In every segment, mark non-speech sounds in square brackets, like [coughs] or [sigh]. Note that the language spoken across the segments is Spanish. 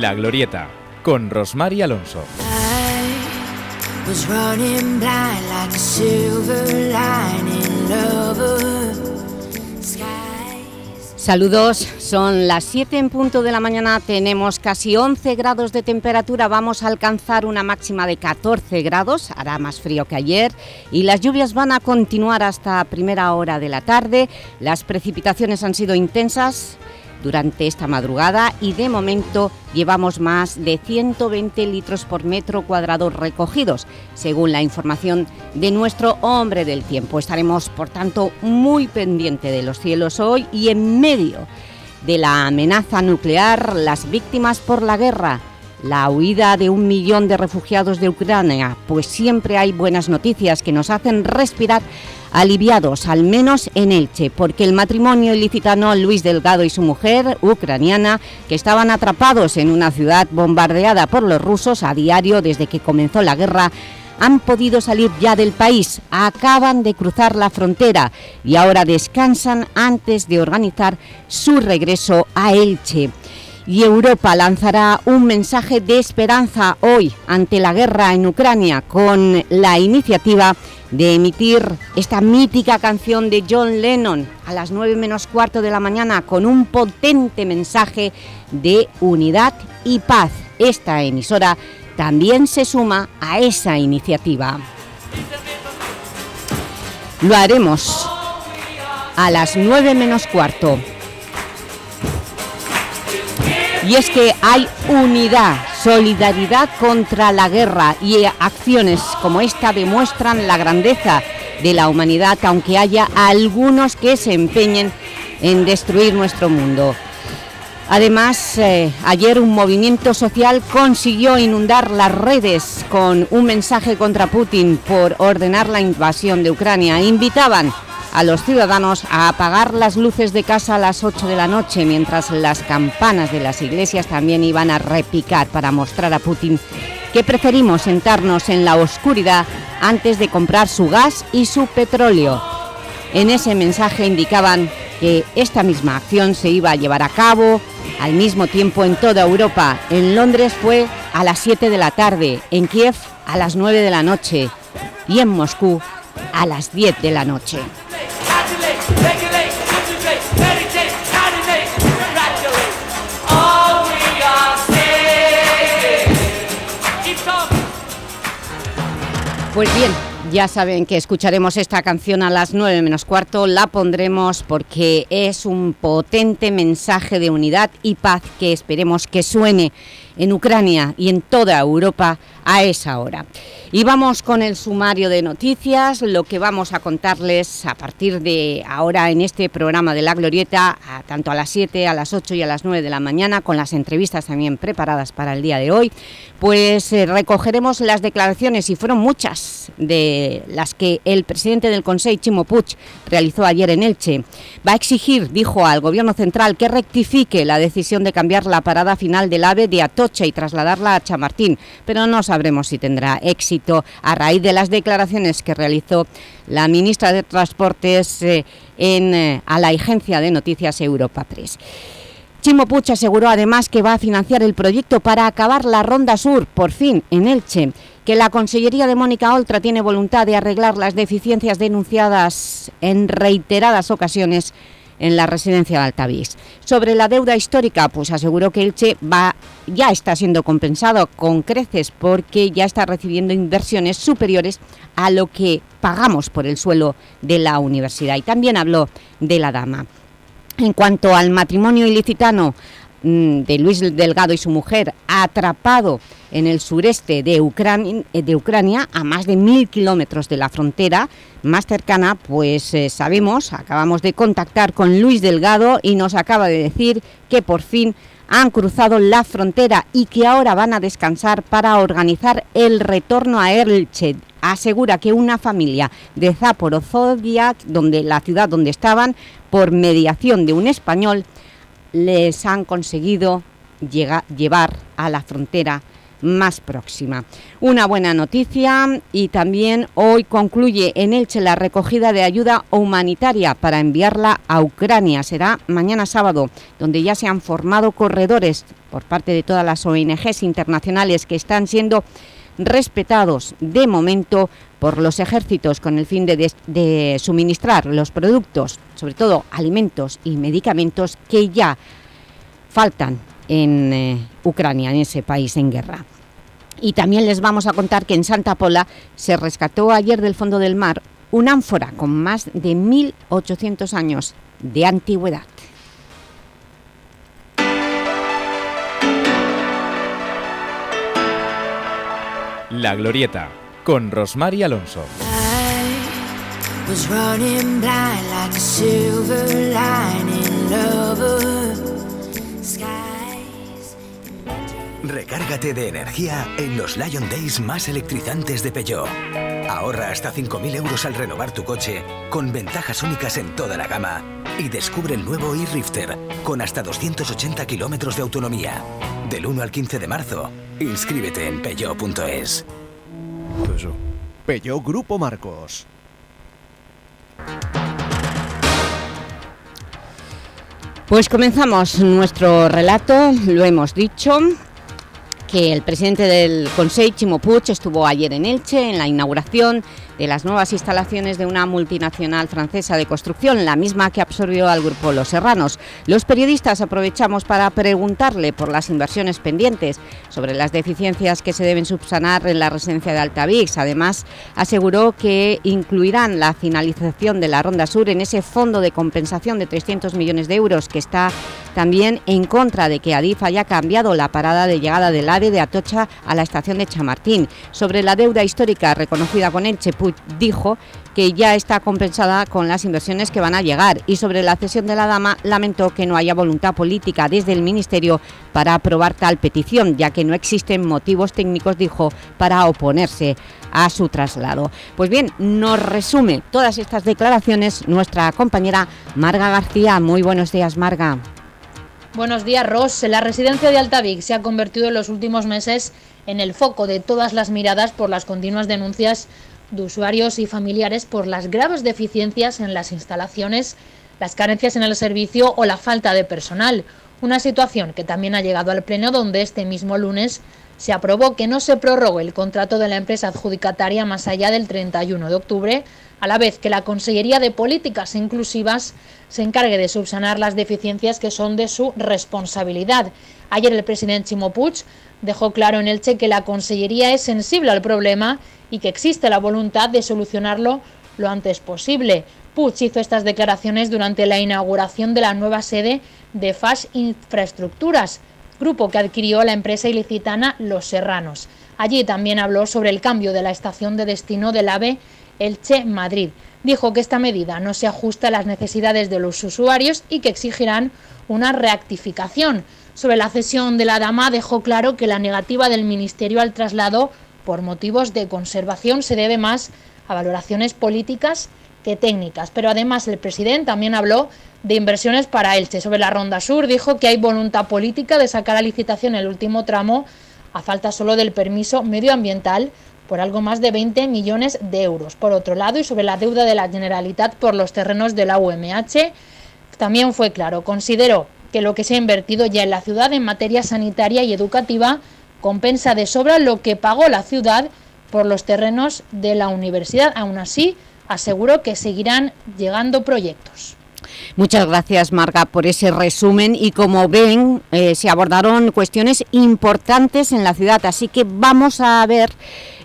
La Glorieta, con Rosmar y Alonso. Saludos, son las 7 en punto de la mañana, tenemos casi 11 grados de temperatura, vamos a alcanzar una máxima de 14 grados, hará más frío que ayer y las lluvias van a continuar hasta primera hora de la tarde, las precipitaciones han sido intensas, durante esta madrugada y de momento llevamos más de 120 litros por metro cuadrado recogidos, según la información de nuestro hombre del tiempo. Estaremos, por tanto, muy pendiente de los cielos hoy y en medio de la amenaza nuclear, las víctimas por la guerra, la huida de un millón de refugiados de Ucrania, pues siempre hay buenas noticias que nos hacen respirar aliviados, al menos en Elche, porque el matrimonio ilicitano Luis Delgado y su mujer, ucraniana, que estaban atrapados en una ciudad bombardeada por los rusos a diario desde que comenzó la guerra, han podido salir ya del país, acaban de cruzar la frontera y ahora descansan antes de organizar su regreso a Elche y Europa lanzará un mensaje de esperanza hoy ante la guerra en Ucrania con la iniciativa de emitir esta mítica canción de John Lennon a las 9 menos cuarto de la mañana con un potente mensaje de unidad y paz. Esta emisora también se suma a esa iniciativa. Lo haremos a las 9 menos cuarto. Y es que hay unidad, solidaridad contra la guerra y acciones como esta demuestran la grandeza de la humanidad, aunque haya algunos que se empeñen en destruir nuestro mundo. Además, eh, ayer un movimiento social consiguió inundar las redes con un mensaje contra Putin por ordenar la invasión de Ucrania. Invitaban a los ciudadanos a apagar las luces de casa a las 8 de la noche, mientras las campanas de las iglesias también iban a repicar para mostrar a Putin que preferimos sentarnos en la oscuridad antes de comprar su gas y su petróleo. En ese mensaje indicaban que esta misma acción se iba a llevar a cabo al mismo tiempo en toda Europa. En Londres fue a las 7 de la tarde, en Kiev a las 9 de la noche y en Moscú a las 10 de la noche. Pues bien, ya saben que escucharemos esta canción a las 9 menos cuarto, la pondremos porque es un potente mensaje de unidad y paz que esperemos que suene en Ucrania y en toda Europa a esa hora. Y vamos con el sumario de noticias, lo que vamos a contarles a partir de ahora en este programa de La Glorieta, tanto a las 7, a las 8 y a las 9 de la mañana, con las entrevistas también preparadas para el día de hoy, pues eh, recogeremos las declaraciones, y fueron muchas, de las que el presidente del Consejo, Chimo Puig, realizó ayer en Elche. Va a exigir, dijo al Gobierno Central, que rectifique la decisión de cambiar la parada final del AVE de Atocha y trasladarla a Chamartín, pero no sabremos si tendrá éxito a raíz de las declaraciones que realizó la ministra de Transportes eh, en, eh, a la agencia de noticias Europa Press. Chimo Puig aseguró además que va a financiar el proyecto para acabar la Ronda Sur, por fin, en Elche, que la Consellería de Mónica Oltra tiene voluntad de arreglar las deficiencias denunciadas en reiteradas ocasiones en la residencia de Altavís. Sobre la deuda histórica, pues aseguró que Elche va, ya está siendo compensado con creces porque ya está recibiendo inversiones superiores a lo que pagamos por el suelo de la universidad. Y también habló de la dama. En cuanto al matrimonio ilicitano de Luis Delgado y su mujer, atrapado en el sureste de Ucrania, de Ucrania a más de mil kilómetros de la frontera más cercana, pues eh, sabemos, acabamos de contactar con Luis Delgado y nos acaba de decir que por fin han cruzado la frontera y que ahora van a descansar para organizar el retorno a Elche. Asegura que una familia de Zaporozhia, donde, la ciudad donde estaban, por mediación de un español, les han conseguido llevar a la frontera más próxima. Una buena noticia y también hoy concluye en Elche la recogida de ayuda humanitaria para enviarla a Ucrania. Será mañana sábado, donde ya se han formado corredores por parte de todas las ONGs internacionales que están siendo respetados de momento por los ejércitos con el fin de, suministrar los productos, sobre todo alimentos y medicamentos que ya faltan en eh, Ucrania, en ese país en guerra. Y también les vamos a contar que en Santa Pola se rescató ayer del fondo del mar un ánfora con más de 1.800 años de antigüedad. La Glorieta, con Rosmar Alonso. Recárgate de energía en los Lion Days más electrizantes de Peugeot. Ahorra hasta 5.000 euros al renovar tu coche, con ventajas únicas en toda la gama. Y descubre el nuevo e-Rifter, con hasta 280 kilómetros de autonomía. Del 1 al 15 de marzo, inscríbete en peugeot.es. Peugeot Grupo Marcos. Pues comenzamos nuestro relato, lo hemos dicho, que el presidente del Consejo, Chimo Puig, estuvo ayer en Elche en la inauguración de las nuevas instalaciones de una multinacional francesa de construcción, la misma que absorbió al grupo Los Serranos. Los periodistas aprovechamos para preguntarle por las inversiones pendientes, sobre las deficiencias que se deben subsanar en la residencia de Altavix. Además, aseguró que incluirán la finalización de la Ronda Sur en ese fondo de compensación de 300 millones de euros que está también en contra de que Adif haya cambiado la parada de llegada del AVE de Atocha a la estación de Chamartín. Sobre la deuda histórica reconocida con Elche, dijo que ya está compensada con las inversiones que van a llegar y sobre la cesión de la dama lamentó que no haya voluntad política desde el Ministerio para aprobar tal petición, ya que no existen motivos técnicos, dijo, para oponerse a su traslado. Pues bien, nos resume todas estas declaraciones nuestra compañera Marga García. Muy buenos días, Marga. Buenos días, Ross. La residencia de Altavic se ha convertido en los últimos meses en el foco de todas las miradas por las continuas denuncias de usuarios y familiares por las graves deficiencias en las instalaciones, las carencias en el servicio o la falta de personal. Una situación que también ha llegado al Pleno donde este mismo lunes se aprobó que no se prorrogue el contrato de la empresa adjudicataria más allá del 31 de octubre, a la vez que la Consellería de Políticas Inclusivas se encargue de subsanar las deficiencias que son de su responsabilidad. Ayer el presidente Chimo Puig dejó claro en Elche que la Consellería es sensible al problema y que existe la voluntad de solucionarlo lo antes posible. Puig hizo estas declaraciones durante la inauguración de la nueva sede de FAS Infraestructuras, grupo que adquirió la empresa ilicitana Los Serranos. Allí también habló sobre el cambio de la estación de destino del AVE Elche-Madrid. Dijo que esta medida no se ajusta a las necesidades de los usuarios y que exigirán una reactificación. Sobre la cesión de la dama dejó claro que la negativa del Ministerio al traslado por motivos de conservación se debe más a valoraciones políticas que técnicas. Pero además el presidente también habló de inversiones para Elche. Sobre la Ronda Sur dijo que hay voluntad política de sacar a licitación el último tramo a falta solo del permiso medioambiental por algo más de 20 millones de euros. Por otro lado, y sobre la deuda de la Generalitat por los terrenos de la UMH, también fue claro, consideró que lo que se ha invertido ya en la ciudad en materia sanitaria y educativa compensa de sobra lo que pagó la ciudad por los terrenos de la universidad. Aún así, aseguró que seguirán llegando proyectos. Muchas gracias, Marga, por ese resumen y como ven, eh, se abordaron cuestiones importantes en la ciudad, así que vamos a ver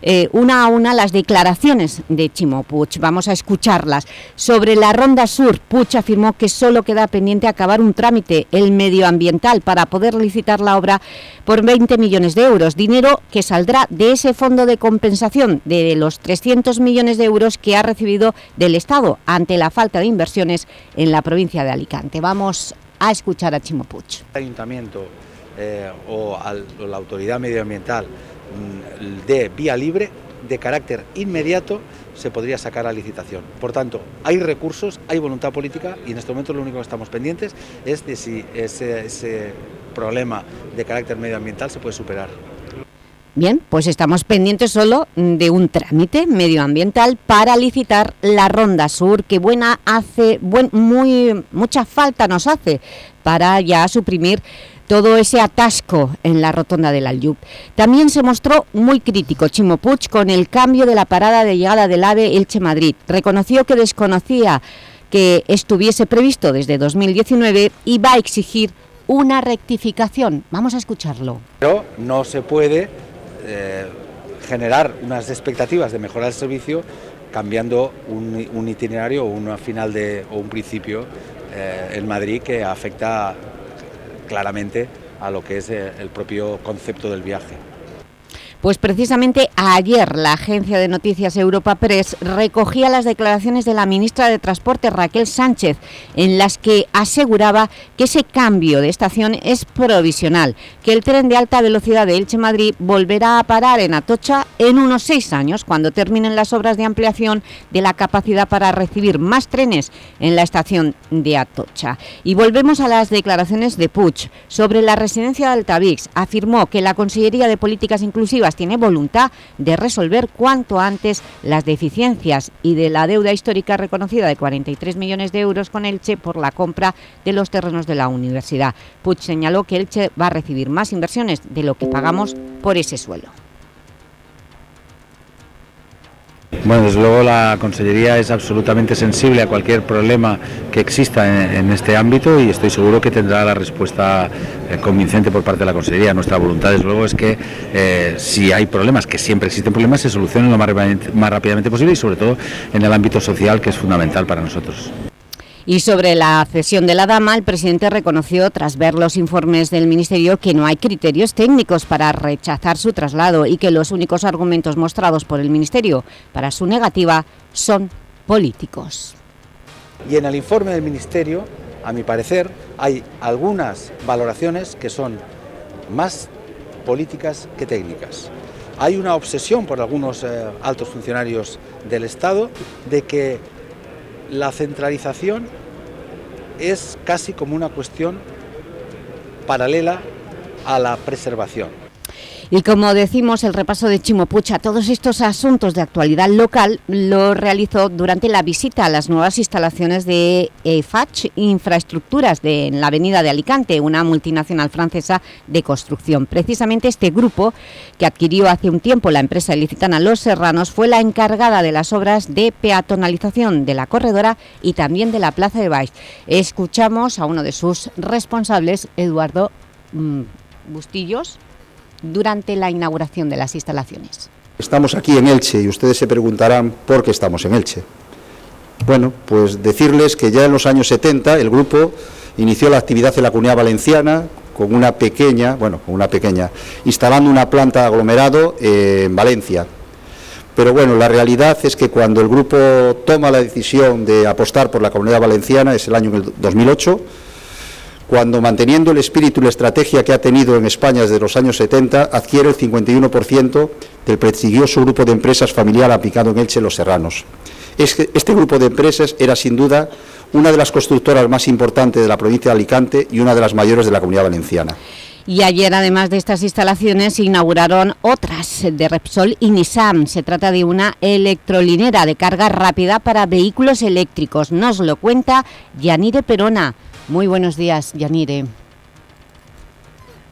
eh, una a una las declaraciones de Chimo Puig. Vamos a escucharlas. Sobre la Ronda Sur, Puig afirmó que solo queda pendiente acabar un trámite, el medioambiental, para poder licitar la obra por 20 millones de euros, dinero que saldrá de ese fondo de compensación de los 300 millones de euros que ha recibido del Estado ante la falta de inversiones en la provincia de Alicante. Vamos a escuchar a Chimo Puig. Ayuntamiento eh, o la autoridad medioambiental de vía libre, de carácter inmediato, se podría sacar a licitación. Por tanto, hay recursos, hay voluntad política y en este momento lo único que estamos pendientes es de si ese, problema de carácter medioambiental se puede superar. Bien, pues estamos pendientes solo de un trámite medioambiental para licitar la Ronda Sur, que buena hace, buen, muy, mucha falta nos hace para ya suprimir todo ese atasco en la rotonda del Aljub. También se mostró muy crítico Chimo con el cambio de la parada de llegada del AVE Elche-Madrid. Reconoció que desconocía que estuviese previsto desde 2019 y va a exigir una rectificación. Vamos a escucharlo. Pero no se puede eh, generar unas expectativas de mejorar el servicio cambiando un, itinerario o una final de, o un principio eh, en Madrid que afecta claramente a lo que es eh, el propio concepto del viaje. Pues precisamente ayer la agencia de noticias Europa Press recogía las declaraciones de la ministra de Transporte Raquel Sánchez en las que aseguraba que ese cambio de estación es provisional, que el tren de alta velocidad de Elche-Madrid volverá a parar en Atocha en unos seis años cuando terminen las obras de ampliación de la capacidad para recibir más trenes en la estación de Atocha. Y volvemos a las declaraciones de Puig sobre la residencia de Altavix. Afirmó que la Consellería de Políticas Inclusivas tiene voluntad de resolver cuanto antes las deficiencias y de la deuda histórica reconocida de 43 millones de euros con Elche por la compra de los terrenos de la universidad. Puig señaló que Elche va a recibir más inversiones de lo que pagamos por ese suelo. Bueno, desde luego la Consellería es absolutamente sensible a cualquier problema que exista en, este ámbito y estoy seguro que tendrá la respuesta eh, convincente por parte de la Consellería. Nuestra voluntad, desde luego, es que eh, si hay problemas, que siempre existen problemas, se solucionen lo más rápidamente posible y sobre todo en el ámbito social, que es fundamental para nosotros. Y sobre la cesión de la dama, el presidente reconoció, tras ver los informes del Ministerio, que no hay criterios técnicos para rechazar su traslado y que los únicos argumentos mostrados por el Ministerio para su negativa son políticos. Y en el informe del Ministerio, a mi parecer, hay algunas valoraciones que son más políticas que técnicas. Hay una obsesión por algunos eh, altos funcionarios del Estado de que la centralización es casi como una cuestión paralela a la preservación. Y como decimos, el repaso de Chimopucha todos estos asuntos de actualidad local lo realizó durante la visita a las nuevas instalaciones de EFACH Infraestructuras de, en la avenida de Alicante, una multinacional francesa de construcción. Precisamente este grupo, que adquirió hace un tiempo la empresa ilicitana Los Serranos, fue la encargada de las obras de peatonalización de la corredora y también de la Plaza de Baix. Escuchamos a uno de sus responsables, Eduardo mm, Bustillos, durante la inauguración de las instalaciones. Estamos aquí en Elche y ustedes se preguntarán por qué estamos en Elche. Bueno, pues decirles que ya en los años 70 el grupo inició la actividad en la Comunidad Valenciana con una pequeña, bueno, con una pequeña, instalando una planta de aglomerado en Valencia. Pero bueno, la realidad es que cuando el grupo toma la decisión de apostar por la Comunidad Valenciana, es el año 2008, cuando manteniendo el espíritu y la estrategia que ha tenido en España desde los años 70, adquiere el 51% del prestigioso grupo de empresas familiar aplicado en Elche Los Serranos. Este grupo de empresas era sin duda una de las constructoras más importantes de la provincia de Alicante y una de las mayores de la comunidad valenciana. Y ayer, además de estas instalaciones, se inauguraron otras de Repsol y Nissan. Se trata de una electrolinera de carga rápida para vehículos eléctricos. Nos lo cuenta Yanire Perona. Muy buenos días, Yanire.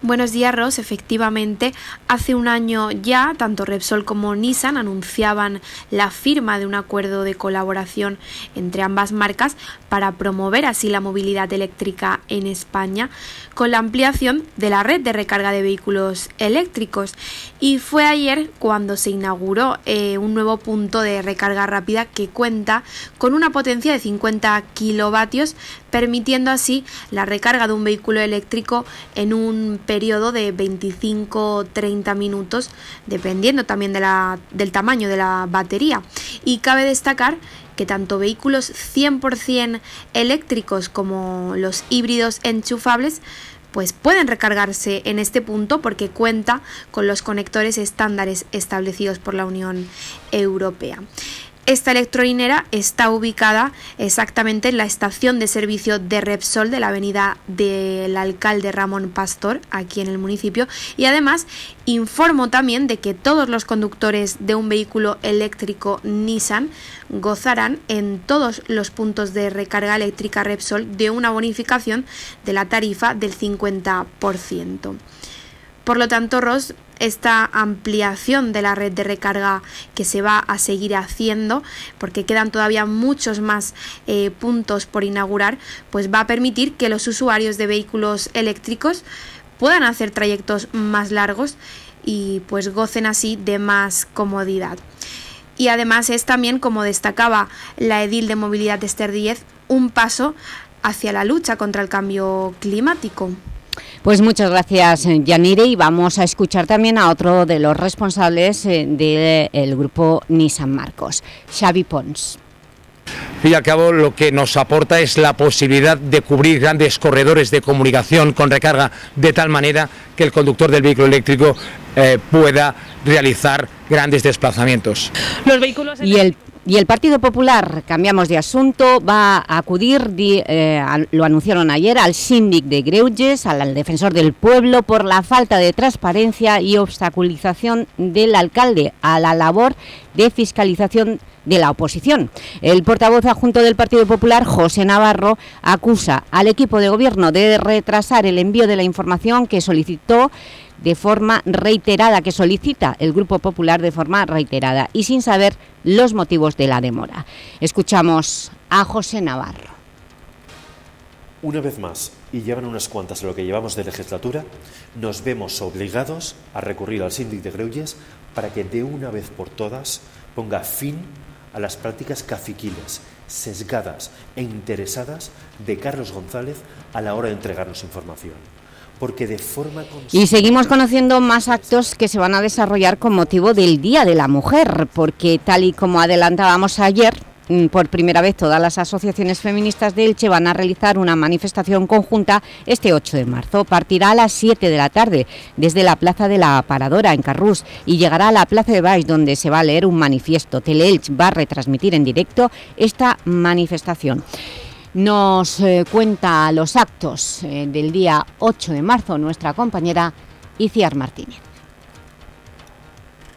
Buenos días, Ross. Efectivamente, hace un año ya, tanto Repsol como Nissan anunciaban la firma de un acuerdo de colaboración entre ambas marcas para promover así la movilidad eléctrica en España con la ampliación de la red de recarga de vehículos eléctricos. Y fue ayer cuando se inauguró eh, un nuevo punto de recarga rápida que cuenta con una potencia de 50 kilovatios, permitiendo así la recarga de un vehículo eléctrico en un periodo de 25-30 minutos, dependiendo también de la, del tamaño de la batería. Y cabe destacar que tanto vehículos 100% eléctricos como los híbridos enchufables pues pueden recargarse en este punto porque cuenta con los conectores estándares establecidos por la Unión Europea. Esta electrolinera está ubicada exactamente en la estación de servicio de Repsol de la avenida del alcalde Ramón Pastor, aquí en el municipio, y además informo también de que todos los conductores de un vehículo eléctrico Nissan gozarán en todos los puntos de recarga eléctrica Repsol de una bonificación de la tarifa del 50%. Por lo tanto, Ross esta ampliación de la red de recarga que se va a seguir haciendo, porque quedan todavía muchos más eh, puntos por inaugurar, pues va a permitir que los usuarios de vehículos eléctricos puedan hacer trayectos más largos y pues gocen así de más comodidad. Y además es también, como destacaba la edil de movilidad Esther 10, un paso hacia la lucha contra el cambio climático. Pues muchas gracias, Yanire, y vamos a escuchar también a otro de los responsables eh, del grupo Nissan Marcos, Xavi Pons. y al cabo lo que nos aporta es la posibilidad de cubrir grandes corredores de comunicación con recarga de tal manera que el conductor del vehículo eléctrico eh, pueda realizar grandes desplazamientos. Los vehículos y el y el Partido Popular, cambiamos de asunto, va a acudir, eh, lo anunciaron ayer, al síndic de Greuges, al, defensor del pueblo, por la falta de transparencia y obstaculización del alcalde a la labor de fiscalización de la oposición. El portavoz adjunto del Partido Popular, José Navarro, acusa al equipo de gobierno de retrasar el envío de la información que solicitó de forma reiterada, que solicita el Grupo Popular de forma reiterada y sin saber los motivos de la demora. Escuchamos a José Navarro. Una vez más, y llevan unas cuantas lo que llevamos de legislatura, nos vemos obligados a recurrir al síndic de Greuges para que de una vez por todas ponga fin a las prácticas caciquiles, sesgadas e interesadas de Carlos González a la hora de entregarnos información porque de forma Y seguimos conociendo más actos que se van a desarrollar con motivo del Día de la Mujer, porque tal y como adelantábamos ayer, mm, por primera vez todas las asociaciones feministas de Elche van a realizar una manifestación conjunta este 8 de marzo. Partirá a las 7 de la tarde desde la Plaza de la Paradora en Carrús y llegará a la Plaza de Baix donde se va a leer un manifiesto. Teleelch va a retransmitir en directo esta manifestación nos eh, cuenta los actos eh, del día 8 de marzo nuestra compañera Iciar Martínez.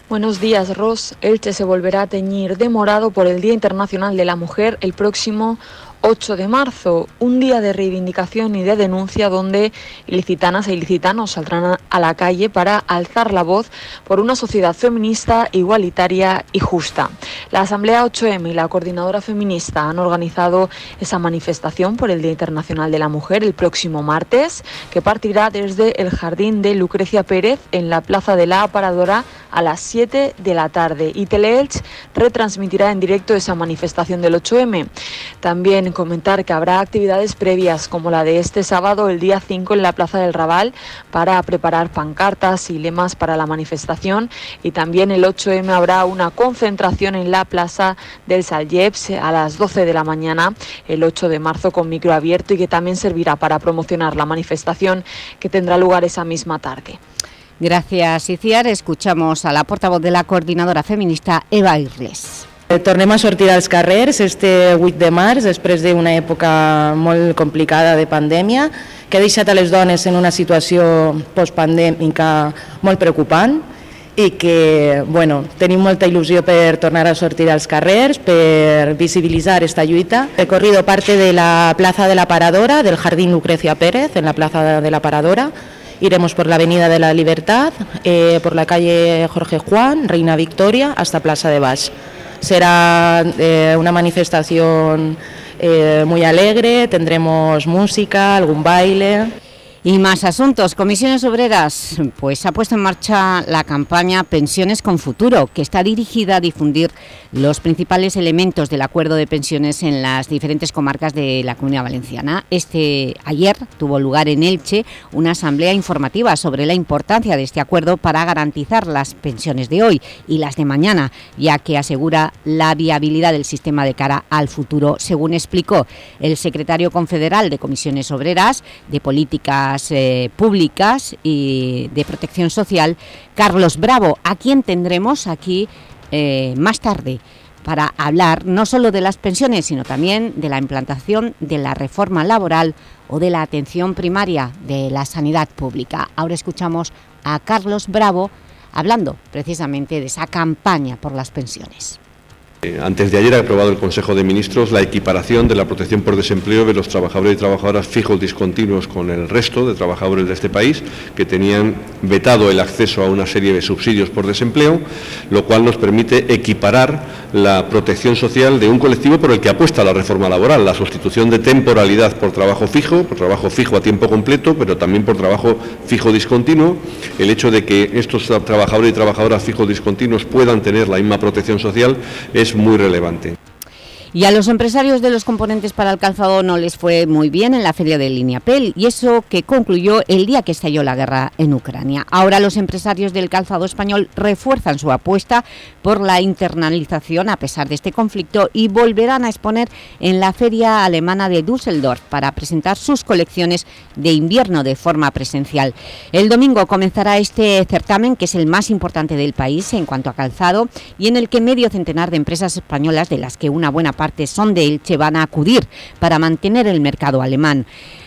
Buenos días, Ros. Elche se volverá a teñir de morado por el Día Internacional de la Mujer el próximo 8 de marzo, un día de reivindicación y de denuncia donde ilicitanas e ilicitanos saldrán a la calle para alzar la voz por una sociedad feminista, igualitaria y justa. La Asamblea 8M y la Coordinadora Feminista han organizado esa manifestación por el Día Internacional de la Mujer el próximo martes, que partirá desde el Jardín de Lucrecia Pérez en la Plaza de la Aparadora a las 7 de la tarde y Teleelch retransmitirá en directo esa manifestación del 8M. Comentar que habrá actividades previas como la de este sábado, el día 5 en la Plaza del Raval, para preparar pancartas y lemas para la manifestación y también el 8M habrá una concentración en la Plaza del Saljeps a las 12 de la mañana, el 8 de marzo con micro abierto y que también servirá para promocionar la manifestación que tendrá lugar esa misma tarde. Gracias, Iciar. Escuchamos a la portavoz de la coordinadora feminista, Eva Irles. Eh, tornem a sortir als carrers este 8 de març, després d'una època molt complicada de pandèmia, que ha deixat a les dones en una situació postpandèmica molt preocupant i que bueno, tenim molta il·lusió per tornar a sortir als carrers, per visibilitzar esta lluita. He corrido parte de la plaza de la Paradora, del Jardín Lucrecia Pérez, en la plaza de la Paradora, Iremos por la Avenida de la Libertad, eh, por la calle Jorge Juan, Reina Victoria, hasta Plaza de Baix. Será eh, una manifestación eh, muy alegre, tendremos música, algún baile. Y más asuntos. Comisiones Obreras pues ha puesto en marcha la campaña Pensiones con Futuro, que está dirigida a difundir los principales elementos del acuerdo de pensiones en las diferentes comarcas de la Comunidad Valenciana. Este Ayer tuvo lugar en Elche una asamblea informativa sobre la importancia de este acuerdo para garantizar las pensiones de hoy y las de mañana, ya que asegura la viabilidad del sistema de cara al futuro, según explicó el secretario confederal de Comisiones Obreras de Política eh, públicas y de protección social, Carlos Bravo, a quien tendremos aquí eh, más tarde para hablar no solo de las pensiones, sino también de la implantación de la reforma laboral o de la atención primaria de la sanidad pública. Ahora escuchamos a Carlos Bravo hablando precisamente de esa campaña por las pensiones. Eh, antes de ayer ha aprobado el Consejo de Ministros la equiparación de la protección por desempleo de los trabajadores y trabajadoras fijos discontinuos con el resto de trabajadores de este país que tenían vetado el acceso a una serie de subsidios por desempleo, lo cual nos permite equiparar la protección social de un colectivo por el que apuesta la reforma laboral, la sustitución de temporalidad por trabajo fijo, por trabajo fijo a tiempo completo, pero también por trabajo fijo discontinuo, el hecho de que estos trabajadores y trabajadoras fijos discontinuos puedan tener la misma protección social es muy relevante. Y a los empresarios de los componentes para el calzado no les fue muy bien en la feria de Lineapel y eso que concluyó el día que estalló la guerra en Ucrania. Ahora los empresarios del calzado español refuerzan su apuesta por la internalización a pesar de este conflicto y volverán a exponer en la feria alemana de Düsseldorf para presentar sus colecciones de invierno de forma presencial. El domingo comenzará este certamen que es el más importante del país en cuanto a calzado y en el que medio centenar de empresas españolas de las que una buena parte son de Elche van a acudir para mantener el mercado alemán.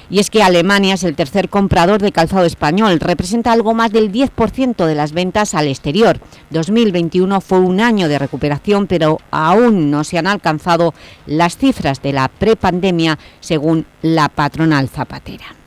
Y es que Alemania es el tercer comprador de calzado español, representa algo más del 10% de las ventas al exterior. 2021 fue un año de recuperación, pero aún no se han alcanzado las cifras de la prepandemia, según la patronal zapatera.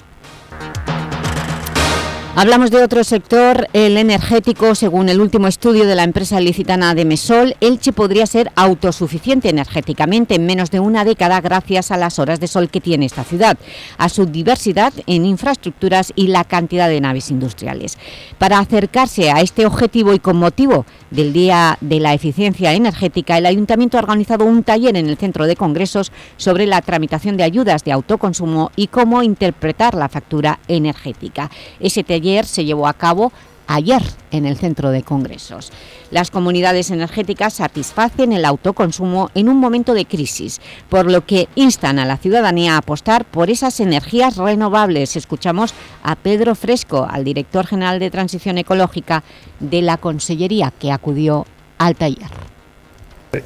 Hablamos de otro sector, el energético. Según el último estudio de la empresa licitana de Mesol, Elche podría ser autosuficiente energéticamente en menos de una década gracias a las horas de sol que tiene esta ciudad, a su diversidad en infraestructuras y la cantidad de naves industriales. Para acercarse a este objetivo y con motivo del Día de la Eficiencia Energética, el Ayuntamiento ha organizado un taller en el Centro de Congresos sobre la tramitación de ayudas de autoconsumo y cómo interpretar la factura energética. Ese taller se llevó a cabo ayer en el Centro de Congresos. Las comunidades energéticas satisfacen el autoconsumo en un momento de crisis, por lo que instan a la ciudadanía a apostar por esas energías renovables. Escuchamos a Pedro Fresco, al director general de Transición Ecológica de la Consellería, que acudió al taller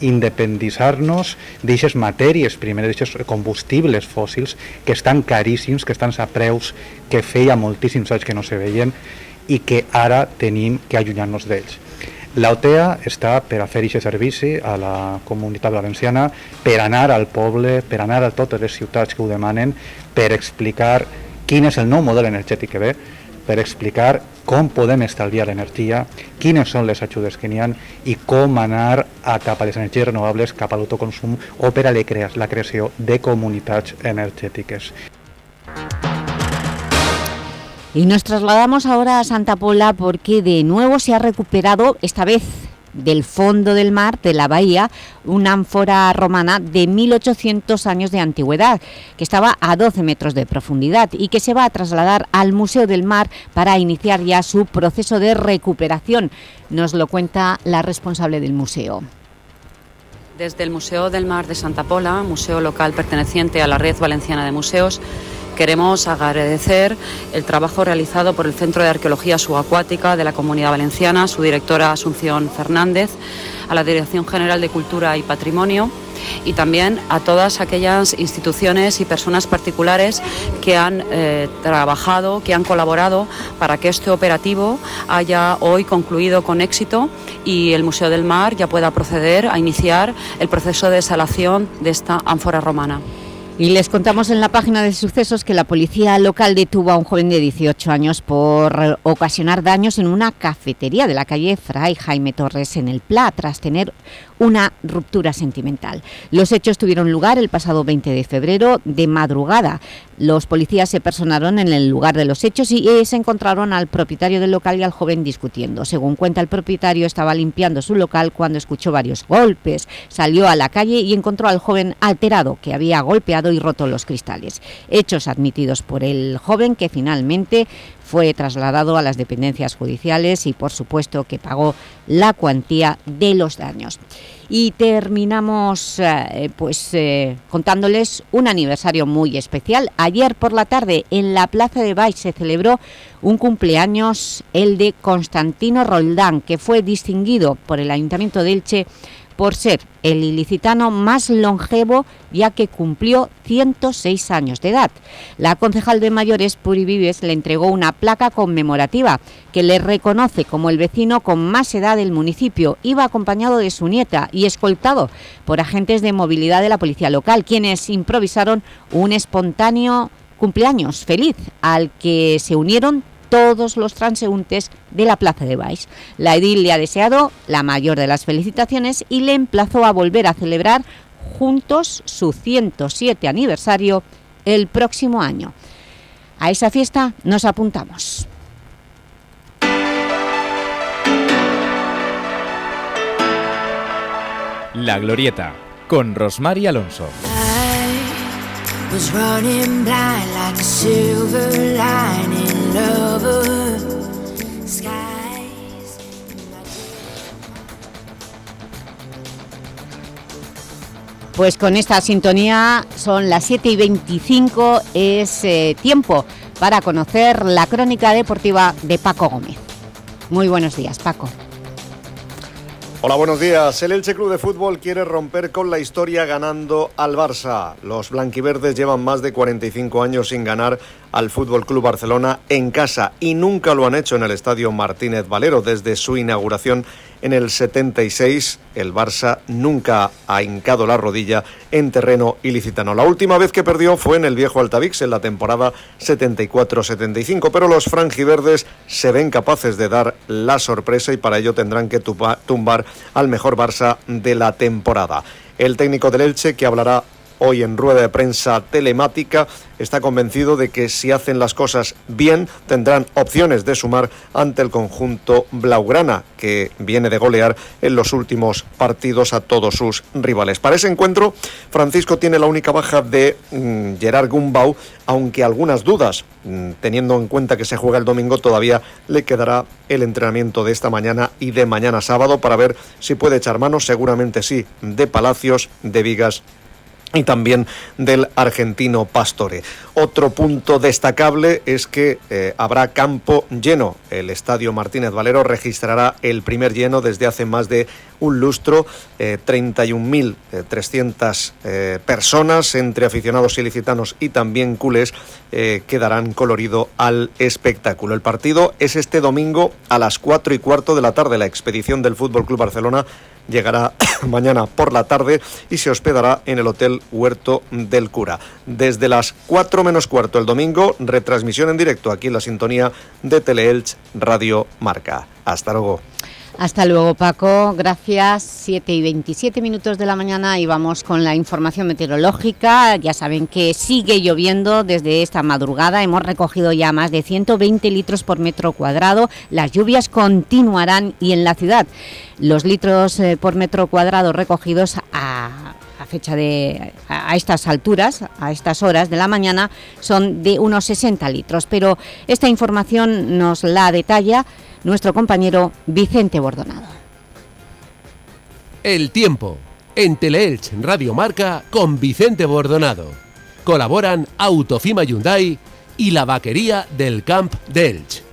independitzar-nos d'aixes matèries, primer d'aixes combustibles fòssils que estan caríssims, que estan a preus que feia moltíssims anys que no se veien i que ara tenim que allunyar-nos d'ells. L'OTEA està per a fer aquest servici a la comunitat valenciana, per anar al poble, per anar a totes les ciutats que ho demanen, per explicar quin és el nou model energètic que ve, per explicar com podem estalviar l'energia, quines són les ajudes que n'hi ha i com anar a cap a les energies renovables, cap a l'autoconsum o per a la creació de comunitats energètiques. Y nos trasladamos ahora a Santa Pola porque de nuevo se ha recuperado, esta vez del fondo del mar de la bahía una ánfora romana de 1800 años de antigüedad que estaba a 12 metros de profundidad y que se va a trasladar al Museo del Mar para iniciar ya su proceso de recuperación. Nos lo cuenta la responsable del museo. Desde el Museo del Mar de Santa Pola, museo local perteneciente a la Red Valenciana de Museos, queremos agradecer el trabajo realizado por el Centro de Arqueología Subacuática de la Comunidad Valenciana, su directora Asunción Fernández, a la Dirección General de Cultura y Patrimonio y también a todas aquellas instituciones y personas particulares que han eh, trabajado, que han colaborado para que este operativo haya hoy concluido con éxito y el Museo del Mar ya pueda proceder a iniciar el proceso de desalación de esta ánfora romana. Y les contamos en la página de sucesos que la policía local detuvo a un joven de 18 años por ocasionar daños en una cafetería de la calle Fray Jaime Torres en el Pla, tras tener una ruptura sentimental. Los hechos tuvieron lugar el pasado 20 de febrero de madrugada. Los policías se personaron en el lugar de los hechos y se encontraron al propietario del local y al joven discutiendo. Según cuenta el propietario, estaba limpiando su local cuando escuchó varios golpes. Salió a la calle y encontró al joven alterado, que había golpeado y roto los cristales. Hechos admitidos por el joven que finalmente fue trasladado a las dependencias judiciales y por supuesto que pagó la cuantía de los daños. Y terminamos eh, pues eh, contándoles un aniversario muy especial. Ayer por la tarde en la Plaza de Baix se celebró un cumpleaños, el de Constantino Roldán, que fue distinguido por el Ayuntamiento de Elche por ser el ilicitano más longevo ya que cumplió 106 años de edad. La concejal de mayores Puri Vives le entregó una placa conmemorativa que le reconoce como el vecino con más edad del municipio. Iba acompañado de su nieta y escoltado por agentes de movilidad de la policía local, quienes improvisaron un espontáneo cumpleaños feliz al que se unieron todos los transeúntes de la Plaza de Baix. La edil le ha deseado la mayor de las felicitaciones y le emplazó a volver a celebrar juntos su 107 aniversario el próximo año. A esa fiesta nos apuntamos. La Glorieta, con Rosmar y Alonso. Pues con esta sintonía son las 7 y 25, es eh, tiempo para conocer la crónica deportiva de Paco Gómez. Muy buenos días, Paco. Hola, buenos días. El Elche Club de Fútbol quiere romper con la historia ganando al Barça. Los blanquiverdes llevan más de 45 años sin ganar al Fútbol Club Barcelona en casa y nunca lo han hecho en el Estadio Martínez Valero desde su inauguración en el 76. El Barça nunca ha hincado la rodilla en terreno ilicitano. La última vez que perdió fue en el viejo Altavix en la temporada 74-75, pero los franjiverdes se ven capaces de dar la sorpresa y para ello tendrán que tumbar al mejor Barça de la temporada. El técnico del Elche, que hablará hoy en rueda de prensa telemática, está convencido de que si hacen las cosas bien tendrán opciones de sumar ante el conjunto Blaugrana, que viene de golear en los últimos partidos a todos sus rivales. Para ese encuentro, Francisco tiene la única baja de mm, Gerard Gumbau, aunque algunas dudas, mm, teniendo en cuenta que se juega el domingo, todavía le quedará el entrenamiento de esta mañana y de mañana sábado para ver si puede echar mano, seguramente sí, de Palacios, de Vigas y también del argentino Pastore. Otro punto destacable es que eh, habrá campo lleno. El Estadio Martínez Valero registrará el primer lleno desde hace más de un lustro, 31.300 eh, eh, personas entre aficionados ilicitanos y también culés que darán colorido al espectáculo. El partido es este domingo a las 4 y cuarto de la tarde. La expedición del Fútbol Club Barcelona llegará [coughs] mañana por la tarde y se hospedará en el Hotel Huerto del Cura. Desde las 4 menos cuarto el domingo, retransmisión en directo aquí en la sintonía de Teleelch Radio Marca. Hasta luego. Hasta luego, Paco. Gracias. 7 y 27 minutos de la mañana y vamos con la información meteorológica. Ya saben que sigue lloviendo desde esta madrugada. Hemos recogido ya más de 120 litros por metro cuadrado. Las lluvias continuarán y en la ciudad los litros eh, por metro cuadrado recogidos a fecha de a estas alturas, a estas horas de la mañana, son de unos 60 litros. Pero esta información nos la detalla nuestro compañero Vicente Bordonado. El tiempo, en Teleelch Radio Marca con Vicente Bordonado. Colaboran Autofima Hyundai y la vaquería del Camp de Elche.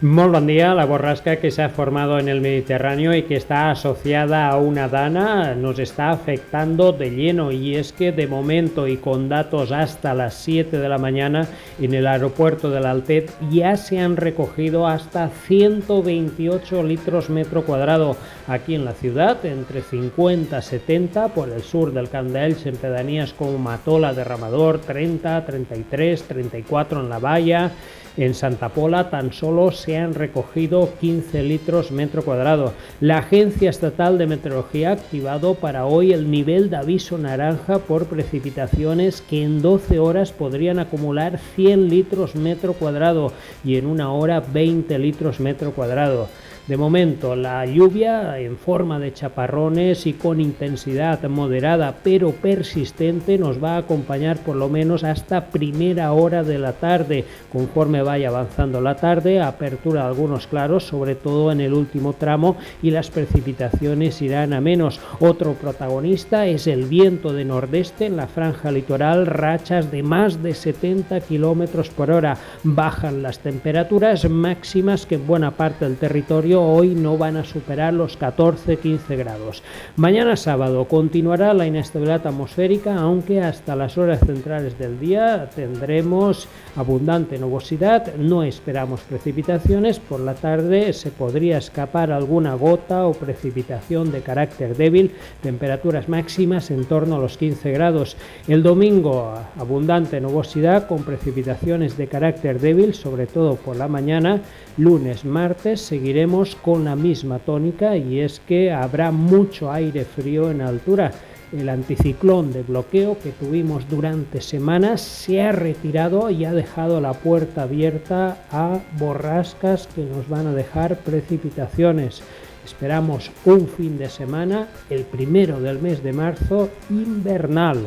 Muy buen día. La borrasca que se ha formado en el Mediterráneo y que está asociada a una dana nos está afectando de lleno y es que de momento y con datos hasta las 7 de la mañana en el aeropuerto del Altet ya se han recogido hasta 128 litros metro cuadrado aquí en la ciudad, entre 50 y 70 por el sur del Candelch en pedanías como Matola, Derramador, 30, 33, 34 en La Valla en Santa Pola tan solo se han recogido 15 litros metro cuadrado. La Agencia Estatal de Meteorología ha activado para hoy el nivel de aviso naranja por precipitaciones que en 12 horas podrían acumular 100 litros metro cuadrado y en una hora 20 litros metro cuadrado. De momento, la lluvia en forma de chaparrones y con intensidad moderada pero persistente nos va a acompañar por lo menos hasta primera hora de la tarde. Conforme vaya avanzando la tarde, apertura de algunos claros, sobre todo en el último tramo, y las precipitaciones irán a menos. Otro protagonista es el viento de nordeste en la franja litoral, rachas de más de 70 kilómetros por hora. Bajan las temperaturas máximas que en buena parte del territorio Hoy no van a superar los 14-15 grados. Mañana sábado continuará la inestabilidad atmosférica, aunque hasta las horas centrales del día tendremos abundante nubosidad, no esperamos precipitaciones, por la tarde se podría escapar alguna gota o precipitación de carácter débil, temperaturas máximas en torno a los 15 grados. El domingo abundante nubosidad con precipitaciones de carácter débil, sobre todo por la mañana, lunes, martes seguiremos con la misma tónica y es que habrá mucho aire frío en altura. El anticiclón de bloqueo que tuvimos durante semanas se ha retirado y ha dejado la puerta abierta a borrascas que nos van a dejar precipitaciones. Esperamos un fin de semana, el primero del mes de marzo, invernal.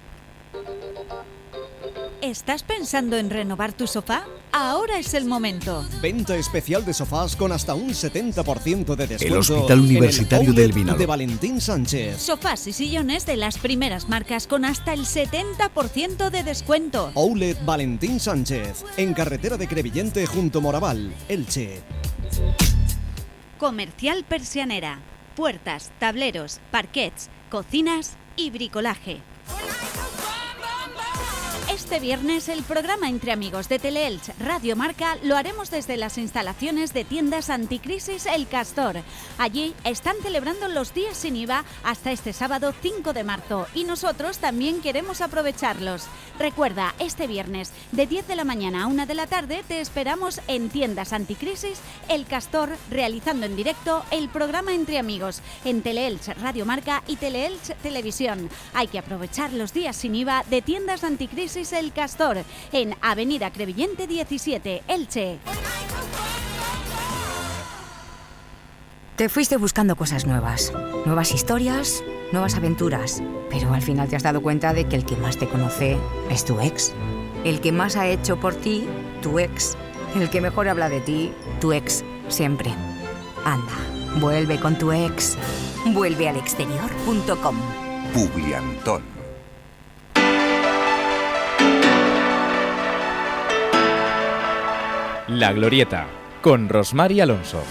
¿Estás pensando en renovar tu sofá? Ahora es el momento. Venta especial de sofás con hasta un 70% de descuento. El Hospital Universitario en el del outlet Vinalopó. de Valentín Sánchez. Sofás y sillones de las primeras marcas con hasta el 70% de descuento. Outlet Valentín Sánchez, en carretera de Crevillente junto Moraval, Elche. Comercial Persianera. Puertas, tableros, parquets, cocinas y bricolaje. Este viernes el programa Entre Amigos de Teleelch Radio Marca lo haremos desde las instalaciones de tiendas anticrisis El Castor. Allí están celebrando los días sin IVA hasta este sábado 5 de marzo y nosotros también queremos aprovecharlos. Recuerda, este viernes de 10 de la mañana a 1 de la tarde te esperamos en tiendas anticrisis El Castor realizando en directo el programa Entre Amigos en Teleelch Radio Marca y Teleelch Televisión. Hay que aprovechar los días sin IVA de tiendas anticrisis El Castor en Avenida Crevillente 17, Elche. Te fuiste buscando cosas nuevas, nuevas historias, nuevas aventuras, pero al final te has dado cuenta de que el que más te conoce es tu ex. El que más ha hecho por ti, tu ex. El que mejor habla de ti, tu ex, siempre. Anda, vuelve con tu ex. Vuelve al exterior.com. Publiantón. La Glorieta, con Rosmar y Alonso.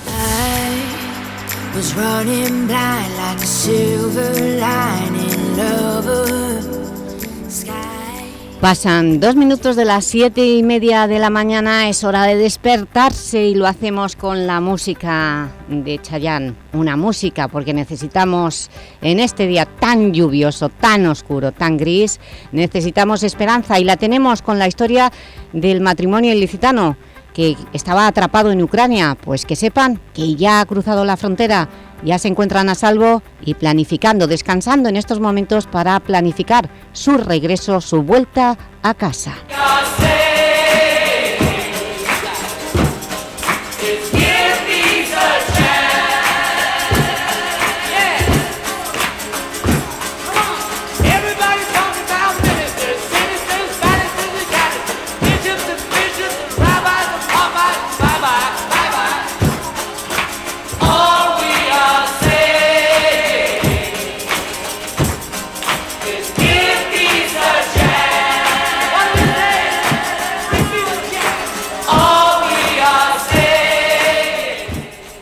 Pasan dos minutos de las siete y media de la mañana, es hora de despertarse y lo hacemos con la música de Chayanne. Una música porque necesitamos, en este día tan lluvioso, tan oscuro, tan gris, necesitamos esperanza y la tenemos con la historia del matrimonio ilicitano que estaba atrapado en Ucrania, pues que sepan que ya ha cruzado la frontera, ya se encuentran a salvo y planificando, descansando en estos momentos para planificar su regreso, su vuelta a casa.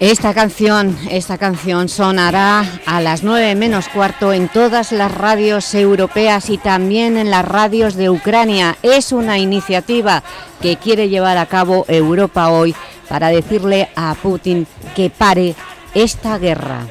Esta canción, esta canción sonará a las 9 menos cuarto en todas las radios europeas y también en las radios de Ucrania. Es una iniciativa que quiere llevar a cabo Europa hoy para decirle a Putin que pare esta guerra.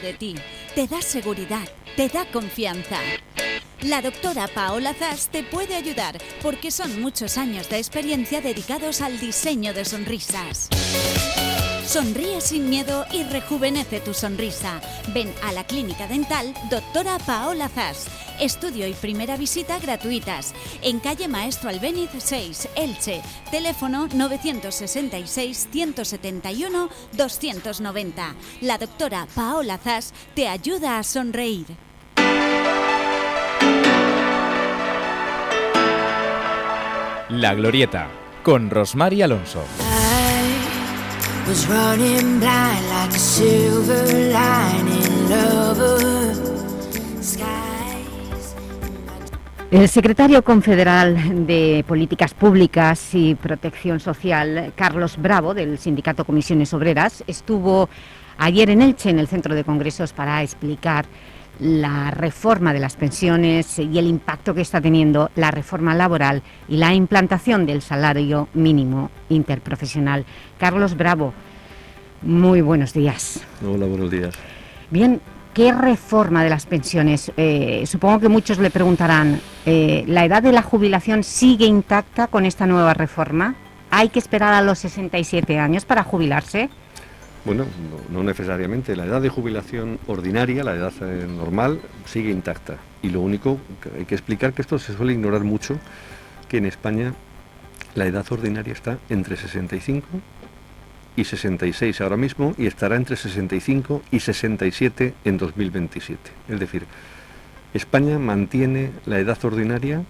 De ti, te da seguridad, te da confianza. La doctora Paola Zas te puede ayudar porque son muchos años de experiencia dedicados al diseño de sonrisas. Sonríe sin miedo y rejuvenece tu sonrisa. Ven a la clínica dental Doctora Paola Zas. Estudio y primera visita gratuitas. En calle Maestro Albéniz 6, Elche. Teléfono 966-171-290. La doctora Paola Zas te ayuda a sonreír. La Glorieta, con Rosmar y Alonso. Was running blind like a silver lining lover. El secretario confederal de Políticas Públicas y Protección Social, Carlos Bravo, del Sindicato Comisiones Obreras, estuvo ayer en Elche, en el Centro de Congresos, para explicar la reforma de las pensiones y el impacto que está teniendo la reforma laboral y la implantación del salario mínimo interprofesional. Carlos Bravo, muy buenos días. Hola, buenos días. Bien, ¿qué reforma de las pensiones? Eh, supongo que muchos le preguntarán, eh, ¿la edad de la jubilación sigue intacta con esta nueva reforma? ¿Hay que esperar a los 67 años para jubilarse? Bueno, no, necesariamente. La edad de jubilación ordinaria, la edad eh, normal, sigue intacta. Y lo único que hay que explicar que esto se suele ignorar mucho, que en España la edad ordinaria está entre 65 y 66 ahora mismo y estará entre 65 y 67 en 2027. Es decir, España mantiene la edad ordinaria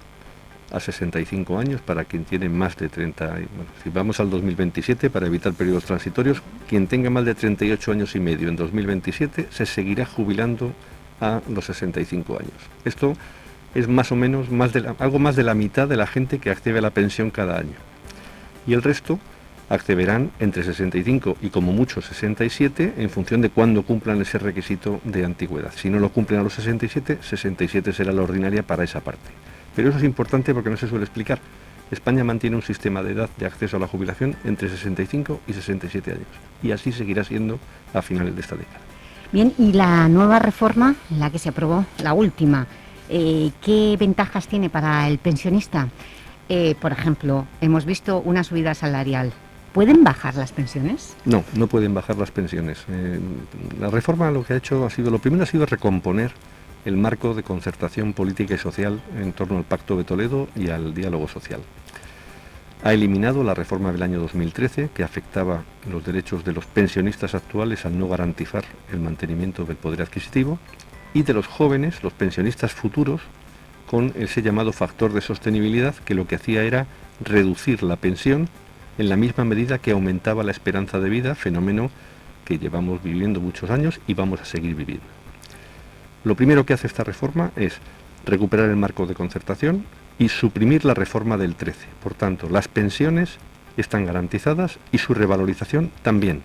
a 65 años para quien tiene más de 30. y, Bueno, si vamos al 2027, para evitar periodos transitorios, quien tenga más de 38 años y medio en 2027 se seguirá jubilando a los 65 años. Esto es más o menos algo más de la mitad de la gente que accede a la pensión cada año. Y el resto accederán entre 65 y como mucho 67 en función de cuándo cumplan ese requisito de antigüedad. Si no lo cumplen a los 67, 67 será la ordinaria para esa parte. Pero eso es importante porque no se suele explicar. España mantiene un sistema de edad de acceso a la jubilación entre 65 y 67 años. Y así seguirá siendo a finales de esta década. Bien, y la nueva reforma, la que se aprobó, la última, eh, ¿qué ventajas tiene para el pensionista? Eh, por ejemplo, hemos visto una subida salarial. ¿Pueden bajar las pensiones? No, no pueden bajar las pensiones. Eh, la reforma lo que ha hecho ha sido, lo primero ha sido recomponer el marco de concertación política y social en torno al Pacto de Toledo y al diálogo social. Ha eliminado la reforma del año 2013 que afectaba los derechos de los pensionistas actuales al no garantizar el mantenimiento del poder adquisitivo y de los jóvenes, los pensionistas futuros, con ese llamado factor de sostenibilidad que lo que hacía era reducir la pensión en la misma medida que aumentaba la esperanza de vida, fenómeno que llevamos viviendo muchos años y vamos a seguir viviendo. Lo primero que hace esta reforma es recuperar el marco de concertación y suprimir la reforma del 13. Por tanto, las pensiones están garantizadas y su revalorización también.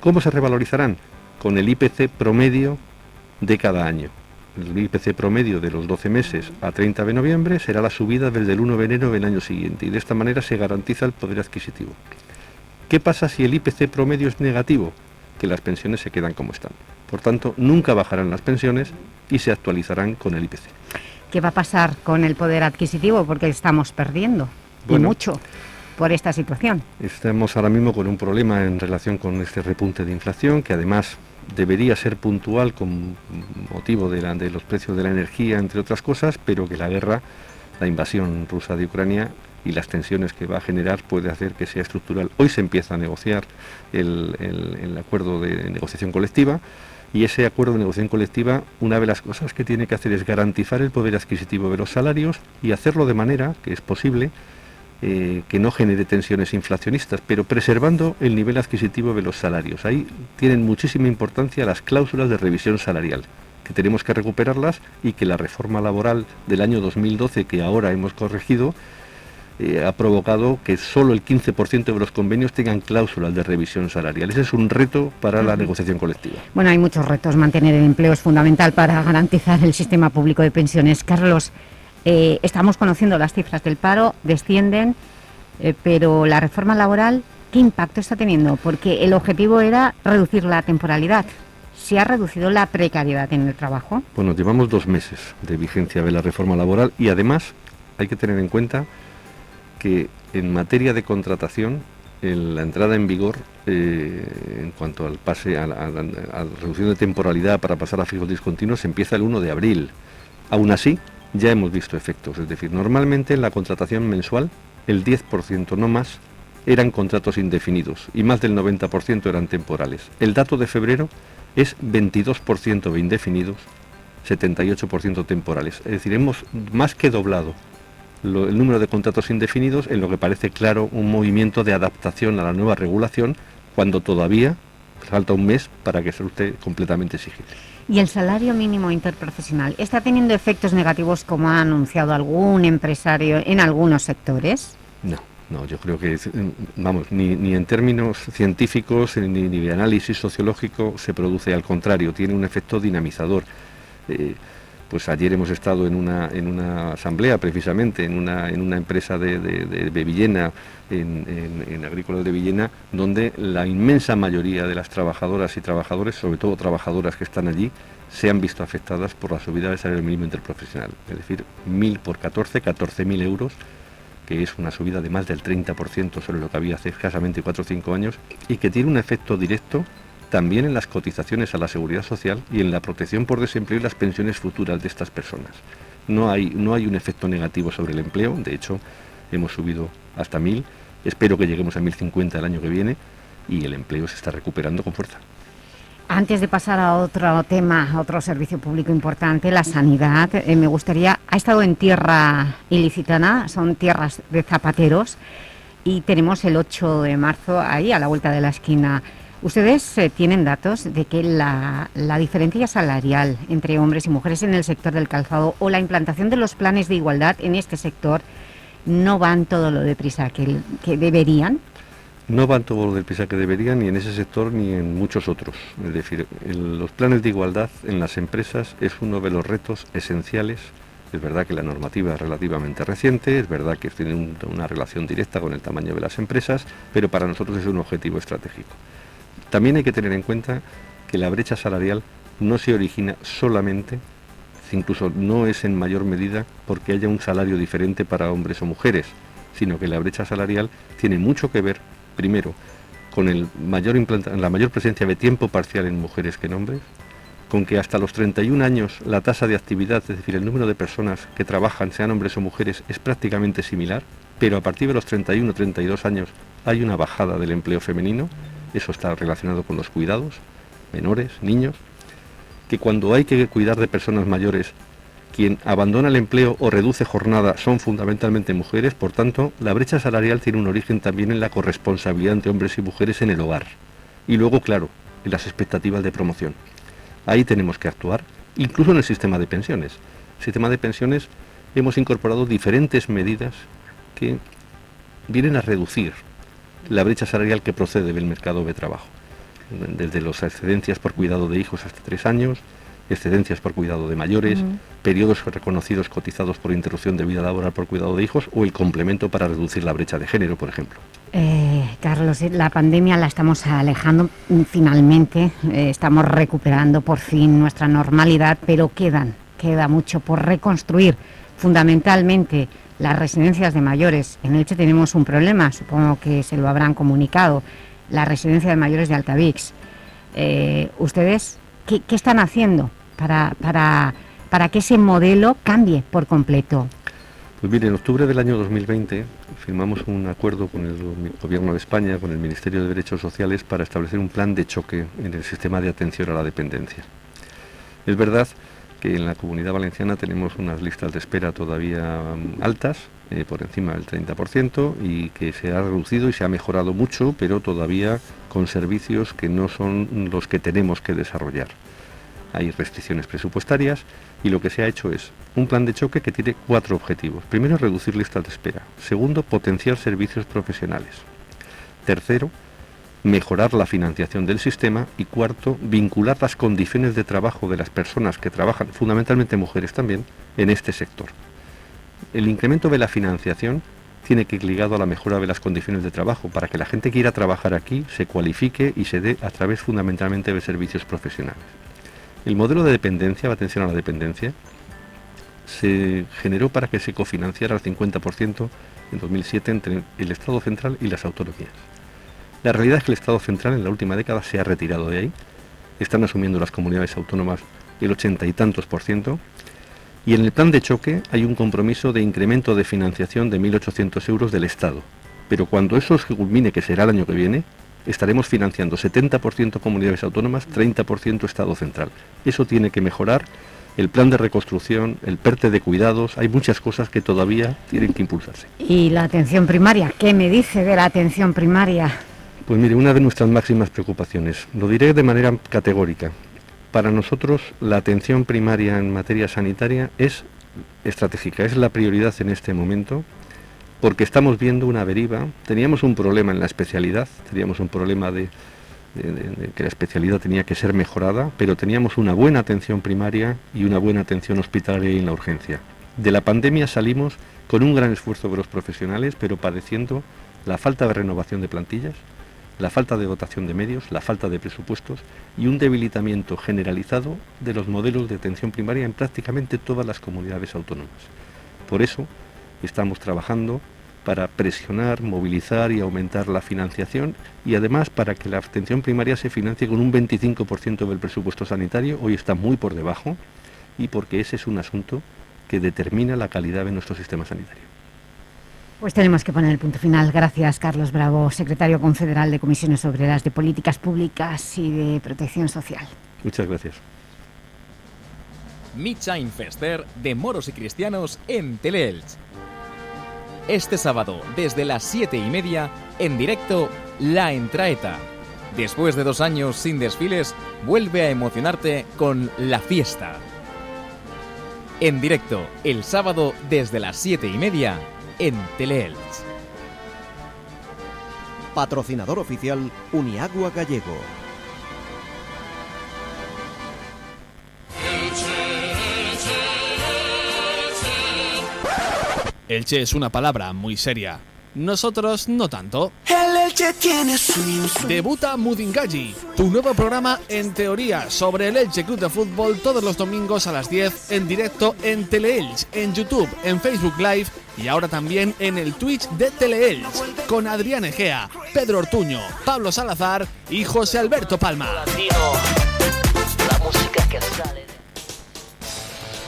¿Cómo se revalorizarán? Con el IPC promedio de cada año. El IPC promedio de los 12 meses a 30 de noviembre será la subida desde el 1 de enero del año siguiente y de esta manera se garantiza el poder adquisitivo. ¿Qué pasa si el IPC promedio es negativo? Que las pensiones se quedan como están. Por tanto, nunca bajarán las pensiones y se actualizarán con el IPC. ¿Qué va a pasar con el poder adquisitivo? Porque estamos perdiendo, y Bueno. mucho, por esta situación. Estamos ahora mismo con un problema en relación con este repunte de inflación que además debería ser puntual con motivo de, los precios de la energía, entre otras cosas, pero que la guerra, la invasión rusa de Ucrania y las tensiones que va a generar puede hacer que sea estructural. Hoy se empieza a negociar el acuerdo de negociación colectiva y ese acuerdo de negociación colectiva, una de las cosas que tiene que hacer es garantizar el poder adquisitivo de los salarios y hacerlo de manera que es posible eh, que no genere tensiones inflacionistas, pero preservando el nivel adquisitivo de los salarios. Ahí tienen muchísima importancia las cláusulas de revisión salarial, que tenemos que recuperarlas y que la reforma laboral del año 2012, que ahora hemos corregido, eh, ha provocado que solo el 15% de los convenios tengan cláusulas de revisión salarial. Ese es un reto para la negociación colectiva. Bueno, hay muchos retos. Mantener el empleo es fundamental para garantizar el sistema público de pensiones. Carlos, eh, estamos conociendo las cifras del paro, descienden, eh, pero la reforma laboral, ¿qué impacto está teniendo? Porque el objetivo era reducir la temporalidad. ¿Se ha reducido la precariedad en el trabajo? Bueno, llevamos dos meses de vigencia de la reforma laboral y además hay que tener en cuenta que en materia de contratación, la entrada en vigor eh, en cuanto al pase a reducción de temporalidad para pasar a fijos discontinuos empieza el 1 de abril. Aún así, ya hemos visto efectos. Es decir, normalmente en la contratación mensual, el 10%, no más, eran contratos indefinidos y más del 90% eran temporales. El dato de febrero es 22% de indefinidos, 78% temporales. Es decir, hemos más que doblado el número de contratos indefinidos en lo que parece claro un movimiento de adaptación a la nueva regulación cuando todavía falta un mes para que sea usted completamente exigible. ¿Y el salario mínimo interprofesional está teniendo efectos negativos como ha anunciado algún empresario en algunos sectores? No, no, yo creo que, vamos, ni, ni en términos científicos ni, de análisis sociológico se produce, al contrario, tiene un efecto dinamizador. Eh, pues ayer hemos estado en una, en una asamblea precisamente, en una, en una empresa de, de, Villena, en, en, Agrícola de Villena, donde la inmensa mayoría de las trabajadoras y trabajadores, sobre todo trabajadoras que están allí, se han visto afectadas por la subida del salario mínimo interprofesional. Es decir, mil por 14, 14.000 euros, que es una subida de más del 30% sobre lo que había hace escasamente 4 o 5 años, y que tiene un efecto directo también en las cotizaciones a la seguridad social y en la protección por desempleo y las pensiones futuras de estas personas. No hay, no hay un efecto negativo sobre el empleo, de hecho hemos subido hasta 1000, espero que lleguemos a 1050 el año que viene y el empleo se está recuperando con fuerza. Antes de pasar a otro tema, a otro servicio público importante, la sanidad, eh, me gustaría, ha estado en tierra ilicitana, son tierras de zapateros, y tenemos el 8 de marzo ahí a la vuelta de la esquina Ustedes eh, tienen datos de que la, diferencia salarial entre hombres y mujeres en el sector del calzado o la implantación de los planes de igualdad en este sector no van todo lo deprisa que, que deberían. No van todo lo deprisa que deberían ni en ese sector ni en muchos otros. Es decir, los planes de igualdad en las empresas es uno de los retos esenciales. Es verdad que la normativa es relativamente reciente, es verdad que tiene una relación directa con el tamaño de las empresas, pero para nosotros es un objetivo estratégico. También hay que tener en cuenta que la brecha salarial no se origina solamente, incluso no es en mayor medida porque haya un salario diferente para hombres o mujeres, sino que la brecha salarial tiene mucho que ver, primero, con la mayor presencia de tiempo parcial en mujeres que en hombres, con que hasta los 31 años la tasa de actividad, es decir, el número de personas que trabajan, sean hombres o mujeres, es prácticamente similar, pero a partir de los 31 o 32 años hay una bajada del empleo femenino eso está relacionado con los cuidados, menores, niños, que cuando hay que cuidar de personas mayores, quien abandona el empleo o reduce jornada son fundamentalmente mujeres, por tanto, la brecha salarial tiene un origen también en la corresponsabilidad entre hombres y mujeres en el hogar. Y luego, claro, en las expectativas de promoción. Ahí tenemos que actuar, incluso en el sistema de pensiones. El sistema de pensiones hemos incorporado diferentes medidas que vienen a reducir la brecha salarial que procede del mercado de trabajo, desde las excedencias por cuidado de hijos hasta tres años, excedencias por cuidado de mayores, periodos reconocidos cotizados por interrupción de vida laboral por cuidado de hijos o el complemento para reducir la brecha de género, por ejemplo. Eh, Carlos, la pandemia la estamos alejando finalmente, eh, estamos recuperando por fin nuestra normalidad, pero quedan, queda mucho por reconstruir, fundamentalmente las residencias de mayores. En Elche tenemos un problema, supongo que se lo habrán comunicado, la residencia de mayores de Altavix. Eh, ¿Ustedes qué, están haciendo para, que ese modelo cambie por completo? Pues mire, en octubre del año 2020 firmamos un acuerdo con el Gobierno de España, con el Ministerio de Derechos Sociales, para establecer un plan de choque en el sistema de atención a la dependencia. Es verdad que en la comunidad valenciana tenemos unas listas de espera todavía mm, altas eh, por encima del 30% y que se ha reducido y se ha mejorado mucho, pero todavía con servicios que no son los que tenemos que desarrollar. Hay restricciones presupuestarias y lo que se ha hecho es un plan de choque que tiene cuatro objetivos. Primero, reducir listas de espera. Segundo, potenciar servicios profesionales. Tercero, mejorar la financiación del sistema y cuarto, vincular las condiciones de trabajo de las personas que trabajan, fundamentalmente mujeres también, en este sector. El incremento de la financiación tiene que ir ligado a la mejora de las condiciones de trabajo para que la gente que quiera trabajar aquí se cualifique y se dé a través fundamentalmente de servicios profesionales. El modelo de dependencia, la atención a la dependencia, se generó para que se cofinanciara al 50% en 2007 entre el Estado central y las autonomías. La realidad es que el Estado central en la última década se ha retirado de ahí, están asumiendo las comunidades autónomas el ochenta y tantos por ciento y en el plan de choque hay un compromiso de incremento de financiación de 1.800 euros del Estado. Pero cuando eso se culmine, que será el año que viene, estaremos financiando 70% comunidades autónomas, 30% Estado central. Eso tiene que mejorar el plan de reconstrucción, el PERTE de cuidados, hay muchas cosas que todavía tienen que impulsarse. ¿Y la atención primaria? ¿Qué me dice de la atención primaria? Pues mire, una de nuestras máximas preocupaciones, lo diré de manera categórica, para nosotros la atención primaria en materia sanitaria es estratégica, es la prioridad en este momento, porque estamos viendo una deriva. Teníamos un problema en la especialidad, teníamos un problema de, que la especialidad tenía que ser mejorada, pero teníamos una buena atención primaria y una buena atención hospitalaria en la urgencia. De la pandemia salimos con un gran esfuerzo de los profesionales, pero padeciendo la falta de renovación de plantillas, la falta de dotación de medios, la falta de presupuestos y un debilitamiento generalizado de los modelos de atención primaria en prácticamente todas las comunidades autónomas. Por eso estamos trabajando para presionar, movilizar y aumentar la financiación y además para que la atención primaria se financie con un 25% del presupuesto sanitario, hoy está muy por debajo, y porque ese es un asunto que determina la calidad de nuestro sistema sanitario. Pues tenemos que poner el punto final. Gracias, Carlos Bravo, secretario confederal de Comisiones Obreras de Políticas Públicas y de Protección Social. Muchas gracias. Midshine Fester de Moros y Cristianos en Teleelch. Este sábado, desde las 7 y media, en directo, La Entraeta. Después de dos años sin desfiles, vuelve a emocionarte con La Fiesta. En directo, el sábado, desde las 7 y media, en Teleelch. Patrocinador oficial Uniagua Gallego. Elche es una palabra muy seria. Nosotros no tanto. Debuta Mudingaji, tu nuevo programa en teoría sobre el Elche Club de Fútbol todos los domingos a las 10 en directo en Teleelch, en YouTube, en Facebook Live y ahora también en el Twitch de Teleelch con Adrián Egea, Pedro Ortuño, Pablo Salazar y José Alberto Palma.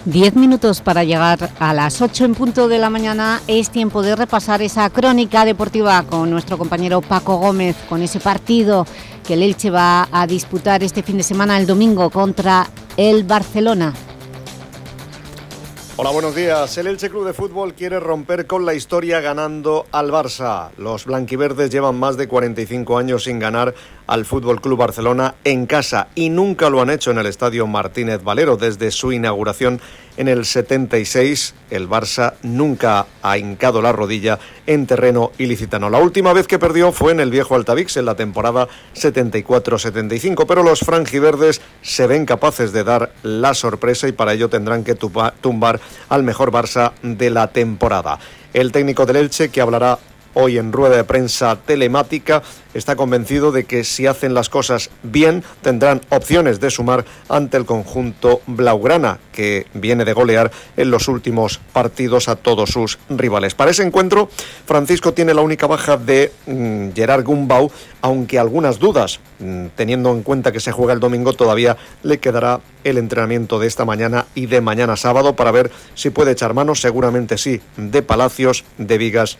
Diez minutos para llegar a las 8 en punto de la mañana. Es tiempo de repasar esa crónica deportiva con nuestro compañero Paco Gómez, con ese partido que el Elche va a disputar este fin de semana, el domingo, contra el Barcelona. Hola, buenos días. El Elche Club de Fútbol quiere romper con la historia ganando al Barça. Los blanquiverdes llevan más de 45 años sin ganar al Fútbol Club Barcelona en casa y nunca lo han hecho en el Estadio Martínez Valero desde su inauguración en el 76. El Barça nunca ha hincado la rodilla en terreno ilicitano. La última vez que perdió fue en el viejo Altavix en la temporada 74-75, pero los franjiverdes se ven capaces de dar la sorpresa y para ello tendrán que tumbar al mejor Barça de la temporada. El técnico del Elche, que hablará hoy en rueda de prensa telemática, está convencido de que si hacen las cosas bien tendrán opciones de sumar ante el conjunto Blaugrana, que viene de golear en los últimos partidos a todos sus rivales. Para ese encuentro, Francisco tiene la única baja de mm, Gerard Gumbau, aunque algunas dudas, mm, teniendo en cuenta que se juega el domingo, todavía le quedará el entrenamiento de esta mañana y de mañana sábado para ver si puede echar mano, seguramente sí, de Palacios, de Vigas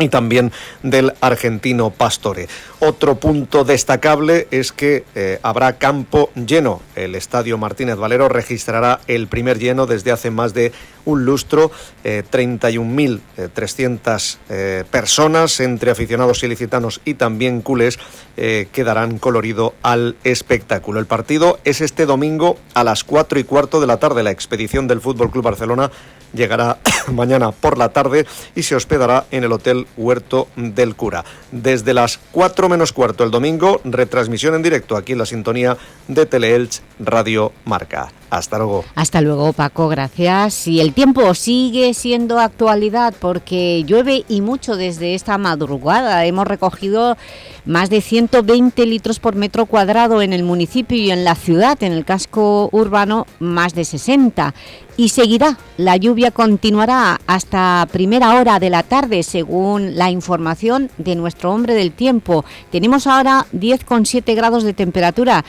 y también del argentino Pastore. Otro punto destacable es que eh, habrá campo lleno. El Estadio Martínez Valero registrará el primer lleno desde hace más de un lustro, 31.300 eh, eh, personas entre aficionados ilicitanos y también culés que darán colorido al espectáculo. El partido es este domingo a las 4 y cuarto de la tarde. La expedición del Fútbol Club Barcelona llegará [coughs] mañana por la tarde y se hospedará en el Hotel Huerto del Cura. Desde las 4 menos cuarto el domingo, retransmisión en directo aquí en la sintonía de Teleelch Radio Marca. Hasta luego. Hasta luego, Paco, gracias. Y el tiempo sigue siendo actualidad porque llueve y mucho desde esta madrugada. Hemos recogido más de 120 litros por metro cuadrado en el municipio y en la ciudad, en el casco urbano, más de 60. Y seguirá, la lluvia continuará hasta primera hora de la tarde, según la información de nuestro hombre del tiempo. Tenemos ahora 10,7 grados de temperatura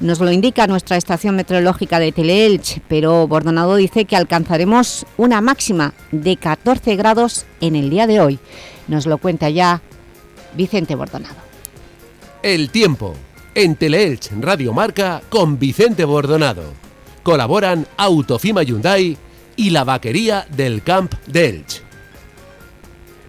nos lo indica nuestra estación meteorológica de Teleelch, pero Bordonado dice que alcanzaremos una máxima de 14 grados en el día de hoy. Nos lo cuenta ya Vicente Bordonado. El tiempo en Teleelch Radio Marca con Vicente Bordonado. Colaboran Autofima Hyundai y la vaquería del Camp de Elch.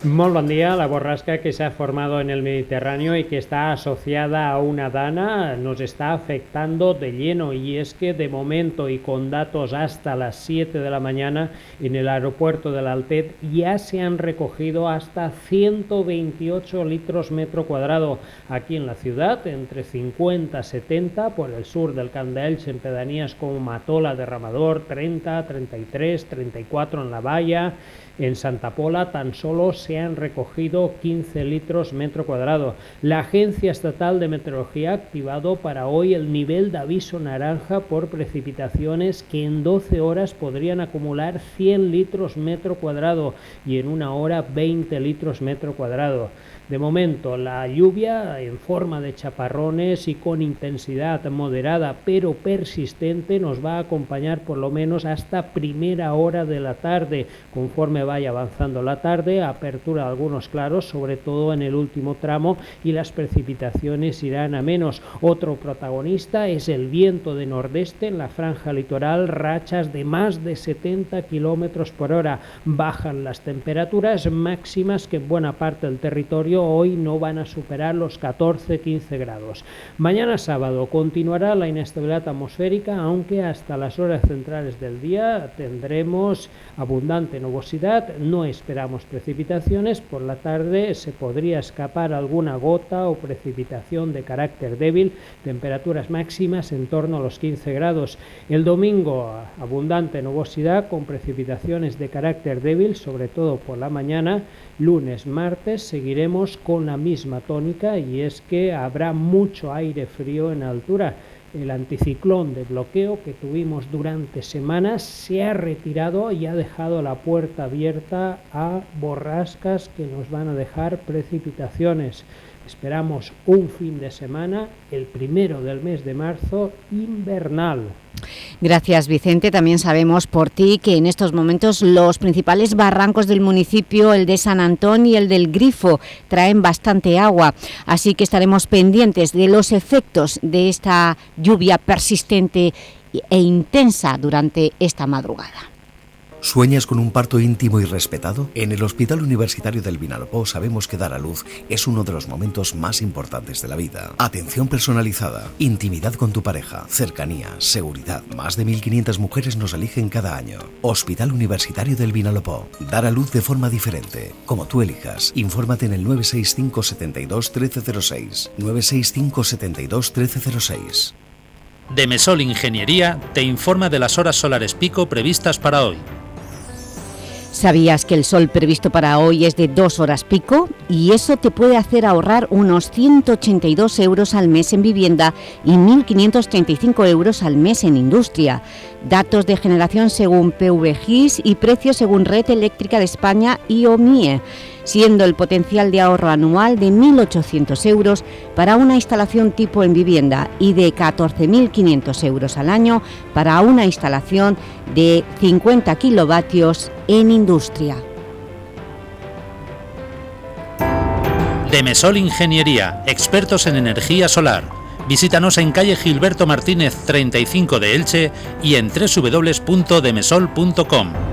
Muy buen día. La borrasca que se ha formado en el Mediterráneo y que está asociada a una dana nos está afectando de lleno y es que de momento y con datos hasta las 7 de la mañana en el aeropuerto del Altet ya se han recogido hasta 128 litros metro cuadrado aquí en la ciudad, entre 50 y 70 por el sur del Camp en pedanías como Matola, Derramador, 30, 33, 34 en La Valla, en Santa Pola tan solo se han recogido 15 litros metro cuadrado. La Agencia Estatal de Meteorología ha activado para hoy el nivel de aviso naranja por precipitaciones que en 12 horas podrían acumular 100 litros metro cuadrado y en una hora 20 litros metro cuadrado. De momento, la lluvia en forma de chaparrones y con intensidad moderada pero persistente nos va a acompañar por lo menos hasta primera hora de la tarde. Conforme vaya avanzando la tarde, apertura de algunos claros, sobre todo en el último tramo, y las precipitaciones irán a menos. Otro protagonista es el viento de nordeste en la franja litoral, rachas de más de 70 kilómetros por hora. Bajan las temperaturas máximas que en buena parte del territorio hoy no van a superar los 14-15 grados. Mañana sábado continuará la inestabilidad atmosférica, aunque hasta las horas centrales del día tendremos abundante nubosidad, no esperamos precipitaciones, por la tarde se podría escapar alguna gota o precipitación de carácter débil, temperaturas máximas en torno a los 15 grados. El domingo abundante nubosidad con precipitaciones de carácter débil, sobre todo por la mañana, lunes, martes seguiremos con la misma tónica y es que habrá mucho aire frío en altura. El anticiclón de bloqueo que tuvimos durante semanas se ha retirado y ha dejado la puerta abierta a borrascas que nos van a dejar precipitaciones. Esperamos un fin de semana, el primero del mes de marzo, invernal. Gracias Vicente, también sabemos por ti que en estos momentos los principales barrancos del municipio, el de San Antón y el del Grifo, traen bastante agua, así que estaremos pendientes de los efectos de esta lluvia persistente e intensa durante esta madrugada. ¿Sueñas con un parto íntimo y respetado? En el Hospital Universitario del Vinalopó sabemos que dar a luz es uno de los momentos más importantes de la vida. Atención personalizada, intimidad con tu pareja, cercanía, seguridad. Más de 1.500 mujeres nos eligen cada año. Hospital Universitario del Vinalopó. Dar a luz de forma diferente. Como tú elijas. Infórmate en el 965 72 1306. 965 72 1306. Demesol Ingeniería te informa de las horas solares pico previstas para hoy. ¿Sabías que el sol previsto para hoy es de dos horas pico? Y eso te puede hacer ahorrar unos 182 euros al mes en vivienda y 1.535 euros al mes en industria. Datos de generación según PVGIS y precios según Red Eléctrica de España y OMIE siendo el potencial de ahorro anual de 1.800 euros para una instalación tipo en vivienda y de 14.500 euros al año para una instalación de 50 kilovatios en industria. Demesol Ingeniería, expertos en energía solar. Visítanos en calle Gilberto Martínez 35 de Elche y en www.demesol.com.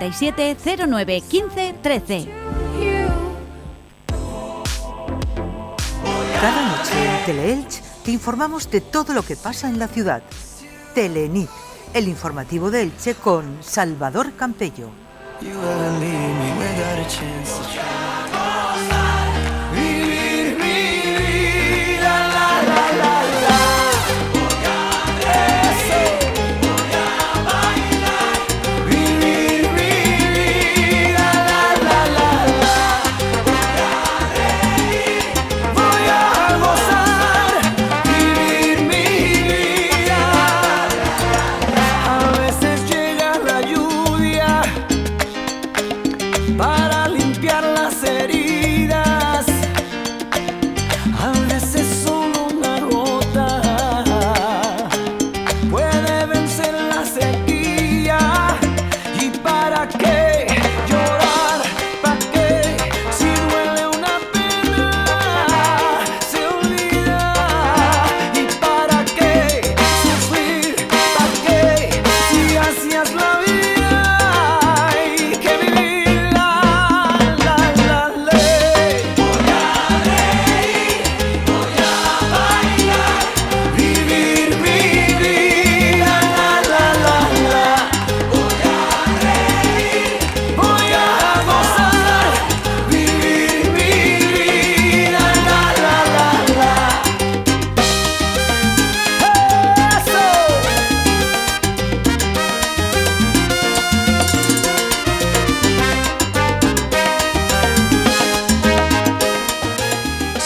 637 09 15 13. Cada noche en Teleelch te informamos de todo lo que pasa en la ciudad. Telenit, el informativo de Elche con Salvador Campello.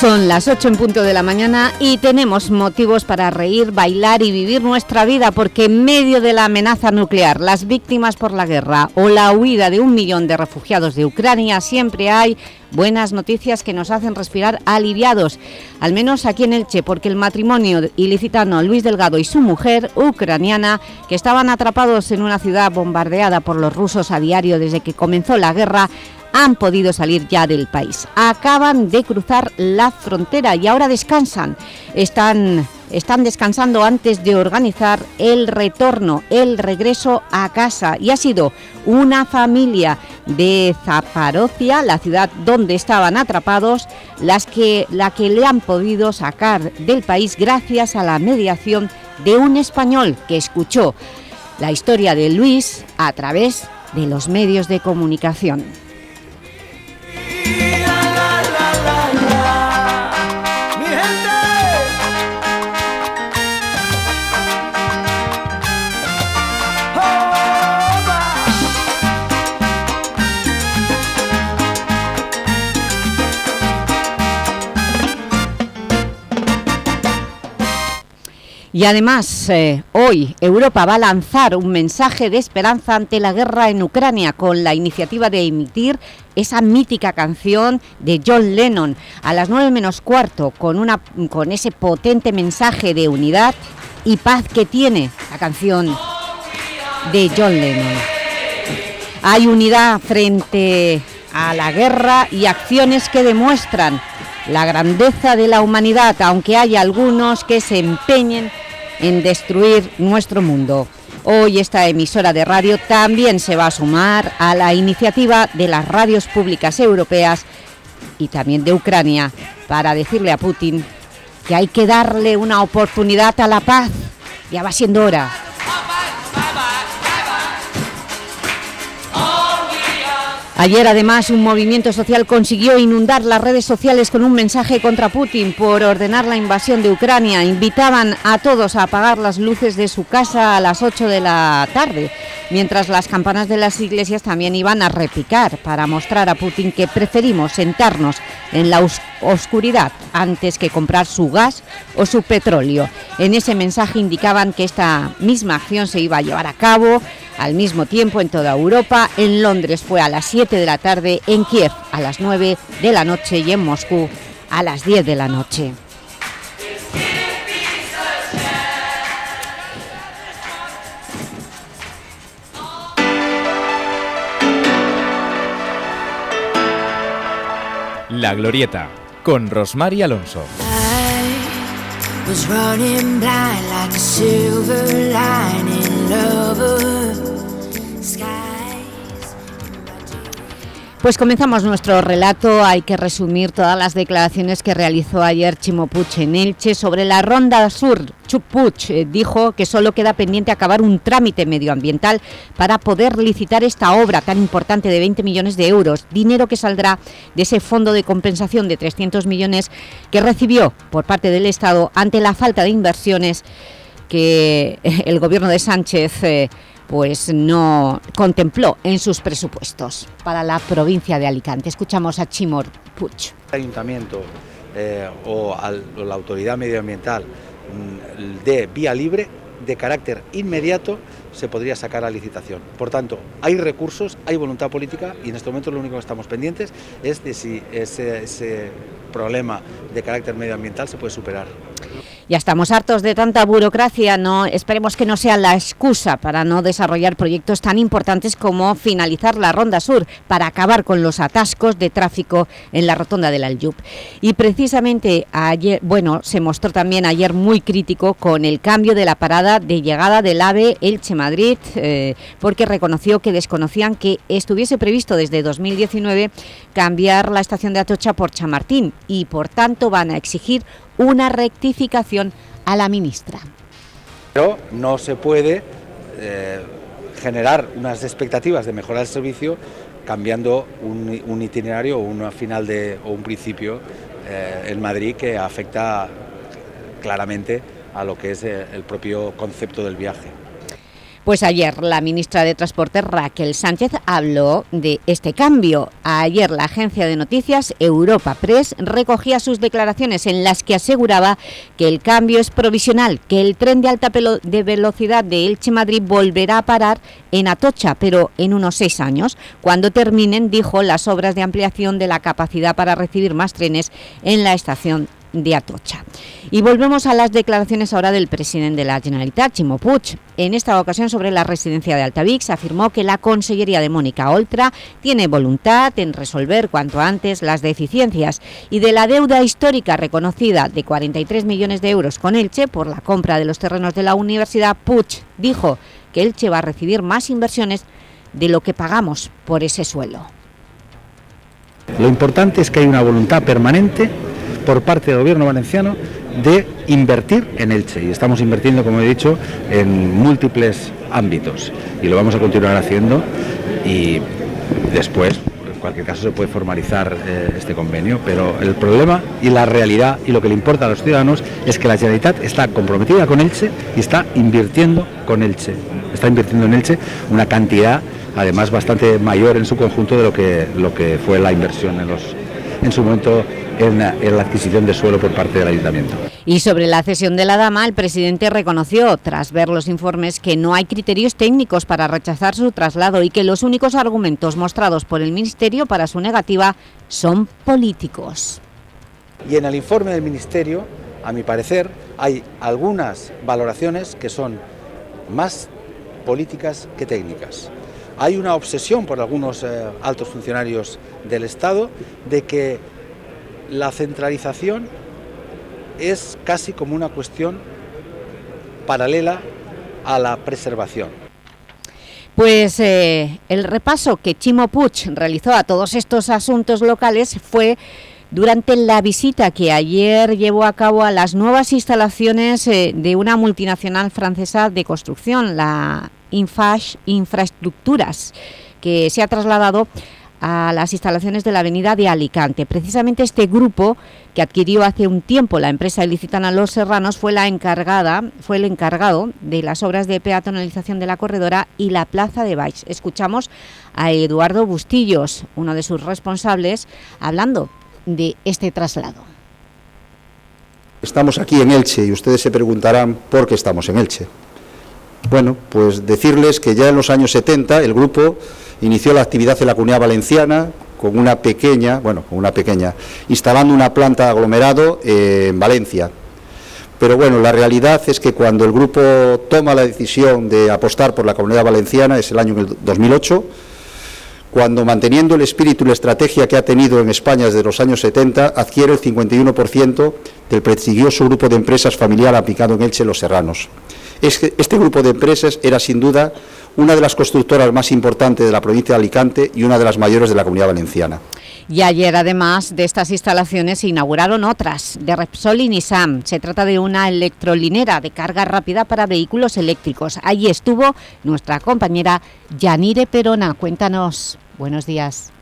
Son las 8 en punto de la mañana y tenemos motivos para reír, bailar y vivir nuestra vida porque en medio de la amenaza nuclear, las víctimas por la guerra o la huida de un millón de refugiados de Ucrania siempre hay buenas noticias que nos hacen respirar aliviados, al menos aquí en Elche, porque el matrimonio ilicitano Luis Delgado y su mujer ucraniana, que estaban atrapados en una ciudad bombardeada por los rusos a diario desde que comenzó la guerra, han podido salir ya del país. Acaban de cruzar la frontera y ahora descansan. Están, están descansando antes de organizar el retorno, el regreso a casa. Y ha sido una familia de Zaparocia, la ciudad donde estaban atrapados, las que, la que le han podido sacar del país gracias a la mediación de un español que escuchó la historia de Luis a través de los medios de comunicación. Y además, eh, hoy Europa va a lanzar un mensaje de esperanza ante la guerra en Ucrania con la iniciativa de emitir esa mítica canción de John Lennon a las 9 menos cuarto con, una, con ese potente mensaje de unidad y paz que tiene la canción de John Lennon. Hay unidad frente a la guerra y acciones que demuestran la grandeza de la humanidad, aunque hay algunos que se empeñen en destruir nuestro mundo. Hoy esta emisora de radio también se va a sumar a la iniciativa de las radios públicas europeas y también de Ucrania para decirle a Putin que hay que darle una oportunidad a la paz. Ya va siendo hora. Ayer, además, un movimiento social consiguió inundar las redes sociales con un mensaje contra Putin por ordenar la invasión de Ucrania. Invitaban a todos a apagar las luces de su casa a las 8 de la tarde, mientras las campanas de las iglesias también iban a repicar para mostrar a Putin que preferimos sentarnos en la oscuridad antes que comprar su gas o su petróleo. En ese mensaje indicaban que esta misma acción se iba a llevar a cabo al mismo tiempo en toda Europa. En Londres fue a las 7 de la tarde, en Kiev a las 9 de la noche y en Moscú a las 10 de la noche. La Glorieta, con Rosmar y Alonso. was running blind like a silver lining lover. Pues comenzamos nuestro relato. Hay que resumir todas las declaraciones que realizó ayer Chimo Puig en Elche sobre la Ronda Sur. Chupuch eh, dijo que solo queda pendiente acabar un trámite medioambiental para poder licitar esta obra tan importante de 20 millones de euros, dinero que saldrá de ese fondo de compensación de 300 millones que recibió por parte del Estado ante la falta de inversiones que [laughs] el gobierno de Sánchez eh, pues no contempló en sus presupuestos para la provincia de Alicante. Escuchamos a Chimor Puch. El ayuntamiento eh, o a la autoridad medioambiental mm, de vía libre, de carácter inmediato, se podría sacar la licitación. Por tanto, hay recursos, hay voluntad política y en este momento lo único que estamos pendientes es de si ese problema de carácter medioambiental se puede superar. Ya estamos hartos de tanta burocracia, no esperemos que no sea la excusa para no desarrollar proyectos tan importantes como finalizar la Ronda Sur para acabar con los atascos de tráfico en la rotonda del Aljub. Y precisamente ayer, bueno, se mostró también ayer muy crítico con el cambio de la parada de llegada del AVE Elche-Madrid, eh, porque reconoció que desconocían que estuviese previsto desde 2019 cambiar la estación de Atocha por Chamartín y por tanto van a exigir una rectificación a la ministra. Pero no se puede eh, generar unas expectativas de mejorar el servicio cambiando un, itinerario o una final de, o un principio eh, en Madrid que afecta claramente a lo que es eh, el propio concepto del viaje. Pues ayer la ministra de Transporte Raquel Sánchez habló de este cambio. Ayer la agencia de noticias Europa Press recogía sus declaraciones en las que aseguraba que el cambio es provisional, que el tren de alta de velocidad de Elche-Madrid volverá a parar en Atocha, pero en unos seis años, cuando terminen, dijo, las obras de ampliación de la capacidad para recibir más trenes en la estación de Atocha. Y volvemos a las declaraciones ahora del presidente de la Generalitat, Chimo Puig. En esta ocasión sobre la residencia de Altavix afirmó que la Consellería de Mónica Oltra tiene voluntad en resolver cuanto antes las deficiencias y de la deuda histórica reconocida de 43 millones de euros con Elche por la compra de los terrenos de la universidad, Puig dijo que Elche va a recibir más inversiones de lo que pagamos por ese suelo. Lo importante es que hay una voluntad permanente por parte del gobierno valenciano de invertir en Elche. Y estamos invirtiendo, como he dicho, en múltiples ámbitos. Y lo vamos a continuar haciendo. Y después, en cualquier caso, se puede formalizar eh, este convenio, pero el problema y la realidad y lo que le importa a los ciudadanos es que la Generalitat está comprometida con Elche y está invirtiendo con Elche, está invirtiendo en Elche una cantidad además bastante mayor en su conjunto de lo que, lo que fue la inversión en, los, en su momento en la, adquisición de suelo por parte del Ayuntamiento. Y sobre la cesión de la dama, el presidente reconoció, tras ver los informes, que no hay criterios técnicos para rechazar su traslado y que los únicos argumentos mostrados por el Ministerio para su negativa son políticos. Y en el informe del Ministerio, a mi parecer, hay algunas valoraciones que son más políticas que técnicas. hay una obsesión por algunos eh, altos funcionarios del Estado de que la centralización es casi como una cuestión paralela a la preservación. Pues eh, el repaso que Chimo Puig realizó a todos estos asuntos locales fue durante la visita que ayer llevó a cabo a las nuevas instalaciones eh, de una multinacional francesa de construcción, la Infash Infraestructuras, que se ha trasladado a las instalaciones de la avenida de Alicante. Precisamente este grupo que adquirió hace un tiempo la empresa ilicitana Los Serranos fue, la encargada, fue el encargado de las obras de peatonalización de la corredora y la plaza de Baix. Escuchamos a Eduardo Bustillos, uno de sus responsables, hablando de este traslado. Estamos aquí en Elche y ustedes se preguntarán por qué estamos en Elche. Bueno, pues decirles que ya en los años 70 el grupo inició la actividad en la Comunidad Valenciana con una pequeña, bueno, con una pequeña, instalando una planta de aglomerado eh, en Valencia. Pero bueno, la realidad es que cuando el grupo toma la decisión de apostar por la Comunidad Valenciana, es el año 2008, cuando manteniendo el espíritu y la estrategia que ha tenido en España desde los años 70, adquiere el 51% del prestigioso grupo de empresas familiar aplicado en Elche Los Serranos. Este grupo de empresas era sin duda una de las constructoras más importantes de la provincia de Alicante y una de las mayores de la Comunidad Valenciana. Y ayer, además de estas instalaciones, se inauguraron otras, de Repsol y Nissan. Se trata de una electrolinera de carga rápida para vehículos eléctricos. Allí estuvo nuestra compañera Yanire Perona. Cuéntanos. Buenos días.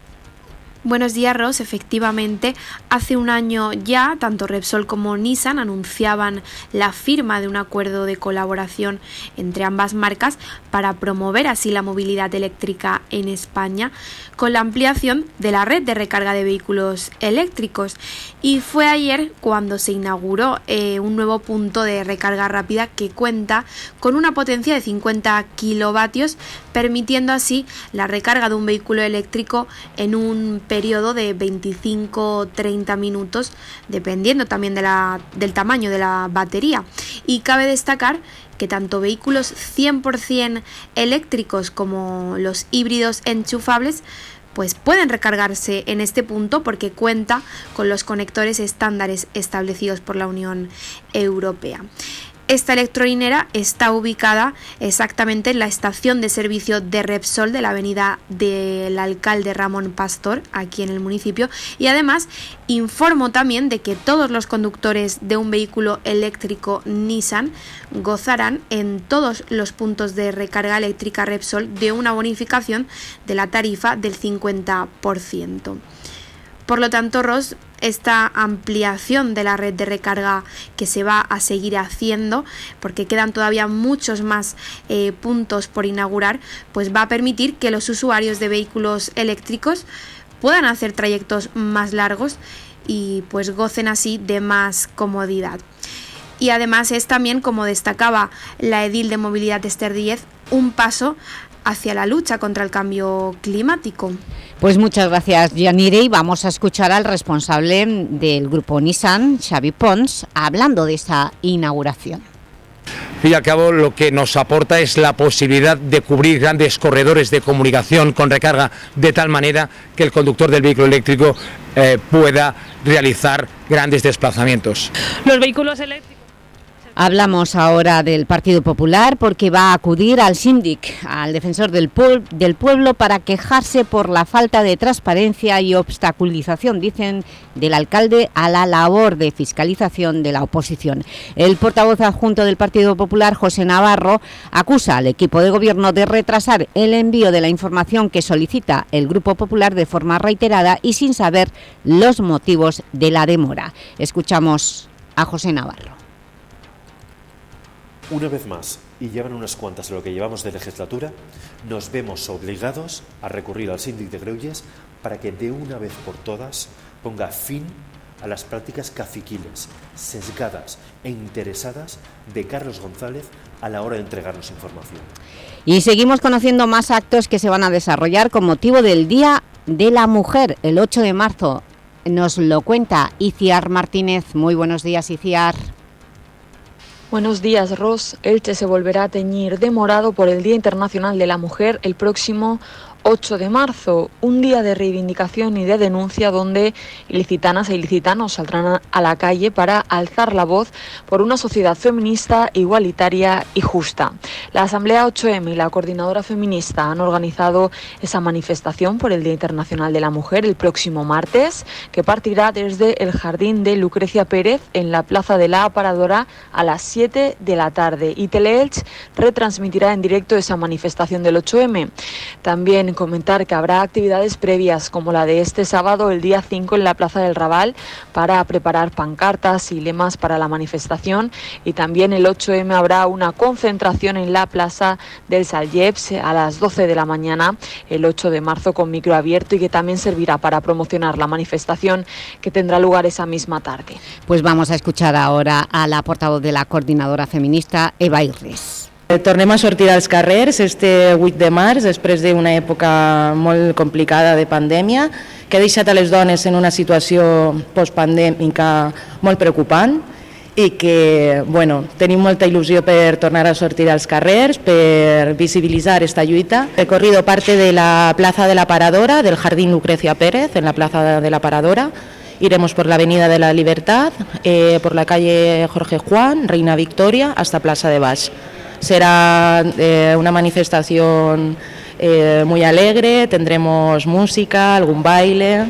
Buenos días, Ross. Efectivamente, hace un año ya, tanto Repsol como Nissan anunciaban la firma de un acuerdo de colaboración entre ambas marcas para promover así la movilidad eléctrica en España con la ampliación de la red de recarga de vehículos eléctricos. Y fue ayer cuando se inauguró eh, un nuevo punto de recarga rápida que cuenta con una potencia de 50 kilovatios, permitiendo así la recarga de un vehículo eléctrico en un periodo de 25-30 minutos, dependiendo también de la, del tamaño de la batería. Y cabe destacar que tanto vehículos 100% eléctricos como los híbridos enchufables pues pueden recargarse en este punto porque cuenta con los conectores estándares establecidos por la Unión Europea. Esta electrolinera está ubicada exactamente en la estación de servicio de Repsol de la avenida del alcalde Ramón Pastor, aquí en el municipio, y además informo también de que todos los conductores de un vehículo eléctrico Nissan gozarán en todos los puntos de recarga eléctrica Repsol de una bonificación de la tarifa del 50%. Por lo tanto, Ross, esta ampliación de la red de recarga que se va a seguir haciendo, porque quedan todavía muchos más eh, puntos por inaugurar, pues va a permitir que los usuarios de vehículos eléctricos puedan hacer trayectos más largos y pues gocen así de más comodidad. Y además es también, como destacaba la edil de movilidad Esther 10, un paso hacia la lucha contra el cambio climático. Pues muchas gracias, Yanire, y vamos a escuchar al responsable del grupo Nissan, Xavi Pons, hablando de esta inauguración. Al fin y al cabo lo que nos aporta es la posibilidad de cubrir grandes corredores de comunicación con recarga de tal manera que el conductor del vehículo eléctrico eh, pueda realizar grandes desplazamientos. Los vehículos eléctricos Hablamos ahora del Partido Popular porque va a acudir al síndic, al defensor del, del, pueblo, para quejarse por la falta de transparencia y obstaculización, dicen, del alcalde a la labor de fiscalización de la oposición. El portavoz adjunto del Partido Popular, José Navarro, acusa al equipo de gobierno de retrasar el envío de la información que solicita el Grupo Popular de forma reiterada y sin saber los motivos de la demora. Escuchamos a José Navarro. Una vez más, y llevan unas cuantas de lo que llevamos de legislatura, nos vemos obligados a recurrir al síndic de Greuges para que de una vez por todas ponga fin a las prácticas caciquiles, sesgadas e interesadas de Carlos González a la hora de entregarnos información. Y seguimos conociendo más actos que se van a desarrollar con motivo del Día de la Mujer, el 8 de marzo. Nos lo cuenta Iciar Martínez. Muy buenos días, Iciar. Buenos días, Ros. Elche se volverá a teñir de morado por el Día Internacional de la Mujer el próximo 8 de marzo, un día de reivindicación y de denuncia donde ilicitanas e ilicitanos saldrán a la calle para alzar la voz por una sociedad feminista, igualitaria y justa. La Asamblea 8M y la Coordinadora Feminista han organizado esa manifestación por el Día Internacional de la Mujer el próximo martes, que partirá desde el Jardín de Lucrecia Pérez en la Plaza de la Aparadora a las 7 de la tarde. Y Teleelch retransmitirá en directo esa manifestación del 8M. También comentar que habrá actividades previas como la de este sábado, el día 5 en la Plaza del Raval, para preparar pancartas y lemas para la manifestación. Y también el 8M habrá una concentración en la Plaza del Saljeps a las 12 de la mañana, el 8 de marzo, con micro abierto y que también servirá para promocionar la manifestación que tendrá lugar esa misma tarde. Pues vamos a escuchar ahora a la portavoz de la coordinadora feminista, Eva Irris. Eh, Tornem a sortir als carrers este 8 de març, després d'una època molt complicada de pandèmia, que ha deixat a les dones en una situació postpandèmica molt preocupant i que bueno, tenim molta il·lusió per tornar a sortir als carrers, per visibilitzar esta lluita. He corrido parte de la Plaza de la Paradora, del Jardín Lucrecia Pérez, en la Plaza de la Paradora, Iremos por la Avenida de la Libertad, eh, por la calle Jorge Juan, Reina Victoria, hasta Plaza de Baix. Será eh, una manifestación eh, muy alegre, tendremos música, algún baile.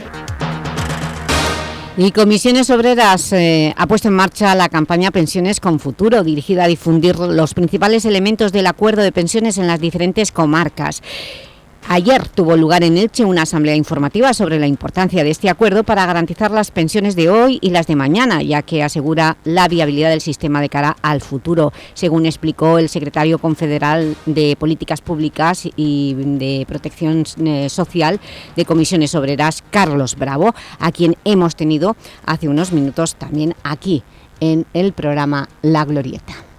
Y Comisiones Obreras eh, ha puesto en marcha la campaña Pensiones con Futuro, dirigida a difundir los principales elementos del acuerdo de pensiones en las diferentes comarcas. Ayer tuvo lugar en Elche una asamblea informativa sobre la importancia de este acuerdo para garantizar las pensiones de hoy y las de mañana, ya que asegura la viabilidad del sistema de cara al futuro, según explicó el secretario confederal de Políticas Públicas y de Protección eh, Social de Comisiones Obreras, Carlos Bravo, a quien hemos tenido hace unos minutos también aquí en el programa La Glorieta.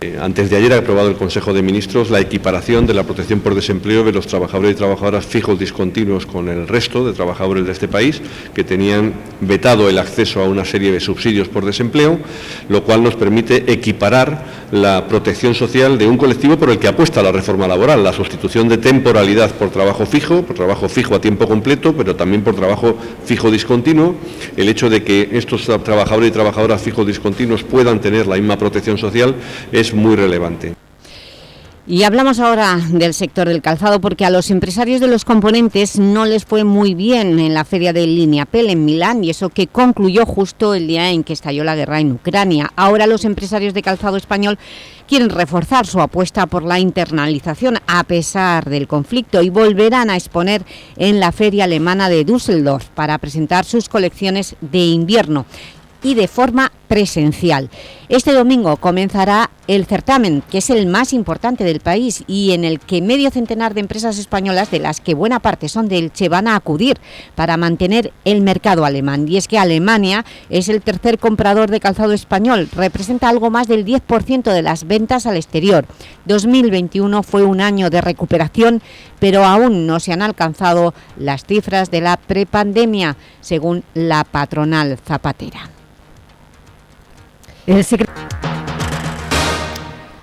Eh, Antes de ayer ha aprobado el Consejo de Ministros la equiparación de la protección por desempleo de los trabajadores y trabajadoras fijos discontinuos con el resto de trabajadores de este país que tenían vetado el acceso a una serie de subsidios por desempleo, lo cual nos permite equiparar la protección social de un colectivo por el que apuesta la reforma laboral, la sustitución de temporalidad por trabajo fijo, por trabajo fijo a tiempo completo, pero también por trabajo fijo discontinuo, el hecho de que estos tra- trabajadores y trabajadoras fijos discontinuos puedan tener la misma protección social es muy relevante. Y hablamos ahora del sector del calzado porque a los empresarios de los componentes no les fue muy bien en la feria de Lineapel en Milán y eso que concluyó justo el día en que estalló la guerra en Ucrania. Ahora los empresarios de calzado español quieren reforzar su apuesta por la internalización a pesar del conflicto y volverán a exponer en la feria alemana de Düsseldorf para presentar sus colecciones de invierno y de forma presencial. Este domingo comenzará el certamen, que es el más importante del país y en el que medio centenar de empresas españolas, de las que buena parte son de Elche, van a acudir para mantener el mercado alemán. Y es que Alemania es el tercer comprador de calzado español, representa algo más del 10% de las ventas al exterior. 2021 fue un año de recuperación, pero aún no se han alcanzado las cifras de la prepandemia, según la patronal zapatera. El secre-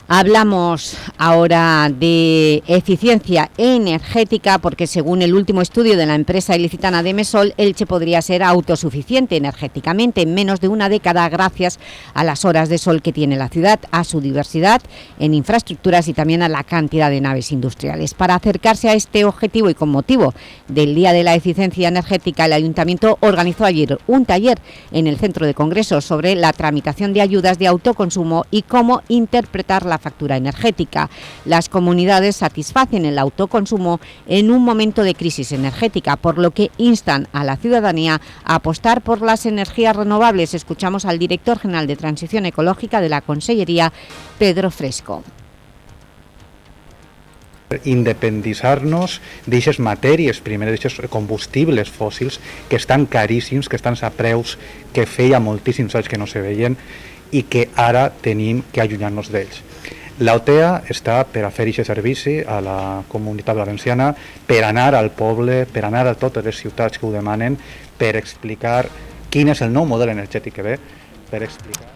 Hablamos ahora de eficiencia energética porque según el último estudio de la empresa ilicitana de Mesol, Elche podría ser autosuficiente energéticamente en menos de una década gracias a las horas de sol que tiene la ciudad, a su diversidad en infraestructuras y también a la cantidad de naves industriales. Para acercarse a este objetivo y con motivo del Día de la Eficiencia Energética, el Ayuntamiento organizó ayer un taller en el Centro de Congresos sobre la tramitación de ayudas de autoconsumo y cómo interpretar la factura energética. Las comunidades satisfacen el autoconsumo en un momento de crisis energética, por lo que instan a la ciudadanía a apostar por las energías renovables. Escuchamos al director general de Transición Ecológica de la Consellería, Pedro Fresco. independitzar-nos d'eixes matèries, primer d'eixes combustibles fòssils que estan caríssims, que estan a preus que feia moltíssims anys que no se veien i que ara tenim que allunyar-nos d'ells. L'OTEA està per a fer aquest servici a la comunitat valenciana, per anar al poble, per anar a totes les ciutats que ho demanen, per explicar quin és el nou model energètic que ve, per explicar...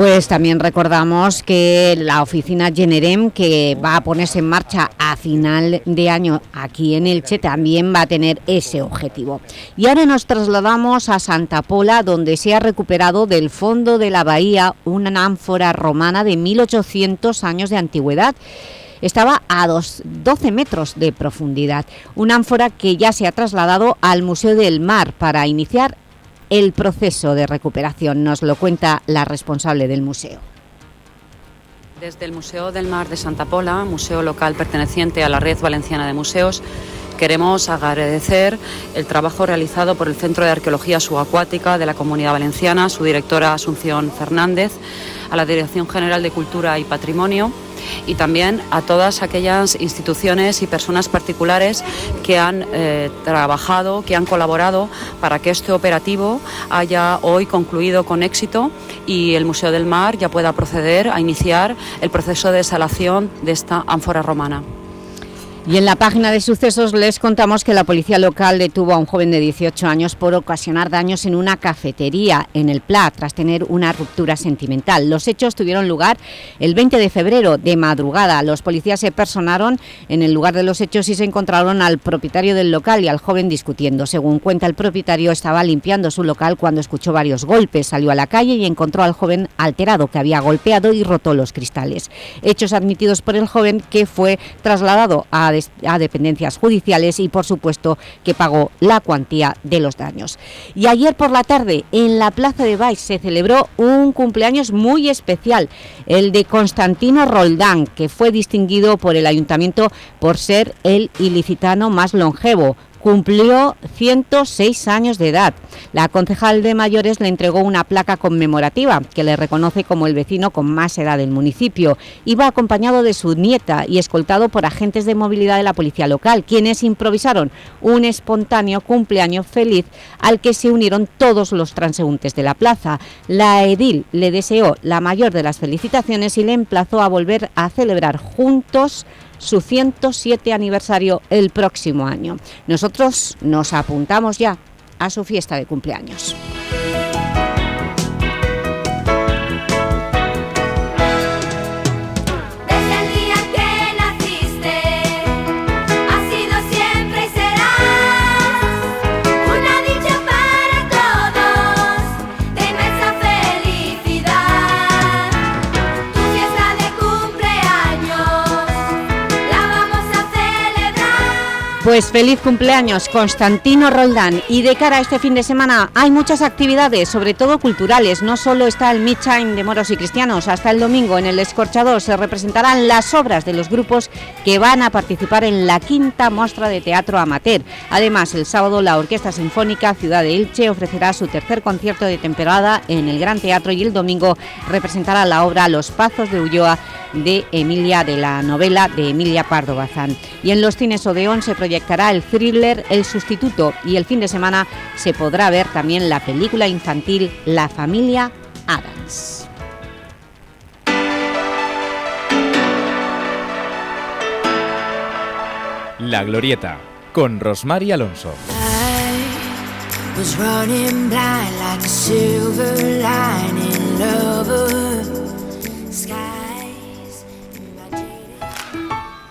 Pues también recordamos que la oficina Generem, que va a ponerse en marcha a final de año aquí en Elche, también va a tener ese objetivo. Y ahora nos trasladamos a Santa Pola, donde se ha recuperado del fondo de la bahía una ánfora romana de 1800 años de antigüedad estaba a 12 metros de profundidad. Una ánfora que ya se ha trasladado al Museo del Mar para iniciar el proceso de recuperación. Nos lo cuenta la responsable del museo. Desde el Museo del Mar de Santa Pola, museo local perteneciente a la Red Valenciana de Museos, queremos agradecer el trabajo realizado por el Centro de Arqueología Subacuática de la Comunidad Valenciana, su directora Asunción Fernández, a la Dirección General de Cultura y Patrimonio y también a todas aquellas instituciones y personas particulares que han eh, trabajado, que han colaborado para que este operativo haya hoy concluido con éxito y el Museo del Mar ya pueda proceder a iniciar el proceso de desalación de esta ánfora romana. Y en la página de sucesos les contamos que la policía local detuvo a un joven de 18 años por ocasionar daños en una cafetería en el Pla tras tener una ruptura sentimental. Los hechos tuvieron lugar el 20 de febrero de madrugada. Los policías se personaron en el lugar de los hechos y se encontraron al propietario del local y al joven discutiendo. Según cuenta el propietario, estaba limpiando su local cuando escuchó varios golpes. Salió a la calle y encontró al joven alterado que había golpeado y roto los cristales. Hechos admitidos por el joven que fue trasladado a a, dependencias judiciales y por supuesto que pagó la cuantía de los daños. Y ayer por la tarde en la Plaza de Baix se celebró un cumpleaños muy especial, el de Constantino Roldán, que fue distinguido por el Ayuntamiento por ser el ilicitano más longevo, cumplió 106 años de edad. La concejal de mayores le entregó una placa conmemorativa que le reconoce como el vecino con más edad del municipio. Iba acompañado de su nieta y escoltado por agentes de movilidad de la policía local, quienes improvisaron un espontáneo cumpleaños feliz al que se unieron todos los transeúntes de la plaza. La edil le deseó la mayor de las felicitaciones y le emplazó a volver a celebrar juntos su 107 aniversario el próximo año. Nosotros nos apuntamos ya a su fiesta de cumpleaños. Pues feliz cumpleaños Constantino Roldán y de cara a este fin de semana hay muchas actividades, sobre todo culturales, no solo está el Midtime de Moros y Cristianos, hasta el domingo en el Escorchador se representarán las obras de los grupos que van a participar en la quinta muestra de teatro amateur. Además, el sábado la Orquesta Sinfónica Ciudad de Elche ofrecerá su tercer concierto de temporada en el Gran Teatro y el domingo representará la obra Los Pazos de Ulloa de Emilia, de la novela de Emilia Pardo Bazán. Y en los cines Odeón se proyectará el thriller El Sustituto y el fin de semana se podrá ver también la película infantil La Familia Adams. La Glorieta, con Rosmar Alonso.